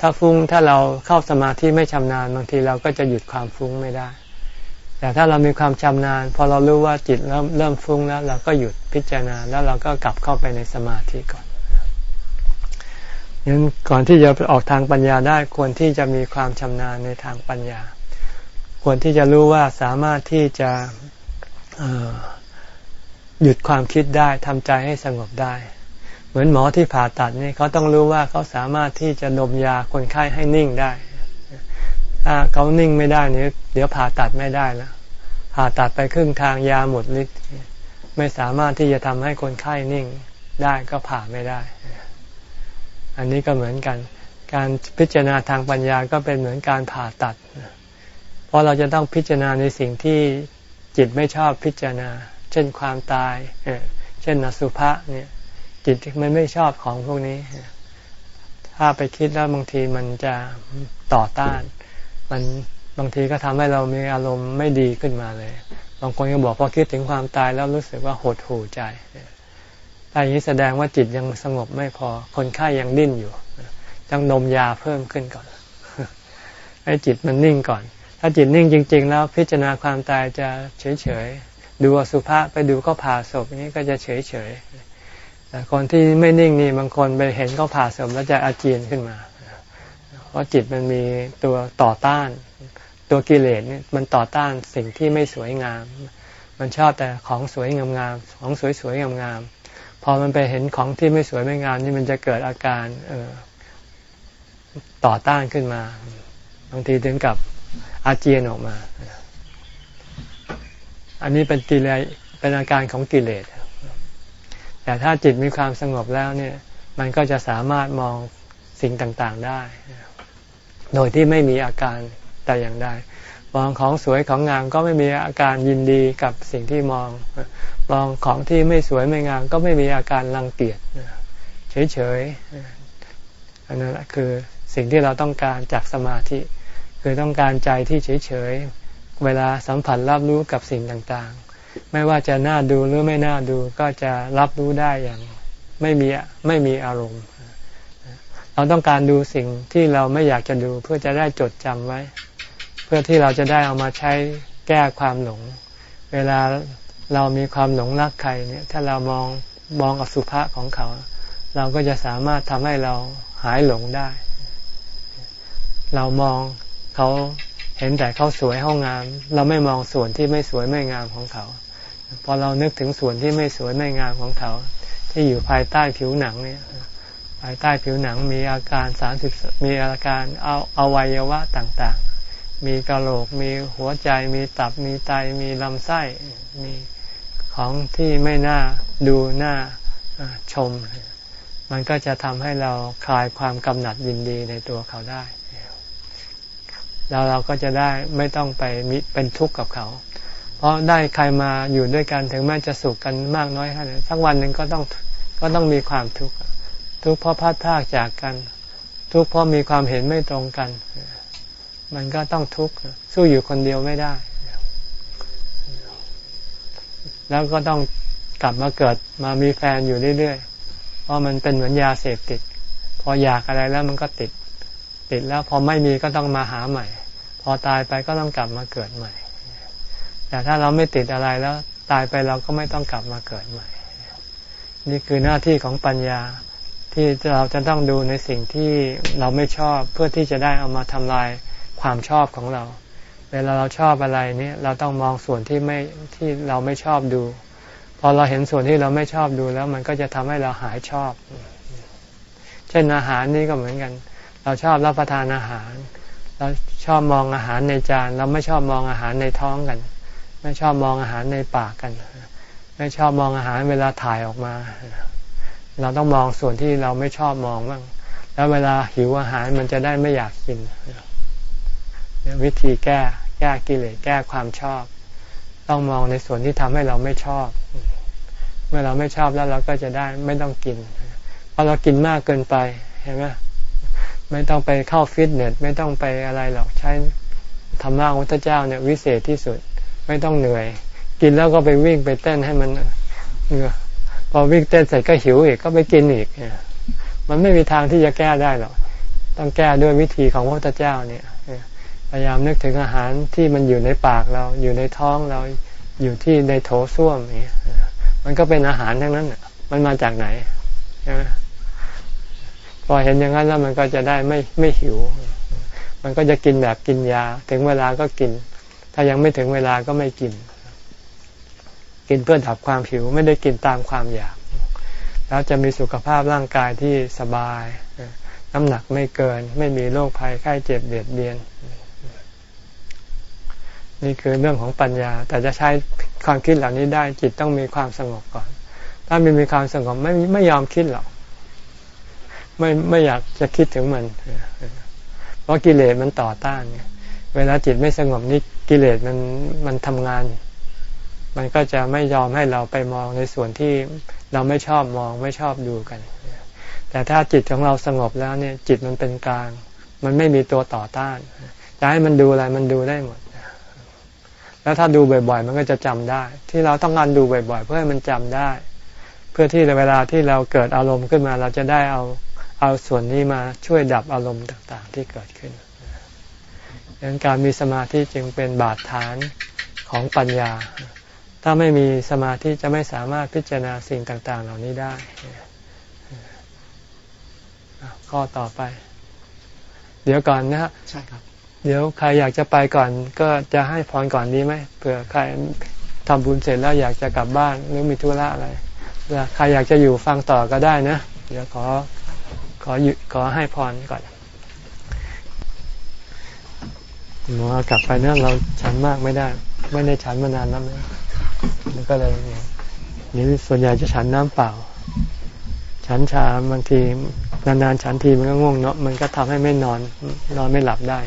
ถ้าฟุง้งถ้าเราเข้าสมาธิไม่ชำนาญ บางทีเราก็จะหยุดความฟุ้งไม่ได้ แต่ถ้าเรามีความชำนาญ พอเรารู้ว่าจิตเริ่มเริ่มฟุ้งแล้ว เราก็หยุดพิจารณาแล้วเราก็กลับเข้าไปในสมาธิก่อน งั้นก่อนที่จะออกทางปัญญาได้ควรที่จะมีความชำนาญในทางปัญญา ควรที่จะรู้ว่าสามารถที่จะหยุดความคิดได้ทำใจให้สงบได้ เหมือนหมอที่ผ่าตัดนี่เขาต้องรู้ว่าเขาสามารถที่จะดมยาคนไข้ให้นิ่งได้ ถ้าเขานิ่งไม่ได้นี่เดี๋ยวผ่าตัดไม่ได้แล้วผ่าตัดไปครึ่งทางยาหมดฤทธิ์ไม่สามารถที่จะทำให้คนไข้นิ่งได้ก็ผ่าไม่ได้ อันนี้ก็เหมือนกัน การพิจารณาทางปัญญาก็เป็นเหมือนการผ่าตัด เพราะเราจะต้องพิจารณาในสิ่งที่จิตไม่ชอบพิจารณา เช่นความตาย เช่นนสุภะเนี่ย จิตมันไม่ชอบของพวกนี้ ถ้าไปคิดแล้วบางทีมันจะต่อต้าน มันบางทีก็ทำให้เรามีอารมณ์ไม่ดีขึ้นมาเลย บางคนก็บอกพอคิดถึงความตายแล้วรู้สึกว่าหดหู่ใจ อย่างนี้แสดงว่าจิตยังสงบไม่พอ คนไข้ยยังดิ้นอยู่ต้องนมยาเพิ่มขึ้นก่อนให้จิตมันนิ่งก่อน ถ้าจิตนิ่งจริง ๆ แล้วพิจารณาความตายจะเฉยๆดูอสุภะไปดูก็ผ่าศพนี้ก็จะเฉยๆแต่คนที่ไม่นิ่งนี่บางคนไปเห็นก็ผ่าศพแล้วจะอาเจียนขึ้นมา เพราะจิตมันมีตัวต่อต้าน ตัวกิเลสนี่มันต่อต้านสิ่งที่ไม่สวยงาม มันชอบแต่ของสวยงามๆของสวยๆงามๆ พอมันไปเห็นของที่ไม่สวยไม่งามนี่มันจะเกิดอาการ เออต่อต้านขึ้นมา บางทีถึงกับอาเจียนออกมา อันนี้เป็นกิเลสเป็นอาการของกิเลสแต่ถ้าจิตมีความสงบแล้วเนี่ย มันก็จะสามารถมองสิ่งต่างๆได้ โดยที่ไม่มีอาการแต่อย่างใด มองของสวยของงามก็ไม่มีอาการยินดีกับสิ่งที่มอง มองของที่ไม่สวยไม่งามก็ไม่มีอาการรังเกียจเฉยๆอันนั้นคือสิ่งที่เราต้องการจากสมาธิ คือต้องการใจที่เฉยๆเวลาสัมผัสรับรู้กับสิ่งต่างๆ ไม่ว่าจะน่าดูหรือไม่น่าดูก็จะรับรู้ได้อย่างไม่มีไม่มีอารมณ์ เราต้องการดูสิ่งที่เราไม่อยากจะดูเพื่อจะได้จดจำไว้ เพื่อที่เราจะได้เอามาใช้แก้ความหลง เวลาเรามีความหลงรักใครเนี่ย ถ้าเรามองมองอสุภะของเขา เราก็จะสามารถทำให้เราหายหลงได้ เรามองเขาเห็นแต่เขาสวยห้องงาม เราไม่มองส่วนที่ไม่สวยไม่งามของเขา พอเรานึกถึงส่วนที่ไม่สวยไม่งามของเขา ที่อยู่ภายใต้ผิวหนังเนี่ยภายใต้ผิวหนังมีอาการสามสิบมีอาการเอาอวัยวะต่างๆ มีกระโหลก มีหัวใจ มีตับ มีไต มีลำไส้ มีของที่ไม่น่าดูน่าชม มันก็จะทำให้เราคลายความกำหนัดยินดีในตัวเขาได้ แล้วเราก็จะได้ไม่ต้องไปมิเป็นทุกข์กับเขา เพราะได้ใครมาอยู่ด้วยกันถึงแม้จะสุขกันมากน้อยแค่ไหนสักวันหนึ่งก็ต้องก็ต้องมีความทุกข์ ทุกข์เพราะพัดพากจากกัน ทุกข์เพราะมีความเห็นไม่ตรงกัน มันก็ต้องทุกข์สู้อยู่คนเดียวไม่ได้ แล้วก็ต้องกลับมาเกิดมามีแฟนอยู่เรื่อยๆ เพราะมันเป็นเหมือนยาเสพติด พออยากอะไรแล้วมันก็ติด ติดแล้วพอไม่มีก็ต้องมาหาใหม่ พอตายไปก็ต้องกลับมาเกิดใหม่ แต่ถ้าเราไม่ติดอะไรแล้วตายไปเราก็ไม่ต้องกลับมาเกิดใหม่ นี่คือหน้าที่ของปัญญาที่เราจะต้องดูในสิ่งที่เราไม่ชอบเพื่อที่จะได้เอามาทำลาย ความชอบของเรา เวลาเราชอบอะไรนี่เราต้องมองส่วนที่ไม่ที่เราไม่ชอบดู พอเราเห็นส่วนที่เราไม่ชอบดูแล้วมันก็จะทำให้เราหายชอบ เช่นอาหารนี่ก็เหมือนกัน เราชอบรับประทานอาหาร เราชอบมองอาหารในจาน เราไม่ชอบมองอาหารในท้องกัน ไม่ชอบมองอาหารในปากกัน ไม่ชอบมองอาหารเวลาถ่ายออกมา เราต้องมองส่วนที่เราไม่ชอบมองบ้างแล้วเวลาหิวอาหารมันจะได้ไม่อยากกิน วิธีแก้แก้กิเลสแก้ความชอบ ต้องมองในส่วนที่ทำให้เราไม่ชอบ เมื่อเราไม่ชอบแล้วเราก็จะได้ไม่ต้องกินเพราะเรากินมากเกินไปเห็นไหมไม่ต้องไปเข้าฟิตเนสไม่ต้องไปอะไรหรอกใช้ธรรมะของพระเจ้าเนี่ยวิเศษที่สุดไม่ต้องเหนื่อย กินแล้วก็ไปวิ่งไปเต้นให้มันเหนื่อยพอวิ่งเต้นเสร็จก็หิวอีกก็ไปกินอีก มันไม่มีทางที่จะแก้ได้หรอก ต้องแก้ด้วยวิธีของพระพุทธเจ้าเนี่ย พยายามนึกถึงอาหารที่มันอยู่ในปากเรา อยู่ในท้องเราอยู่ที่ในโถส้วมนี่มันก็เป็นอาหารทั้งนั้นมันมาจากไหนใช่ไหมพอเห็นอย่างนั้นแล้วมันก็จะได้ไม่ไม่หิว มันก็จะกินแบบกินยา ถึงเวลาก็กิน ถ้ายังไม่ถึงเวลาก็ไม่กิน กินเพื่อดับความหิวไม่ได้กินตามความอยาก แล้วจะมีสุขภาพร่างกายที่สบาย น้ำหนักไม่เกิน ไม่มีโรคภัยไข้เจ็บเบียดเบียน นี่คือเรื่องของปัญญา แต่จะใช้ความคิดเหล่านี้ได้จิตต้องมีความสงบก่อน ถ้าไม่มีความสงบไม่ไม่ยอมคิดหรอกไม่ไม่อยากจะคิดถึงมัน เพราะกิเลสมันต่อต้านเวลาจิตไม่สงบนี่กิเลสมันมันทำงาน มันก็จะไม่ยอมให้เราไปมองในส่วนที่เราไม่ชอบมองไม่ชอบดูกัน แต่ถ้าจิตของเราสงบแล้วเนี่ย จิตมันเป็นกลาง มันไม่มีตัวต่อต้านจะให้มันดูอะไรมันดูได้หมด แล้วถ้าดูบ่อยๆ มันก็จะจำได้ ที่เราต้องการดูบ่อยๆ เพื่อให้มันจำได้ เพื่อที่เวลาที่เราเกิดอารมณ์ขึ้นมา เราจะได้เอาเอาส่วนนี้มาช่วยดับอารมณ์ต่างๆ ที่เกิดขึ้นดังนั้นการมีสมาธิจึงเป็นบาดฐานของปัญญา ถ้าไม่มีสมาธิจะไม่สามารถพิจารณาสิ่งต่าง ๆ เหล่านี้ได้ ข้อต่อไป เดี๋ยวก่อนนะฮะใช่ครับ เดี๋ยวใครอยากจะไปก่อน ก็จะให้พรก่อนดีไหมเผื่อใครทำบุญเสร็จแล้วอยากจะกลับบ้านหรือมีธุระอะไรใครอยากจะอยู่ฟังต่อก็ได้นะ เดี๋ยวขอขอหยุดขอให้พรก่อนหมอกลับไปเนะเราฉันมากไม่ได้ ไม่ได้ฉันมานานแล้วนะมันก็เลยนี่ส่วนใหญ่จะฉันน้ำเปล่า ฉันชาบางทีนานๆฉันทีมันก็ง่วงเนาะมันก็ทำให้ไม่นอน นอนไม่หลับได้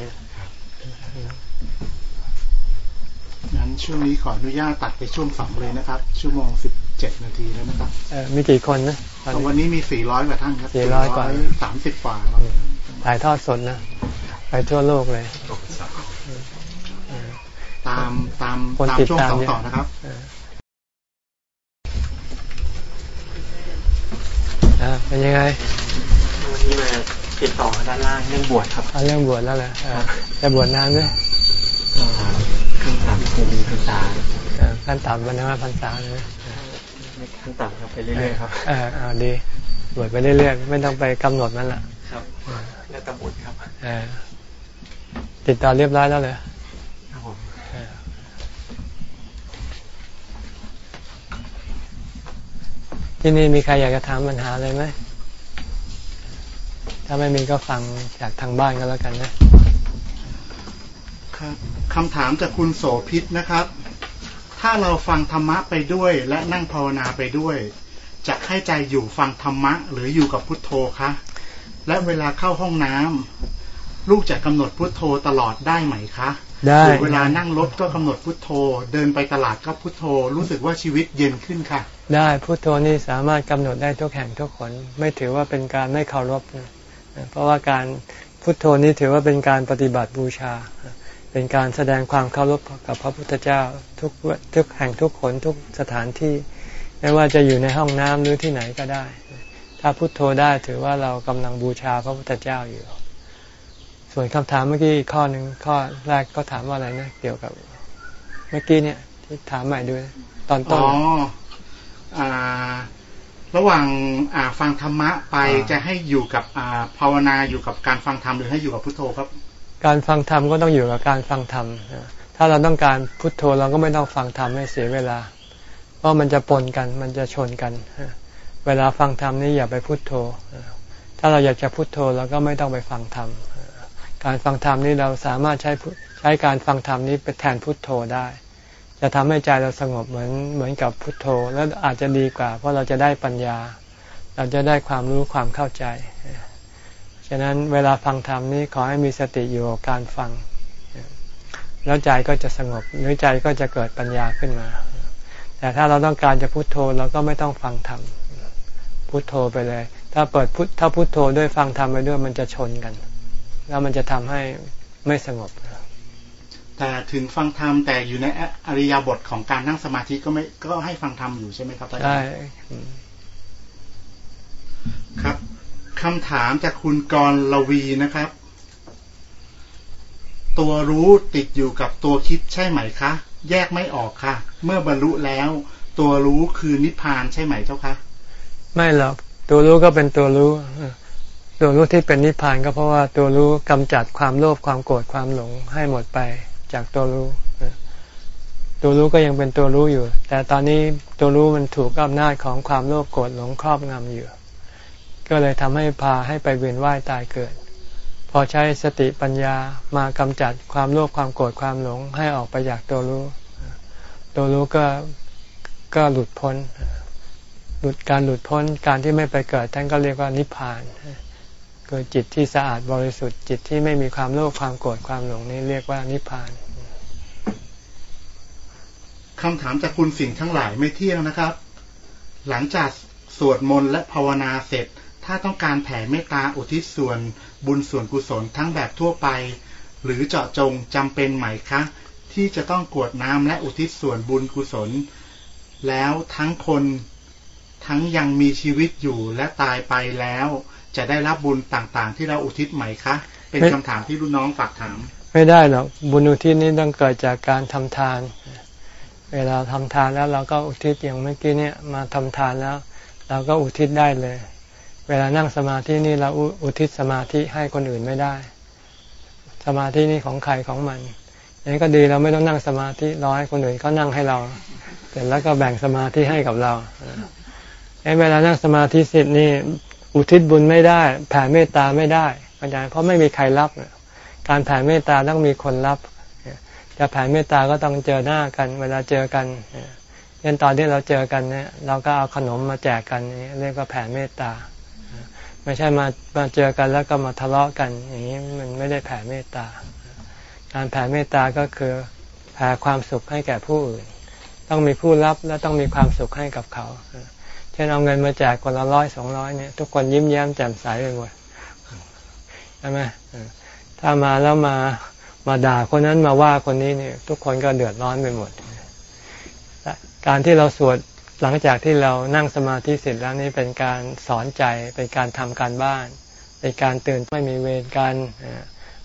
งั้นช่วงนี้ขออนุญาตตัดไปช่วงสองเลยนะครับ ชั่วโมงสิบเจ็ดนาทีแล้วนะครับเออมีกี่คนนะวันนี้มีสี่ร้อยกว่าท่านครับสี่ร้อยกว่าสามสิบกว่าถ่ายทอดสดนะ ไปทั่วโลกเลย ตามตามตามช่วงสองต่อนะครับเป็นยังไงวันนี้มาติดต่อด้านล่างเรื่องบวชครับเรื่องบวชแล้วแหละจะบวชนานไหม ขั้นต่ำคือมีพรรษาขั้นต่ำวันนี้พรรษาเลยขั้นต่ำครับไปเรื่อยๆครับอ่าอ่าดีบวชไปเรื่อยๆ ไม่ต้องไปกำหนดนั่นแหละครับแล้วตบุตรครับติดต่อเรียบร้อยแล้วเลยที่นี่มีใครอยากจะถามปัญหาอะไรไหมถ้าไม่มีก็ฟังจากทางบ้านก็แล้วกันนะ ครับคำถามจากคุณโสพิษนะครับ ถ้าเราฟังธรรมะไปด้วยและนั่งภาวนาไปด้วย จะให้ใจอยู่ฟังธรรมะหรืออยู่กับพุทโธคะ และเวลาเข้าห้องน้ำลูกจะกำหนดพุทโธตลอดได้ไหมคะได้หรือเวลานั่งรถก็กำหนดพุทโธ เดินไปตลาดก็พุทโธ รู้สึกว่าชีวิตเย็นขึ้นค่ะ ได้พุทโธนี่สามารถกำหนดได้ทุกแห่งทุกคนไม่ถือว่าเป็นการไม่เคารพนะเพราะว่าการพุทโธนี้ถือว่าเป็นการปฏิบัติบูชา เป็นการแสดงความเคารพกับพระพุทธเจ้าทุกทุกแห่งทุกคนทุกสถานที่ ไม่ว่าจะอยู่ในห้องน้ำหรือที่ไหนก็ได้ ถ้าพุทโธได้ถือว่าเรากำลังบูชาพระพุทธเจ้าอยู่ ส่วนคำถามเมื่อกี้อีกข้อหนึ่งข้อแรกก็ถามว่าอะไรนะเกี่ยวกับ เมื่อกี้เนี่ย ที่ถามใหม่ด้วย ตอนต้อ๋นออ่าระหว่างอ่าฟังธรรมะไปอ่าจะให้อยู่กับอ่าภาวนาอยู่กับการฟังธรรมหรือให้อยู่กับพุทโธครับ การฟังธรรมก็ต้องอยู่กับการฟังธรรมถ้าเราต้องการพุทโธเราก็ไม่ต้องฟังธรรมให้เสียเวลา เพราะมันจะปนกันมันจะชนกัน เวลาฟังธรรมนี่อย่าไปพุทโธ ถ้าเราอยากจะพุทโธเราก็ไม่ต้องไปฟังธรรมการฟังธรรมนี่เราสามารถใช้ใช้การฟังธรรมนี้ไปแทนพุทโธได้ จะทำให้ใจเราสงบเหมือนเหมือนกับพุทโธ แล้วอาจจะดีกว่า เพราะเราจะได้ปัญญา เราจะได้ความรู้ความเข้าใจ ฉะนั้นเวลาฟังธรรมนี้ขอให้มีสติอยู่กับการฟัง แล้วใจก็จะสงบหรือใจก็จะเกิดปัญญาขึ้นมา แต่ถ้าเราต้องการจะพุโทโธเราก็ไม่ต้องฟังธรรมพุโทโธไปเลย ถ้าเปิดพุทถ้าพุโทโธด้วยฟังธรรมไปด้วยมันจะชนกัน แล้วมันจะทำให้ไม่สงบแต่ถึงฟังธรรมแต่อยู่ในอริยบทของการนั่งสมาธิก็ไม่ก็ให้ฟังธรรมอยู่ใช่ไหมครับอาจารย์ได้ครับ คำถามจากคุณกรลวีนะครับ ตัวรู้ติดอยู่กับตัวคิดใช่ไหมคะ แยกไม่ออกค่ะ เมื่อบรรลุแล้ว ตัวรู้คือนิพพานใช่ไหมเจ้าคะ ไม่หรอกตัวรู้ก็เป็นตัวรู้ตัวรู้ที่เป็นนิพพานก็เพราะว่าตัวรู้กำจัดความโลภความโกรธความหลงให้หมดไปจากตัวรู้ ตัวรู้ก็ยังเป็นตัวรู้อยู่ แต่ตอนนี้ตัวรู้มันถูกอำนาจของความโลภโกรธหลงครอบงำอยู่ ก็เลยทำให้พาให้ไปเวียนว่ายตายเกิด พอใช้สติปัญญามากำจัดความโลภความโกรธความหลงให้ออกไปจากตัวรู้ ตัวรู้ก็ก็หลุดพ้น หลุดการหลุดพ้นการที่ไม่ไปเกิดท่านก็เรียกว่านิพพานคือจิตที่สะอาดบริสุทธิ์จิตที่ไม่มีความโลภความโกรธความหลงนี้เรียกว่านิพพานคำถามจากคุณสิ่งทั้งหลายไม่เที่ยงนะครับ หลังจากสวดมนต์และภาวนาเสร็จ ถ้าต้องการแผ่เมตตาอุทิศส่วนบุญส่วนกุศลทั้งแบบทั่วไป หรือเจาะจงจำเป็นไหมคะ ที่จะต้องกวดน้ำและอุทิศส่วนบุญกุศล แล้วทั้งคนทั้งยังมีชีวิตอยู่และตายไปแล้ว จะได้รับบุญต่างๆ ที่เราอุทิศไหมคะ เป็นไม่คำถามที่รุ่นน้องฝากถาม ไม่ได้หรอกบุญอุทิศนี้ต้องเกิดจากการทำทาน เวลาทำทานแล้วเราก็อุทิศอย่างเมื่อกี้เนี่ยมาทำทานแล้ว เราก็อุทิศได้เลย เวลานั่งสมาธินี่เราอุอุทิศสมาธิให้คนอื่นไม่ได้ สมาธินี่ของใครของมันอย่างนี้ก็ดีเราไม่ต้องนั่งสมาธิรอให้คนอื่นเขานั่งให้เราเสร็จแล้วก็แบ่งสมาธิให้กับเราไอ้เวลานั่งสมาธิเสร็จนี่อุทิศบุญไม่ได้ แผ่เมตตาไม่ได้อาจาเพราะไม่มีใครรับการแผ่เมตตาต้องมีคนรับจะแผ่เมตตาก็ต้องเจอหน้ากัน เวลาเจอกันเช่นตอนที่เราเจอกันเนี่ย เราก็เอาขนมมาแจกกันเรียกว่าแผ่เมตตา ไม่ใช่มามาเจอกันแล้วก็มาทะเลาะกันอย่างนี้มันไม่ได้แผ่เมตตา การแผ่เมตตาก็คือแผ่ความสุขให้แก่ผู้อื่น ต้องมีผู้รับและต้องมีความสุขให้กับเขาเช่นเอาเงินมาแจกคนละร้อยสองร้อยเนี่ยทุกคนยิ้มแย้มแจ่มใสไปหมดใช่ไหมถ้ามาแล้วมามาด่าคนนั้นมาว่าคนนี้เนี่ย ทุกคนก็เดือดร้อนไปหมด การที่เราสวด หลังจากที่เรานั่งสมาธิเสร็จแล้วนี่เป็นการสอนใจเป็นการทำการบ้านเป็นการเตือนไม่มีเวรกัน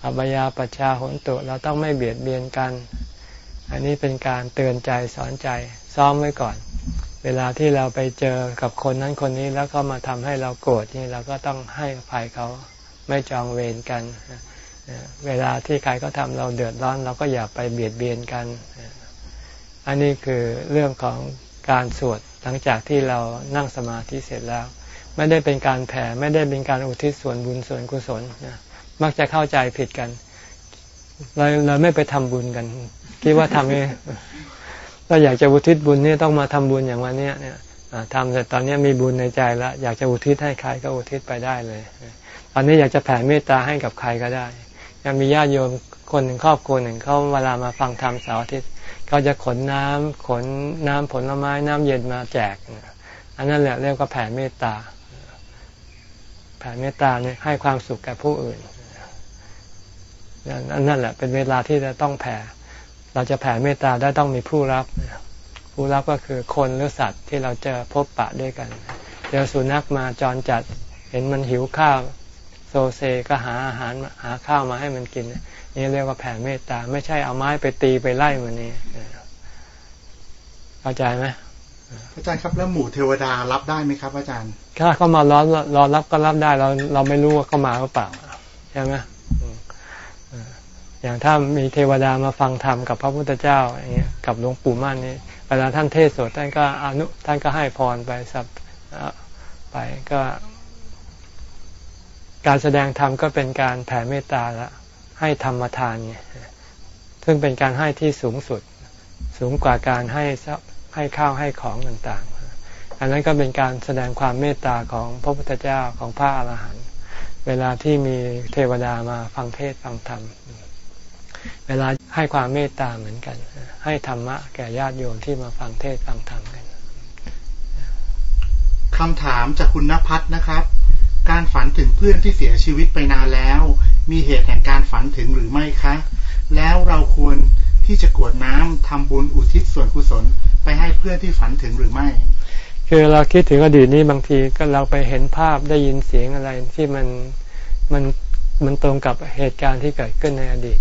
อัปยาปชาหนตุเราต้องไม่เบียดเบียนกัน อันนี้เป็นการเตือนใจสอนใจซ้อมไว้ก่อน เวลาที่เราไปเจอกับคนนั้นคนนี้แล้วก็มาทำให้เราโกรธนี่เราก็ต้องให้อภัยเขาไม่จองเวรกัน เวลาที่ใครก็ทำเราเดือดร้อน เราก็อย่าไปเบียดเบียนกัน อันนี้คือเรื่องของ การสวดหลังจากที่เรานั่งสมาธิเสร็จแล้ว ไม่ได้เป็นการแผ่ไม่ได้เป็นการอุทิศส่วนบุญส่วนกุศลนะมักจะเข้าใจผิดกัน เราเราไม่ไปทำบุญกันคิดว่าทำเองเราอยากจะอุทิศบุญเนี่ยต้องมาทำบุญอย่างวันนี้เนี่ยทำแต่ตอนนี้มีบุญในใจแล้ว อยากจะอุทิศให้ใครก็อุทิศไปได้เลย ตอนนี้อยากจะแผ่เมตตาให้กับใครก็ได้ ยังมีญาติโยมคนหนึ่งครอบครัวหนึ่งเขาเวลามาฟังธรรมเสาร์อาทิตย์ เขาจะขนน้ำขนน้ำผลไม้น้ำเย็นมาแจก อันนั้นแหละเรียกว่าแผ่เมตตา แผ่เมตตาเนี่ยให้ความสุขแก่ผู้อื่นอันนั่นแหละเป็นเวลาที่จะต้องแผ่ เราจะแผ่เมตตาได้ต้องมีผู้รับ ผู้รับก็คือคนหรือสัตว์ที่เราเจอพบปะด้วยกันเจอสุนัขมาจรจัด เห็นมันหิวข้าวโซเซก็หาอาหารหาข้าวมาให้มันกิน นี่เรียกว่าแผ่เมตตา ไม่ใช่เอาไม้ไปตีไปไล่มันนี่เข้าใจไหมอาจารย์ครับแล้วหมู่เทวดารับได้ไหมครับ อาจารย์ ถ้าเขามารอรอรับก็รับได้เราเราไม่รู้ว่าเขามาหรือเปล่าใช่ไหมอย่างถ้ามีเทวดามาฟังธรรมกับพระพุทธเจ้าอย่างเงี้ยกับหลวงปู่มั่นนี่เวลาท่านเทศสดท่านก็อนุท่านก็ให้พรไปสับไปก็ การแสดงธรรมก็เป็นการแผ่เมตตาละ ให้ธรรมทานเนี่ยซึ่งเป็นการให้ที่สูงสุด สูงกว่าการให้ให้ข้าวให้ของต่างๆ อันนั้นก็เป็นการแสดงความเมตตาของพระพุทธเจ้าของพระอาหารหันต์เวลาที่มีเทวดามาฟังเทศฟังธรรม เวลาให้ความเมตตาเหมือนกัน ให้ธรรมะแก่ญาติโยมที่มาฟังเทศฟังธรรมกันคำถามจากคุณนภัทรนะครับ การฝันถึงเพื่อนที่เสียชีวิตไปนานแล้ว มีเหตุแห่งการฝันถึงหรือไม่คะ แล้วเราควรที่จะกวดน้ำทำบุญอุทิศส่วนกุศลไปให้เพื่อนที่ฝันถึงหรือไม่ คือเราคิดถึงอดีตนี้บางทีก็เราไปเห็นภาพได้ยินเสียงอะไรที่มันมันมันตรงกับเหตุการณ์ที่เกิดขึ้นในอดีต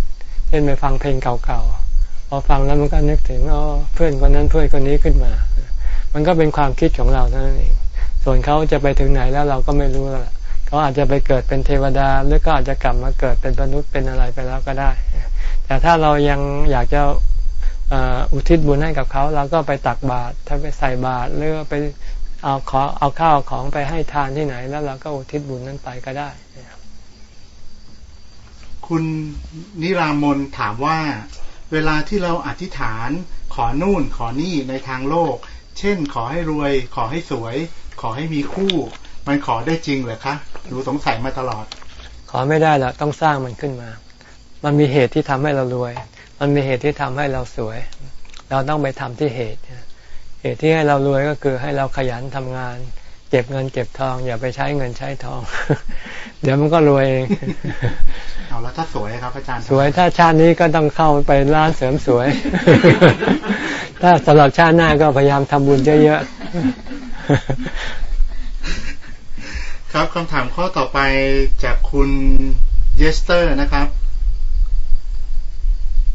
เช่นไปฟังเพลงเก่าๆพอฟังแล้วมันก็นึกถึงอ๋อเพื่อนคนนั้นเพื่อนคนนี้ขึ้นมา มันก็เป็นความคิดของเราเท่านั้นเอง ส่วนเขาจะไปถึงไหนแล้วเราก็ไม่รู้ล้วเขาอาจจะไปเกิดเป็นเทวดา หรือก็อาจจะกลับมาเกิดเป็นมนุษย์เป็นอะไรไปแล้วก็ได้ แต่ถ้าเรายังอยากจะอุทิศบุญให้กับเขาเราก็ไปตักบาตรถ้าไปใส่บาตรหรือไปเอาขอเอาข้าวของไปให้ทานที่ไหน แล้วเราก็อุทิศบุญนั้นไปก็ได้ คุณนิรามนถามว่า เวลาที่เราอธิษฐาน ขอนู่นขอนี่ในทางโลก เช่น ขอให้รวย ขอให้สวย อให้มีคู่ มันขอได้จริงเหรอคะหนูสงสัยมาตลอด ขอไม่ได้ละต้องสร้างมันขึ้นมา มันมีเหตุที่ทำให้เรารวย มันมีเหตุที่ทำให้เราสวย เราต้องไปทำที่เหตุ เหตุที่ให้เรารวยก็คือให้เราขยันทำงาน เก็บเงินเก็บทอง อย่าไปใช้เงินใช้ทอง เดี๋ยวมันก็รวยเองเอาแล้วถ้าสวยครับอาจารย์ สวยถ้าชาตินี้ก็ต้องเข้าไปร้านเสริมสวย ถ้าสำหรับชาติหน้าก็พยายามทำบุญเยอะๆ ครับคำถามข้อต่อไปจากคุณเยสเตอร์นะครับ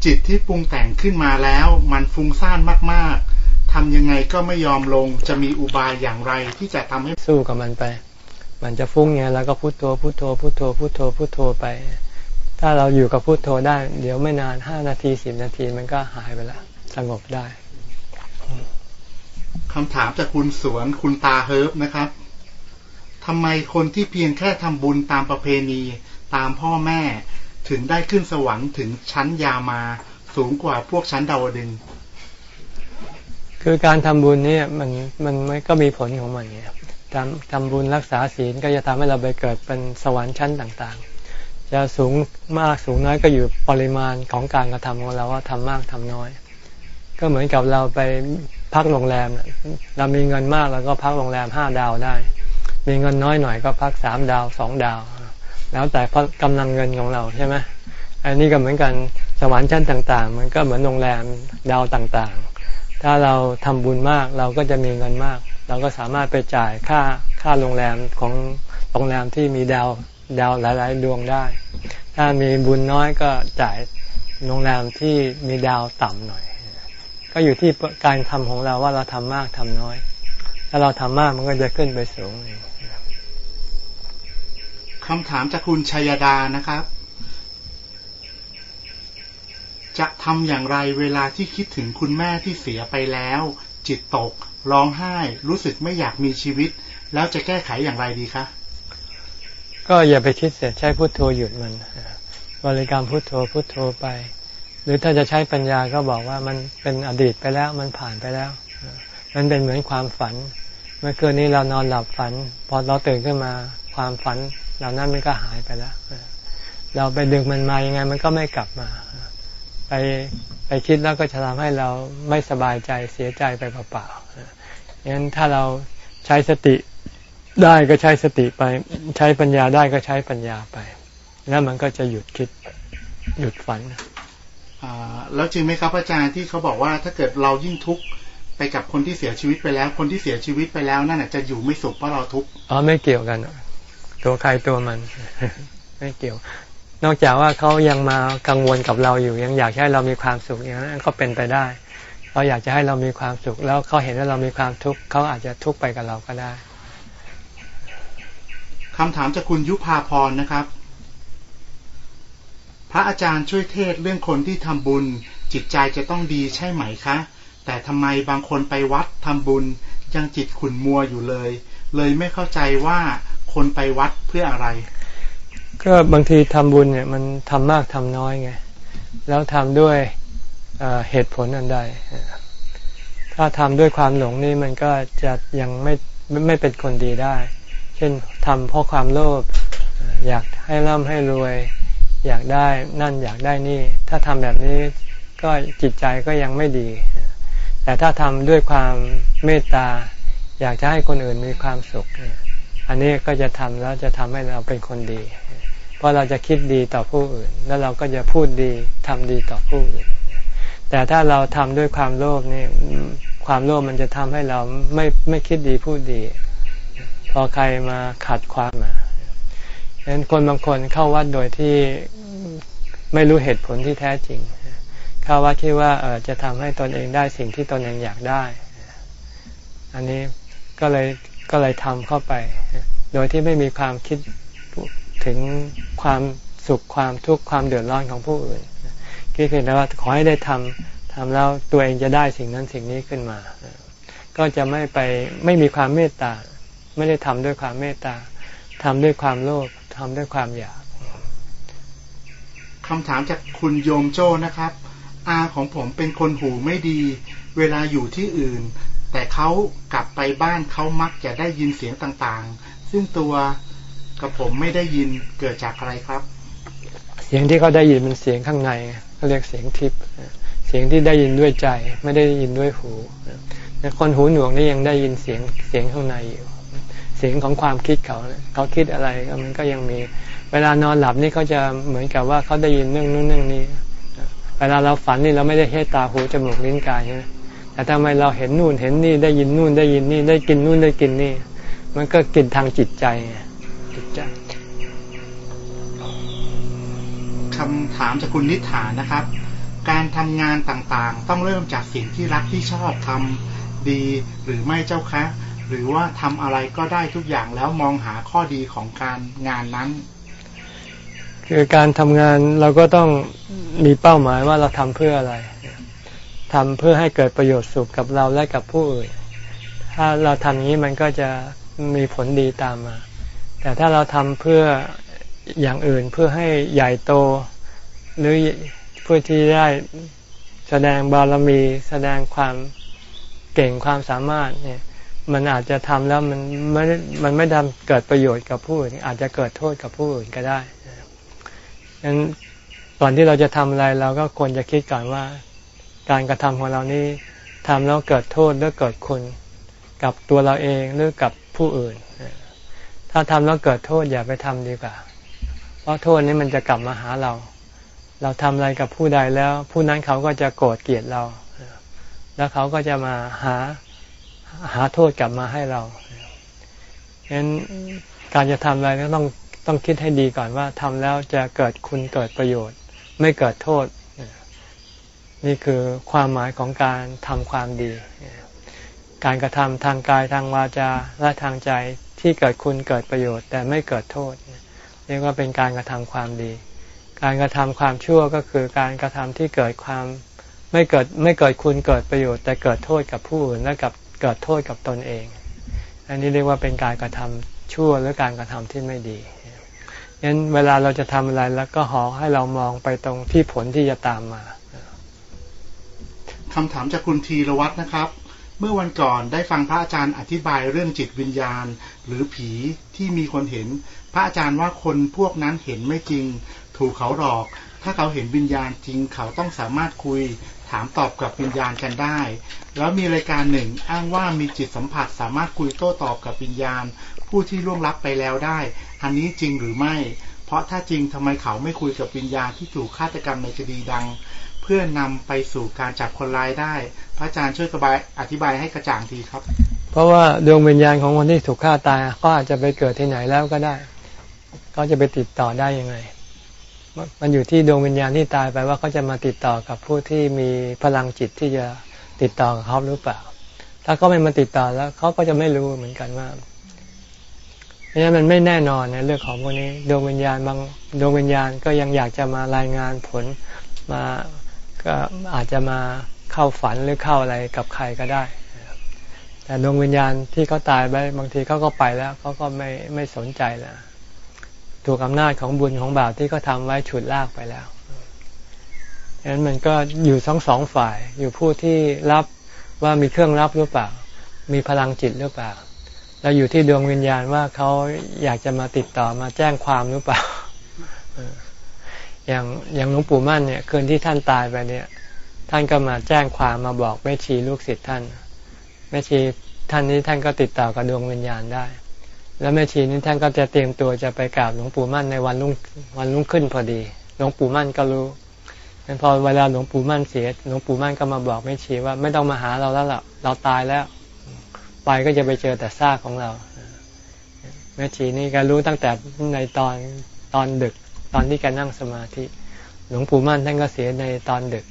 จิตที่ปรุงแต่งขึ้นมาแล้ว มันฟุ้งซ่านมาก ๆทำยังไงก็ไม่ยอมลงจะมีอุบายอย่างไรที่จะทำให้สู้กับมันไป มันจะฟุ้งไงแล้วก็พุโทโธพุโทโธพุโทโธพุโทโธพุโทโธไป ถ้าเราอยู่กับพุโทโธได้ เดี๋ยวไม่นานห้านาทีสิบนาทีมันก็หายไปละสงบได้ คำถามจากคุณสวนคุณตาเฮิร์บนะครับทำไมคนที่เพียงแค่ทำบุญตามประเพณีตามพ่อแม่ ถึงได้ขึ้นสวรรค์ถึงชั้นยามาสูงกว่าพวกชั้นดาวดึง คือการทำบุญเนี่ยมันมันก็มีผลของมันเนี่ยทำทำบุญรักษาศีลก็จะทำให้เราไปเกิดเป็นสวรรค์ชั้นต่างๆ จะสูงมากสูงน้อยก็อยู่ปริมาณของการกระทำของเราว่าทำมากทำน้อย ก็เหมือนกับเราไปพักโรงแรม เรามีเงินมากเราก็พักโรงแรมห้าดาวได้ มีเงินน้อยหน่อยก็พักสามดาวสองดาว แล้วแต่กำลังเงินของเราใช่ไหมอันนี้ก็เหมือนกันสวรรค์ชั้นต่าง ๆ มันก็เหมือนโรงแรมดาวต่างๆ ถ้าเราทำบุญมากเราก็จะมีเงินมาก เราก็สามารถไปจ่ายค่าค่าโรงแรมของโรงแรมที่มีดาวดาวหลายๆ ดวงได้ ถ้ามีบุญน้อยก็จ่ายโรงแรมที่มีดาวต่ำหน่อย ก็อยู่ที่การทำของเราว่าเราทำมากทำน้อย ถ้าเราทำมากมันก็จะขึ้นไปสูงคำถามจากคุณชัยดานะครับ จะทำอย่างไรเวลาที่คิดถึงคุณแม่ที่เสียไปแล้ว จิตตก ร้องไห้ รู้สึกไม่อยากมีชีวิต แล้วจะแก้ไขอย่างไรดีคะ ก็อย่าไปคิดเสียใช้พุทโธหยุดมัน บริกรรมพุทโธพุทโธไป หรือถ้าจะใช้ปัญญาก็บอกว่ามันเป็นอดีตไปแล้วมันผ่านไปแล้ว มันเป็นเหมือนความฝัน เมื่อคืนนี้เรานอนหลับฝัน พอเราตื่นขึ้นมาความฝัน เหล่านั้นมันก็หายไปแล้ว เราไปดึงมันมายังไง มันก็ไม่กลับมา ไปไปคิดแล้วก็จะทำให้เราไม่สบายใจเสียใจไปเปล่าๆงั้นถ้าเราใช้สติได้ก็ใช้สติไป ใช้ปัญญาได้ก็ใช้ปัญญาไป แล้วมันก็จะหยุดคิดหยุดฝัน แล้วจริงไหมครับอาจารย์ที่เขาบอกว่าถ้าเกิดเรายิ่งทุกข์ไปกับคนที่เสียชีวิตไปแล้ว คนที่เสียชีวิตไปแล้วนั่นจะอยู่ไม่สุขเพราะเราทุกข์อ๋อไม่เกี่ยวกันตัวใครตัวมัน ไม่เกี่ยวนอกจากว่าเขายังมากังวลกับเราอยู่ ยังอยากให้เรามีความสุขอย่างนั้นก็เป็นไปได้เราอยากจะให้เรามีความสุข แล้วเขาเห็นว่าเรามีความทุกข์เขาอาจจะทุกข์ไปกับเราก็ได้คำถามจากคุณยุพาพรนะครับ พระอาจารย์ช่วยเทศเรื่องคนที่ทำบุญ จิตใจจะต้องดีใช่ไหมคะ แต่ทำไมบางคนไปวัดทำบุญ ยังจิตขุ่นมัวอยู่เลย เลยไม่เข้าใจว่าคนไปวัดเพื่ออะไร ก็บางทีทำบุญเนี่ยมันทำมากทำน้อยไง แล้วทำด้วยเหตุผลอันใด ถ้าทำด้วยความหลงนี่มันก็จะยังไม่ไม่เป็นคนดีได้ เช่นทำเพราะความโลภอยากให้ร่ำให้รวย อยากได้นั่นอยากได้นี่ ถ้าทำแบบนี้ก็จิตใจก็ยังไม่ดี แต่ถ้าทำด้วยความเมตตา อยากจะให้คนอื่นมีความสุข อันนี้ก็จะทำแล้วจะทำให้เราเป็นคนดี เพราะเราจะคิดดีต่อผู้อื่น แล้วเราก็จะพูดดีทำดีต่อผู้อื่น แต่ถ้าเราทำด้วยความโลภนี่ความโลภมันจะทำให้เราไม่ไม่คิดดีพูดดี พอใครมาขัดความมาะนั้นคนบางคนเข้าวัดโดยที่ไม่รู้เหตุผลที่แท้จริง เข้าวัดคิดว่าเออจะทำให้ตนเองได้สิ่งที่ตนเองอยากได้ อันนี้ก็เลยก็เลยทำเข้าไป โดยที่ไม่มีความคิดถึงความสุขความทุกข์ความเดือดร้อนของผู้อื่นคิดเพียงแต่ว่าขอให้ได้ทำทำแล้วตัวเองจะได้สิ่งนั้นสิ่งนี้ขึ้นมา ก็จะไม่ไปไม่มีความเมตตา ไม่ได้ทำด้วยความเมตตาทำด้วยความโลภ ทำด้วยความอยากคำถามจากคุณโยมโจ้นะครับ อาของผมเป็นคนหูไม่ดี เวลาอยู่ที่อื่น แต่เขากลับไปบ้านเขามักจะได้ยินเสียงต่างๆ ซึ่งตัวกับผมไม่ได้ยินเกิดจากอะไรครับ เสียงที่เขาได้ยินมันเสียงข้างในเขาเรียกเสียงทิพย์เสียงที่ได้ยินด้วยใจ ไม่ได้ยินด้วยหูคนหูหนวกนี่ยังได้ยินเสียงเสียงข้างในอยู่ เสียงของความคิดเขาเขาคิดอะไรมันก็ยังมี เวลานอนหลับนี่เขาจะเหมือนกับว่าเขาได้ยินเรื่องนู้นเรื่องนี้ เวลาเราฝันนี่เราไม่ได้เห็นตาหูจมูกลิ้นกายใช่ไหมแต่ทำไมเราเห็นนู่นเห็นนี่ได้ยินนู่นได้ยินนี่ได้กินนู่นได้กินนี่ มันก็กินทางจิตใจจิตใจคำถามจากคุณนิฐานะครับ การทำงานต่างๆ ต้องเริ่มจากสิ่งที่รักที่ชอบทำดีหรือไม่เจ้าคะ หรือว่าทำอะไรก็ได้ทุกอย่างแล้วมองหาข้อดีของการงานนั้น คือการทำงานเราก็ต้องมีเป้าหมายว่าเราทำเพื่ออะไรทำเพื่อให้เกิดประโยชน์สุขกับเราและกับผู้อื่น ถ้าเราทำอย่างนี้มันก็จะมีผลดีตามมา แต่ถ้าเราทำเพื่ออย่างอื่นเพื่อให้ใหญ่โต หรือเพื่อที่ได้แสดงบารมี แสดงความเก่งความสามารถเนี่ย มันอาจจะทำแล้วมันไม่มันไม่ทำเกิดประโยชน์กับผู้อื่นอาจจะเกิดโทษกับผู้อื่นก็ได้ดังนั้นก่อนที่เราจะทำอะไรเราก็ควรจะคิดก่อนว่า การกระทำของเรานี้ทำแล้วเกิดโทษหรือเกิดคุณกับตัวเราเองหรือกับผู้อื่น ถ้าทำแล้วเกิดโทษอย่าไปทำดีกว่า เพราะโทษนี้มันจะกลับมาหาเรา เราทำอะไรกับผู้ใดแล้ว ผู้นั้นเขาก็จะโกรธเกลียดเรา แล้วเขาก็จะมาหา หาโทษกลับมาให้เราฉะนั้นการจะทำอะไรก็ต้องต้องคิดให้ดีก่อนว่าทำแล้วจะเกิดคุณเกิดประโยชน์ ไม่เกิดโทษ นี่คือความหมายของการทำความดี การกระทำทางกายทางวาจาและทางใจที่เกิดคุณเกิดประโยชน์ แต่ไม่เกิดโทษเรียกว่าเป็นการกระทำความดี การกระทำความชั่วก็คือการกระทำที่เกิดความไม่เกิดไม่เกิดคุณเกิดประโยชน์ แต่เกิดโทษกับผู้อื่นและกับ เกิดโทษกับตนเอง อันนี้เรียกว่าเป็นการกระทำชั่วหรือการกระทำที่ไม่ดีงั้นเวลาเราจะทำอะไรแล้วก็ขอให้เรามองไปตรงที่ผลที่จะตามมาคำถามจากคุณทีรวัตรนะครับ เมื่อวันก่อนได้ฟังพระอาจารย์อธิบายเรื่องจิตวิญญาณ หรือผีที่มีคนเห็น พระอาจารย์ว่าคนพวกนั้นเห็นไม่จริง ถูกเขาหลอก ถ้าเขาเห็นวิญญาณจริงเขาต้องสามารถคุย ถามตอบกับวิญญาณกันได้ แล้วมีรายการหนึ่งอ้างว่ามีจิตสัมผัสสามารถคุยโต้ตอบกับวิญญาณ ผู้ที่ล่วงลับไปแล้วได้ อันนี้จริงหรือไม่ เพราะถ้าจริงทำไมเขาไม่คุยกับวิญญาณที่ถูกฆาตกรรมในคดีดัง เพื่อนำไปสู่การจับคนร้ายได้ พระอาจารย์ช่วยอธิบายให้กระจ่างทีครับ เพราะว่าดวงวิญญาณของคนที่ถูกฆ่าตายก็อาจจะไปเกิดที่ไหนแล้วก็ได้ ก็จะไปติดต่อได้ยังไง มันอยู่ที่ดวงวิญญาณที่ตายไปว่าเขาจะมาติดต่อกับผู้ที่มีพลังจิตที่จะติดต่อกับเขาหรือเปล่า ถ้าเขาไม่มาติดต่อแล้วเขาก็จะไม่รู้เหมือนกันว่าเพราะฉะนั้นมันไม่แน่นอนในเรื่องของพวกนี้ดวงวิญญาณบางดวงวิญญาณก็ยังอยากจะมารายงานผลมาก็อาจจะมาเข้าฝันหรือเข้าอะไรกับใครก็ได้ แต่ดวงวิญญาณที่เขาตายไปบางทีเขาก็ไปแล้วเขาก็ไม่ไม่สนใจแล้ว ถูกอำนาจของบุญของบาปที่เขาทาไว้ฉุดลากไปแล้วดังนั้นมันก็อยู่สองสองฝ่าย อยู่ผู้ที่รับว่ามีเครื่องรับหรือเปล่า มีพลังจิตหรือเปล่า แล้วอยู่ที่ดวงวิญญาณว่าเขาอยากจะมาติดต่อมาแจ้งความหรือเปล่า อย่างอย่างหลวงปู่มั่นเนี่ยคืนที่ท่านตายไปเนี่ย ท่านก็มาแจ้งความมาบอกแม่ชีลูกศิษย์ท่านแม่ชีท่านนี้ท่านก็ติดต่อกับดวงวิญญาณได้ แล้วแม่ชีนี่ท่านก็จะเตรียมตัวจะไปกราบหลวงปู่มั่นในวันรุ่งวันรุ่งขึ้นพอดี หลวงปู่มั่นก็รู้งั้นพอเวลาหลวงปู่มั่นเสีย หลวงปู่มั่นก็มาบอกแม่ชีว่าไม่ต้องมาหาเราแล้วล่ะ เราตายแล้ว ไปก็จะไปเจอแต่ซากของเรา แม่ชีนี่ก็รู้ตั้งแต่ในตอนตอนดึก ตอนที่แกนั่งสมาธิ หลวงปู่มั่นท่านก็เสียในตอนดึก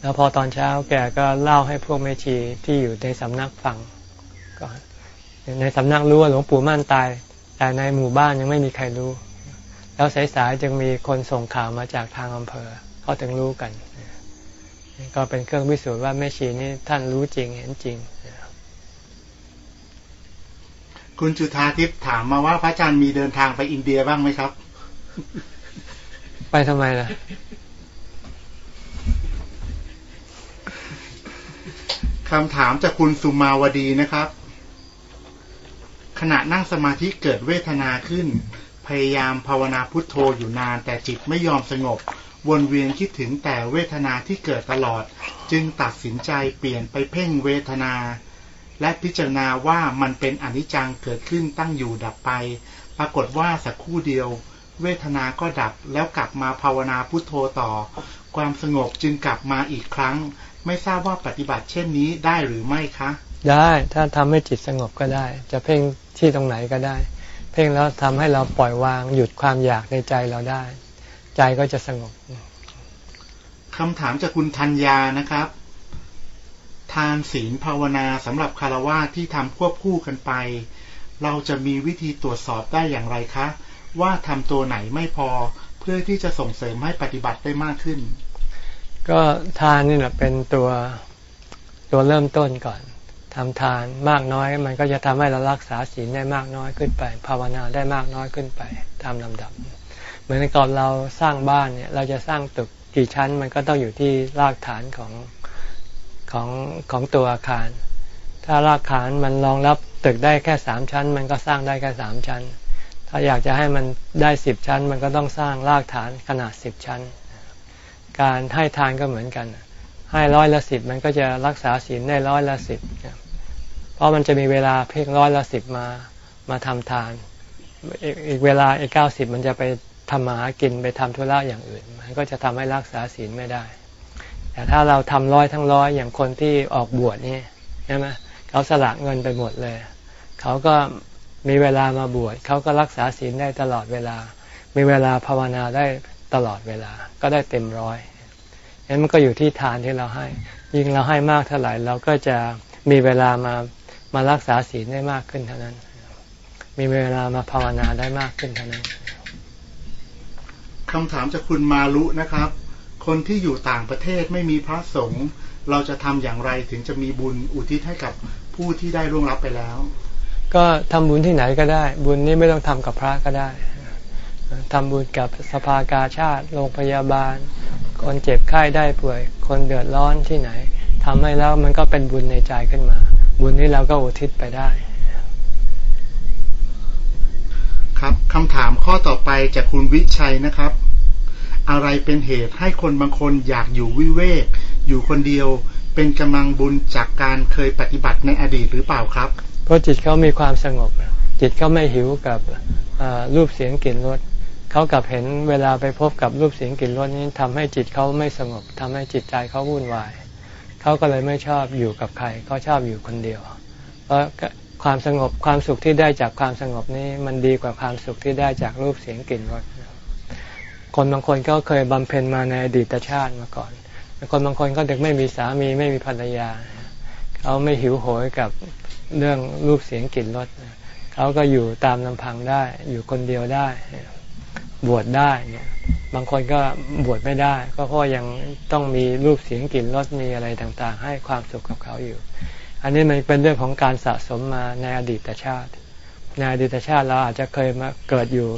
แล้วพอตอนเช้าแกก็เล่าให้พวกแม่ชีที่อยู่ในสำนักฟัง ในสำนักรู้ว่าหลวงปู่มั่นตาย แต่ในหมู่บ้านยังไม่มีใครรู้ แล้วสายๆจึงมีคนส่งข่าวมาจากทางอำเภอเขาถึงรู้กัน ก็เป็นเครื่องพิสูจน์ว่าแม่ชีนี่ท่านรู้จริงเห็นจริง คุณจุธาทิพย์ถามมาว่าพระอาจารย์มีเดินทางไปอินเดียบ้างไหมครับ ไปทำไมล่ะคำถามจากคุณสุมาวดีนะครับ ขณะนั่งสมาธิเกิดเวทนาขึ้น พยายามภาวนาพุทโธอยู่นาน แต่จิตไม่ยอมสงบ วนเวียนคิดถึงแต่เวทนาที่เกิดตลอด จึงตัดสินใจเปลี่ยนไปเพ่งเวทนา และพิจารณาว่ามันเป็นอนิจจังเกิดขึ้นตั้งอยู่ดับไป ปรากฏว่าสักครู่เดียว เวทนาก็ดับแล้วกลับมาภาวนาพุทโธต่อ ความสงบจึงกลับมาอีกครั้ง ไม่ทราบว่าปฏิบัติเช่นนี้ได้หรือไม่คะ ได้ถ้าทำให้จิตสงบก็ได้ จะเพ่ง ที่ตรงไหนก็ได้ เพ่งแล้วทำให้เราปล่อยวางหยุดความอยากในใจเราได้ ใจก็จะสงบคำถามจากคุณธัญญานะครับ ทานศีลภาวนาสำหรับคารวะที่ทำควบคู่กันไป เราจะมีวิธีตรวจสอบได้อย่างไรคะ ว่าทำตัวไหนไม่พอเพื่อที่จะส่งเสริมให้ปฏิบัติได้มากขึ้น ก็ทานนี่แหละเป็นตัวตัวเริ่มต้นก่อน ทำทานมากน้อย มันก็จะทำให้เรารักษาศีลได้มากน้อยขึ้นไป ภาวนาได้มากน้อยขึ้นไปตามลำดับ เหมือนก่อนเราสร้างบ้านเนี่ยเราจะสร้างตึกกี่ชั้น มันก็ต้องอยู่ที่รากฐานของของของตัวอาคาร ถ้ารากฐานมันรองรับตึกได้แค่สามชั้น มันก็สร้างได้แค่สามชั้น ถ้าอยากจะให้มันได้สิบชั้น มันก็ต้องสร้างรากฐานขนาดสิบชั้น การให้ทานก็เหมือนกัน ให้ร้อยละสิบมันก็จะรักษาศีลได้ร้อยละสิบเพราะมันจะมีเวลาเพียงร้อยละสิบมามาทำทาน อีกเวลาอีกเก้าสิบมันจะไปทำมาหากินไปทำธุระอย่างอื่น มันก็จะทำให้รักษาศีลไม่ได้ แต่ถ้าเราทำร้อยทั้งร้อยอย่างคนที่ออกบวชนี่ใช่ไหมเขาสละเงินไปหมดเลย เขาก็มีเวลามาบวชเขาก็รักษาศีลได้ตลอดเวลา มีเวลาภาวนาได้ตลอดเวลาก็ได้เต็มร้อย งั้นมันก็อยู่ที่ทานที่เราให้ ยิ่งเราให้มากเท่าไหร่เราก็จะมีเวลามามารักษาศีลได้มากขึ้นเท่านั้น มีเวลามาภาวนาได้มากขึ้นเท่านั้นคำถามจากคุณมาลุนะครับ คนที่อยู่ต่างประเทศไม่มีพระสงฆ์เราจะทำอย่างไรถึงจะมีบุญอุทิศให้กับผู้ที่ได้ร่วงรับไปแล้ว ก็ทำบุญที่ไหนก็ได้ บุญนี้ไม่ต้องทำกับพระก็ได้ทำบุญกับสภากาชาติ โรงพยาบาล คนเจ็บไข้ได้ป่วย คนเดือดร้อนที่ไหนทำให้แล้วมันก็เป็นบุญในใจขึ้นมา บุญนี้เราก็อุทิศไปได้ ครับคำถามข้อต่อไปจากคุณวิชัยนะครับ อะไรเป็นเหตุให้คนบางคนอยากอยู่วิเวก อยู่คนเดียวเป็นกำลังบุญจากการเคยปฏิบัติในอดีตหรือเปล่าครับ เพราะจิตเขามีความสงบ จิตเขาไม่หิวกับรูปเสียงกลิ่นรส เขากลับเห็นเวลาไปพบกับรูปเสียงกลิ่นรสนี้ทำให้จิตเขาไม่สงบทำให้จิตใจเขาวุ่นวาย เขาก็เลยไม่ชอบอยู่กับใครเขาชอบอยู่คนเดียว เพราะความสงบความสุขที่ได้จากความสงบนี้มันดีกว่าความสุขที่ได้จากรูปเสียงกลิ่นรสคนบางคนก็เคยบำเพ็ญมาในอดีตชาติมาก่อน คนบางคนก็เด็กไม่มีสามีไม่มีภรรยา เขาไม่หิวโหยกับเรื่องรูปเสียงกลิ่นรสเขาก็อยู่ตามลำพังได้ อยู่คนเดียวได้ บวชได้เนี่ยบางคนก็บวชไม่ได้ ก็เพราะยังต้องมีรูปเสียงกลิ่นรสมีอะไรต่างๆ ให้ความสุขกับเขาอยู่ อันนี้มันเป็นเรื่องของการสะสมมาในอดีตชาติ ในอดีตชาติเราอาจจะเคยมาเกิดอยู่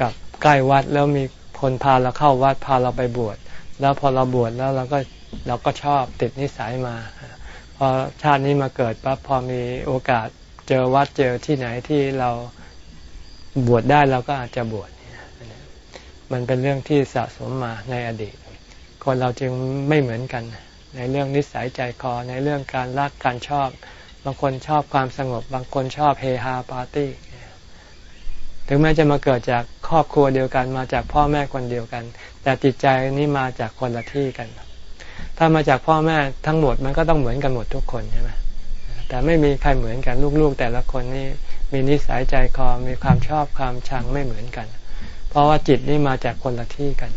กับใกล้วัดแล้วมีคนพาเราเข้าวัดพาเราไปบวชแล้วพอเราบวชแล้วเราก็เราก็ชอบติดนิสัยมา พอชาตินี้มาเกิดปั๊บพอมีโอกาสเจอวัดเจอที่ไหนที่เราบวชได้เราก็อาจจะบวช มันเป็นเรื่องที่สะสมมาในอดีต คนเราจึงไม่เหมือนกัน ในเรื่องนิสัยใจคอในเรื่องการรักการชอบ บางคนชอบความสงบ บางคนชอบเฮฮาปาร์ตี้ถึงแม้จะมาเกิดจากครอบครัวเดียวกันมาจากพ่อแม่คนเดียวกัน แต่จิตใจนี้มาจากคนละที่กัน ถ้ามาจากพ่อแม่ทั้งหมดมันก็ต้องเหมือนกันหมดทุกคนใช่ไหมแต่ไม่มีใครเหมือนกันลูกๆ แต่ละคนนี่มีนิสัยใจคอมีความชอบความชังไม่เหมือนกัน เพราะว่าจิตนี่มาจากคนละที่กัน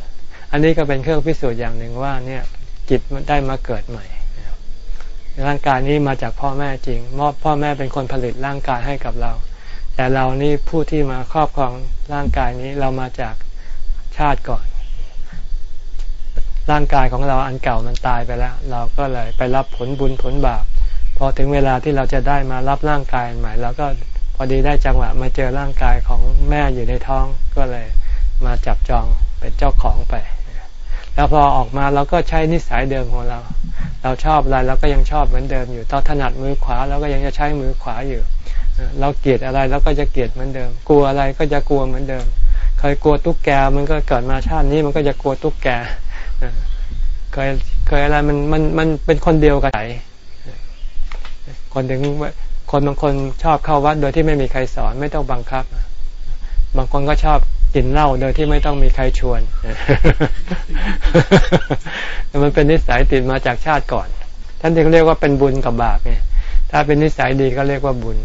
อันนี้ก็เป็นเครื่องพิสูจน์อย่างหนึ่งว่าเนี่ยจิตได้มาเกิดใหม่ร่างกายนี้มาจากพ่อแม่จริงมอบพ่อแม่เป็นคนผลิตร่างกายให้กับเรา แต่เรานี่ผู้ที่มาครอบครองร่างกายนี้เรามาจากชาติก่อน ร่างกายของเราอันเก่ามันตายไปแล้ว เราก็เลยไปรับผลบุญผลบาปพอถึงเวลาที่เราจะได้มารับร่างกายใหม่เราก็พอดีได้จังหวะมาเจอร่างกายของแม่อยู่ในท้องก็เลย มาจับจองเป็นเจ้าของไป แล้วพอออกมาเราก็ใช้นิสัยเดิมของเรา เราชอบอะไรเราก็ยังชอบเหมือนเดิมอยู่ตอนถนัดมือขวาเราก็ยังจะใช้มือขวาอยู่เราเกลียดอะไรเราก็จะเกลียดเหมือนเดิม กลัวอะไรก็จะกลัวเหมือนเดิม เคยกลัวตุ๊กแกมันก็เกิดมาชาตินี้มันก็จะกลัวตุ๊กแกเคยเคยอะไรมันมันมันเป็นคนเดียวกันไหนคนถึงคนบางคนชอบเข้าวัดโดยที่ไม่มีใครสอนไม่ต้องบังคับ บางคนก็ชอบ กินเหล้าโดยที่ไม่ต้องมีใครชวนมันเป็นนิสัยติดมาจากชาติก่อน ท่านจึงเรียกว่าเป็นบุญกับบาปไงถ้าเป็นนิสัยดีก็เรียกว่าบุญ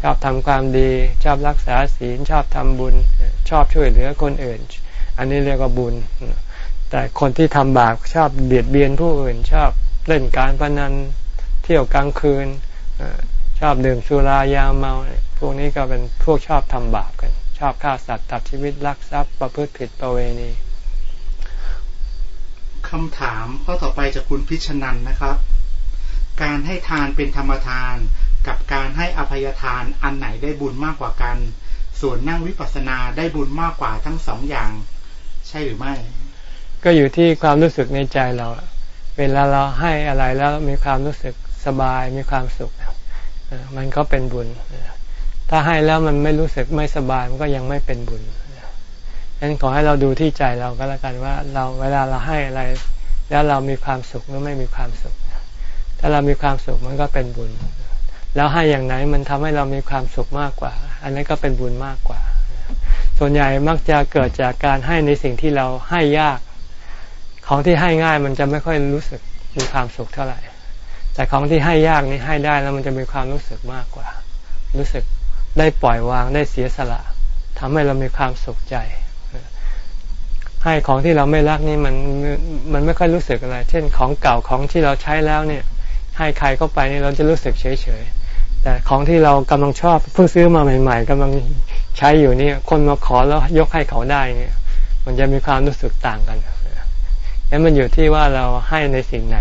ชอบทำความดี ชอบรักษาศีลชอบทำบุญ ชอบช่วยเหลือคนอื่น อันนี้เรียกว่าบุญ แต่คนที่ทำบาปชอบเบียดเบียนผู้อื่น ชอบเล่นการพนันเที่ยวกลางคืนชอบดื่มสุรายาเมา พวกนี้ก็เป็นพวกชอบทำบาปกัน อบฆ่าสัตว์ตัดชีวิตลักทรัพย์ประพฤติผิดประเวณีคำถามข้อต่อไปจากคุณพิชนันนะครับ การให้ทานเป็นธรรมทาน กับการให้อภัยทานอันไหนได้บุญมากกว่ากัน ส่วนนั่งวิปัสสนาได้บุญมากกว่าทั้งสองอย่าง ใช่หรือไม่ ก็อยู่ที่ความรู้สึกในใจเรา เวลาเราให้อะไรแล้วมีความรู้สึกสบายมีความสุข มันก็เป็นบุญ ถ้าให้แล้วมันไม่รู้สึกไม่สบายมันก็ยังไม่เป็นบุญฉะนั้นขอให้เราดูที่ใจเราก็แล้วกันว่า เราเวลาเราให้อะไร แล้วเรามีความสุขหรือไม่มีความสุข ถ้าเรามีความสุขมันก็เป็นบุญ แล้วให้อย่างไหนมันทำให้เรามีความสุขมากกว่า อันนั้นก็เป็นบุญมากกว่า ส่วนใหญ่มักจะเกิดจากการให้ในสิ่งที่เราให้ยาก ของที่ให้ง่ายมันจะไม่ค่อยรู้สึกมีความสุขเท่าไหร่ แต่ของที่ให้ยากนี่ให้ได้แล้วมันจะมีความรู้สึกมากกว่า รู้สึก ได้ปล่อยวางได้เสียสละทำให้เรามีความสุขใจ ให้ของที่เราไม่รักนี่มันมันไม่ค่อยรู้สึกอะไร เช่นของเก่าของที่เราใช้แล้วเนี่ย ให้ใครเข้าไปนี่เราจะรู้สึกเฉยเฉยแต่ของที่เรากำลังชอบเพิ่งซื้อมาใหม่ ๆกำลังใช้อยู่นี่คนมาขอแล้วยกให้เขาได้เนี่ย มันจะมีความรู้สึกต่างกันนั้นมันอยู่ที่ว่าเราให้ในสิ่งไหน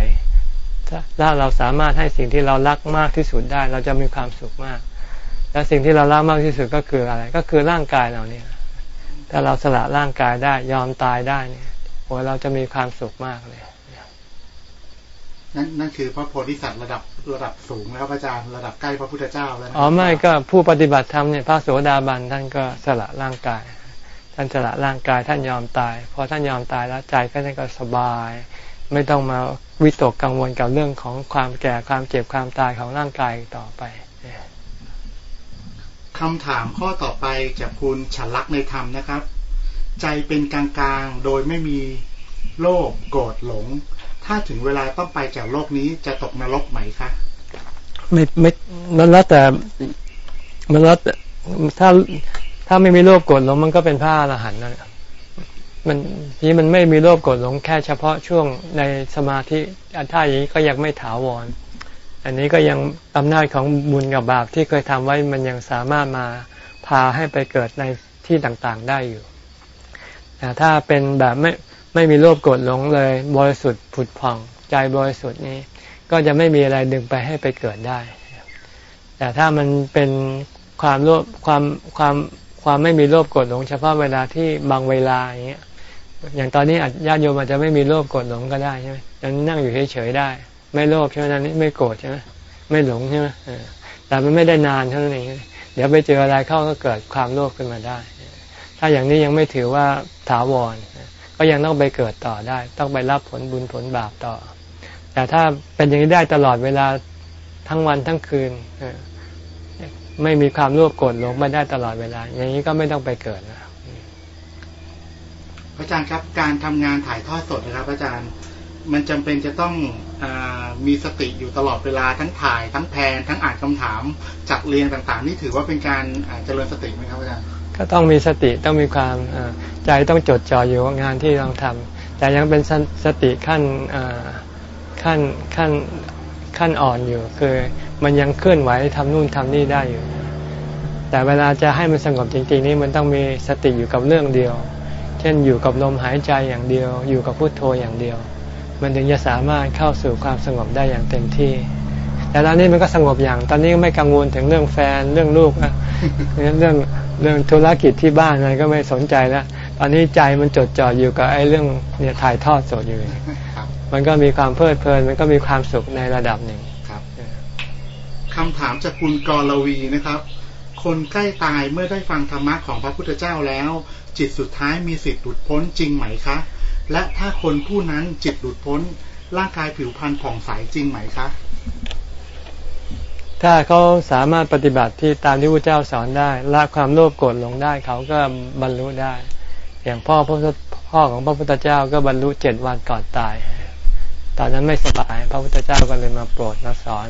ถ้าเราสามารถให้สิ่งที่เรารักมากที่สุดได้ เราจะมีความสุขมาก และสิ่งที่เรารักมากที่สุดก็คืออะไร ก็คือร่างกายเราเนี่ย ถ้าเราสละร่างกายได้ยอมตายได้เนี่ยโอ้เราจะมีความสุขมากเลย นั่นนั่นคือพระโพธิสัตว์ระดับระดับสูงแล้วอาจารย์ระดับใกล้พระพุทธเจ้าแล้วอ๋อไม่ก็ผู้ปฏิบัติธรรมเนี่ยพระโสดาบันท่านก็สละร่างกาย ท่านสละร่างกายท่านยอมตายพอท่านยอมตายแล้วใจก็ท่านก็สบาย ไม่ต้องมาวิตกกังวลกับเรื่องของความแก่ความเจ็บความตายของร่างกายต่อไป คำถามข้อต่อไปจากคุณฉันลักในธรรมนะครับ ใจเป็นกลางๆ โดยไม่มีโลภโกรธหลง ถ้าถึงเวลาต้องไปจากโลกนี้จะตกนรกไหมคะไม่ไม่มันแล้วแต่มันแล้วถ้าถ้าไม่มีโลภโกรธหลงมันก็เป็นพระอรหันต์นั่นมันที่มันไม่มีโลภโกรธหลงแค่เฉพาะช่วงในสมาธิถ้าอย่างนี้ก็ยังไม่ถาวร อันนี้ก็ยังอำนาจของบุญกับบาปที่เคยทำไว้มันยังสามารถมาพาให้ไปเกิดในที่ต่างๆได้อยู่แต่ถ้าเป็นแบบไม่ไม่มีโลภโกรธหลงเลย บริสุทธิ์ผุดผ่อง ใจบริสุทธิ์นี้ ก็จะไม่มีอะไรดึงไปให้ไปเกิดได้ แต่ถ้ามันเป็นความโลภความความความไม่มีโลภโกรธหลง เฉพาะเวลาที่บางเวลาอย่างเงี้ยอย่างตอนนี้ญาติโยมอาจจะไม่มีโลภโกรธหลงก็ได้ใช่ไหมยังนั่งอยู่เฉยๆได้ ไม่โลภใช่ไหมนั้นไม่โกรธใช่ไหมไม่หลงใช่ไหมแต่มันไม่ได้นานเท่านั้นเองเดี๋ยวไปเจออะไรเข้าก็เกิดความโลภขึ้นมาได้ ถ้าอย่างนี้ยังไม่ถือว่าถาวร ก็ยังต้องไปเกิดต่อได้ ต้องไปรับผลบุญผลบาปต่อ แต่ถ้าเป็นอย่างนี้ได้ตลอดเวลาทั้งวันทั้งคืนไม่มีความรวบกดลงไม่ได้ตลอดเวลา อย่างนี้ก็ไม่ต้องไปเกิดนะอาจารย์ครับการทำงานถ่ายทอดสดนะครับ อาจารย์ มันจำเป็นจะต้องอมีสติอยู่ตลอดเวลาทั้งถ่ายทั้งแพนทั้งอ่านคำถามจัดเรียงต่างๆ นี่ถือว่าเป็นการเจริญสติไหมครับอาจารย์ก็ต้องมีสติต้องมีความใจต้องจดจ่ออยู่กับงานที่เราทำแต่ยังเป็นสติขั้นขั้นขั้นขั้นอ่อนอยู่ คือมันยังเคลื่อนไหวทำนู่นทำนี่ได้อยู่ แต่เวลาจะให้มันสงบจริง ๆ นี่มันต้องมีสติอยู่กับเรื่องเดียว เช่นอยู่กับลมหายใจอย่างเดียว อยู่กับพุโทโธอย่างเดียว มันถึงจะสามารถเข้าสู่ความสงบได้อย่างเต็มที่ แต่ตอนนี้มันก็สงบอย่าง ตอนนี้ไม่กังวลถึงเรื่องแฟนเรื่องลูกนะเรื่องเรื่องธุรกิจที่บ้านอะไรก็ไม่สนใจแล้วตอนนี้ใจมันจดจ่ออยู่กับไอ้เรื่องเนี่ยถ่ายทอดสดอยู่มันก็มีความเพลิดเพลิน มันก็มีความสุขในระดับหนึ่งครับคำถามจากคุณกรลวีนะครับ คนใกล้ตายเมื่อได้ฟังธรรมะของพระพุทธเจ้าแล้ว จิตสุดท้ายมีสิทธิ์หลุดพ้นจริงไหมคะ และถ้าคนผู้นั้นจิตหลุดพ้น ร่างกายผิวพรรณผ่องใสจริงไหมคะ ถ้าเขาสามารถปฏิบัติที่ตามที่พระเจ้าสอนได้ละความโลภโกรธลงได้เขาก็บรรลุได้ อย่างพ่อพระพ่อของพระพุทธเจ้าก็บรรลุเจ็ดวันก่อนตาย ตอนนั้นไม่สบาย พระพุทธเจ้าก็เลยมาโปรดมาสอน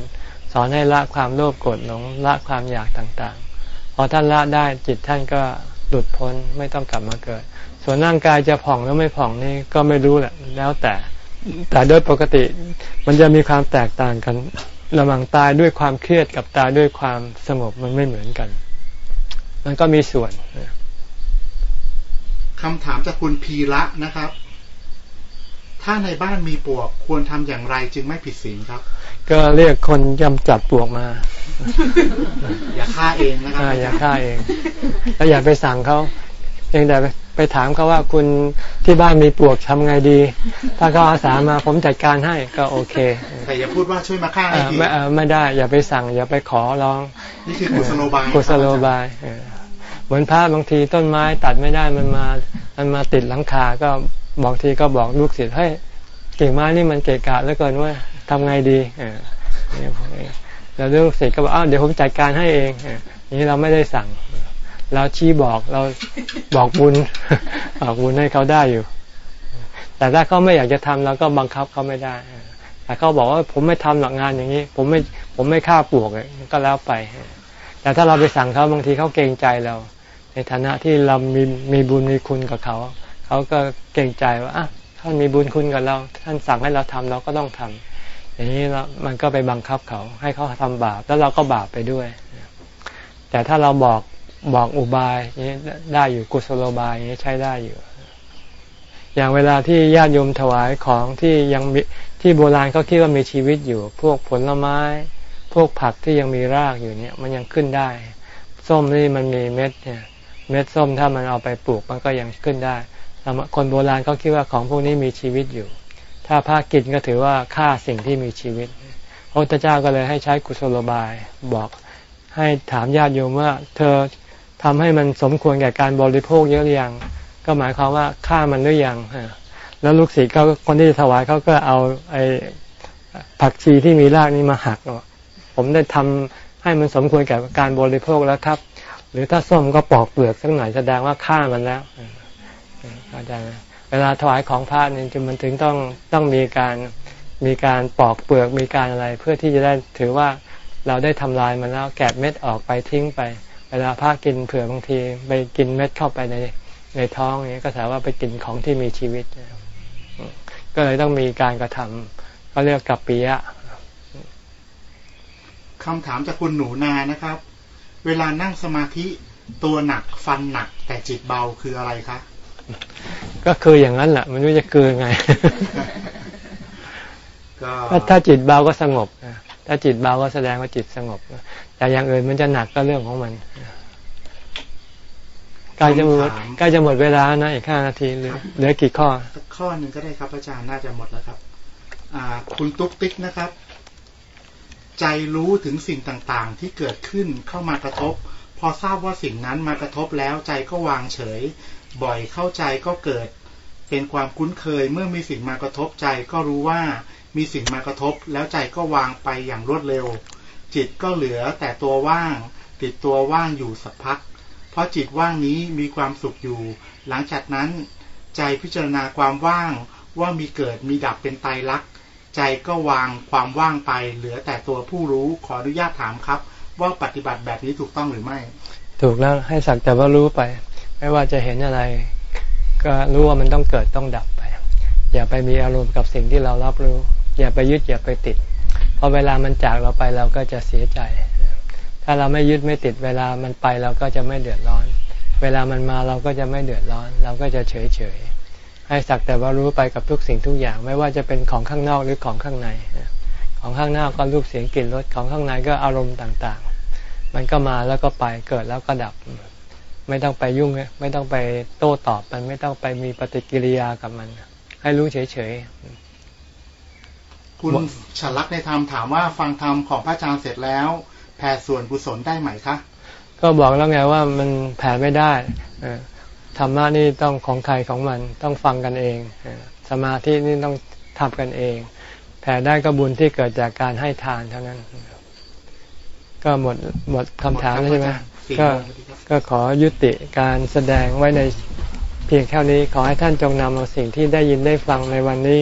สอนให้ละความโลภโกรธหลงละความอยากต่างๆ พอท่านละได้จิตท่านก็หลุดพ้นไม่ต้องกลับมาเกิด ส่วนร่างกายจะผ่องหรือไม่ผ่องนี่ก็ไม่รู้แหละ แล้วแต่ แต่โดยปกติมันจะมีความแตกต่างกัน ระหว่างตายด้วยความเครียดกับตายด้วยความสงบมันไม่เหมือนกัน มันก็มีส่วนคำถามจากคุณพีระนะครับ ถ้าในบ้านมีปวกควรทำอย่างไรจึงไม่ผิดศีลครับ ก็เรียกคนกำจัดปวกมา อย่าฆ่าเองนะครับอย่าฆ่าเองแล้วอย่าไปสั่งเขาเพียงแต่ ไปถามเขาว่าคุณที่บ้านมีปลวกทำไงดี ถ้าเขาอาสามาผมจัดการให้ก็โอเค แต่อย่าพูดว่าช่วยมาฆ่าให้ทีไม่ไม่ได้ อย่าไปสั่ง อย่าไปขอร้อง นี่คือกุศโลบายกุศโลบายเหมือนพระบางทีต้นไม้ตัดไม่ได้มันมามันมาติดหลังคาก็บางทีก็บอกลูกศิษย์ให้กิ่งไม้นี่มันเกะกะแล้วเกินว่าทำไงดีเออแล้วลูกศิษย์ก็บอกอ้าวเดี๋ยวผมจัดการให้เองนี้เราไม่ได้สั่ง เราชี้บอกเราบอกบุญบอกบุญให้เขาได้อยู่ แต่ถ้าเขาไม่อยากจะทำเราก็บังคับเขาไม่ได้ แต่เขาบอกว่าผมไม่ทำหลักงานอย่างนี้ ผมไม่ผมไม่ฆ่าปลวกก็แล้วไป แต่ถ้าเราไปสั่งเขาบางทีเขาเกรงใจเรา ในฐานะที่เรามีมีบุญมีคุณกับเขาเขาก็เกรงใจว่าอะท่านมีบุญคุณกับเรา ท่านสั่งให้เราทำเราก็ต้องทำอย่างนี้แล้วมันก็ไปบังคับเขาให้เขาทำบาป แล้วเราก็บาปไปด้วย แต่ถ้าเราบอก บอกอุบายนี้ได้อยู่กุศโลบายนี้ใช้ได้อยู่ อย่างเวลาที่ญาติโยมถวายของที่ยังมีที่โบราณเขาคิดว่ามีชีวิตอยู่ พวกผลไม้ พวกผักที่ยังมีรากอยู่เนี่ย มันยังขึ้นได้ ส้มนี่มันมีเม็ดเนี่ย เม็ดส้มถ้ามันเอาไปปลูกมันก็ยังขึ้นได้คนโบราณเขาคิดว่าของพวกนี้มีชีวิตอยู่ ถ้าพากินก็ถือว่าฆ่าสิ่งที่มีชีวิตพระพุทธเจ้าก็เลยให้ใช้กุศโลบายบอกให้ถามญาติโยมว่า เธอ ทำให้มันสมควรแก่การบริโภคเยอะหรือยัง ก็หมายความว่าฆ่ามันหรือยังแล้วลูกศิษย์เขาคนที่จะถวายเขาก็เอาไอ้ผักชีที่มีรากนี้มาหักผมได้ทำให้มันสมควรแก่การบริโภคแล้วครับ หรือถ้าส้มก็ปอกเปลือกสักหน่อยแสดงว่าฆ่ามันแล้วเข้าใจไหมเวลาถวายของพระนี่จึงมันถึงต้องต้องมีการมีการปอกเปลือกมีการอะไร เพื่อที่จะได้ถือว่าเราได้ทำลายมันแล้วแกะเม็ดออกไปทิ้งไป เวลาพระกินเผื่อบางทีไปกินเม็ดเข้าไปในในท้องนี้ก็แสดงว่าไปกินของที่มีชีวิต ก็เลยต้องมีการกระทำก็เรียกกับปียะคำถามจากคุณหนูนานะครับ เวลานั่งสมาธิตัวหนักฟันหนัก แต่จิตเบาคืออะไรคะ ก็คืออย่างนั้นแหละมันไม่จะคือไง ถ้าจิตเบาก็สงบ ถ้าจิตเบาก็แสดงว่าจิตสงบ แต่อย่างอื่นมันจะหนักก็เรื่องของมันใกล้จะหมดใกล้จะหมดเวลานะอีกห้านาทีเหลือเหลือกี่ข้อ ข้อหนึ่งก็ได้ครับอาจารย์น่าจะหมดแล้วครับ อ่า คุณตุ๊กติ๊กนะครับ ใจรู้ถึงสิ่งต่างๆ ที่เกิดขึ้นเข้ามากระทบ พอทราบว่าสิ่งนั้นมากระทบแล้วใจก็วางเฉย บ่อยเข้าใจก็เกิด เป็นความคุ้นเคยเมื่อมีสิ่งมากระทบใจก็รู้ว่า มีสิ่งมากระทบ แล้วใจก็วางไปอย่างรวดเร็ว จิตก็เหลือแต่ตัวว่าง ติดตัวว่างอยู่สักพัก เพราะจิตว่างนี้มีความสุขอยู่ หลังจากนั้น ใจพิจารณาความว่างว่ามีเกิดมีดับเป็นไตรลักษณ์ใจก็วางความว่างไป เหลือแต่ตัวผู้รู้ขออนุญาตถามครับ ว่าปฏิบัติแบบนี้ถูกต้องหรือไม่ ถูกแล้วให้สักแต่ว่ารู้ไป ไม่ว่าจะเห็นอะไร ก็รู้ว่ามันต้องเกิดต้องดับไป อย่าไปมีอารมณ์กับสิ่งที่เรารับรู้ อย่าไปยึดอย่าไปติดพอเวลามันจากเราไปเราก็จะเสียใจ ถ้าเราไม่ยึดไม่ติด เวลามันไปเราก็จะไม่เดือดร้อน เวลามันมาเราก็จะไม่เดือดร้อน เราก็จะเฉยเฉยให้สักแต่ว่ารู้ไปกับทุกสิ่งทุกอย่าง ไม่ว่าจะเป็นของข้างนอกหรือของข้างใน ของข้างน้าก็รูปเสียงกลิ่นรสของข้างในก็อารมณ์ต่างๆ มันก็มาแล้วก็ไปเกิดแล้วก็ดับ ไม่ต้องไปยุ่งไม่ต้องไปโต้ตอบมันไม่ต้องไปมีปฏิกิริยากับมัน ให้รู้เฉยๆ คุณฉลักในธรรมถามว่าฟังธรรมของพระอาจารย์เสร็จแล้วแผ่ส่วนกุศลได้ไหมคะ ก็บอกแล้วไงว่ามันแผ่ไม่ได้ธรรมะนี่ต้องของใครของมันต้องฟังกันเอง สมาธินี่ต้องทำกันเอง แผ่ได้ก็บุญที่เกิดจากการให้ทานเท่านั้น ก็หมดหมดคำถามแล้วใช่ไหมก็ก็ขอยุติการแสดงไว้ในเพียงแค่นี้ขอให้ท่านจงนำเอาสิ่งที่ได้ยินได้ฟังในวันนี้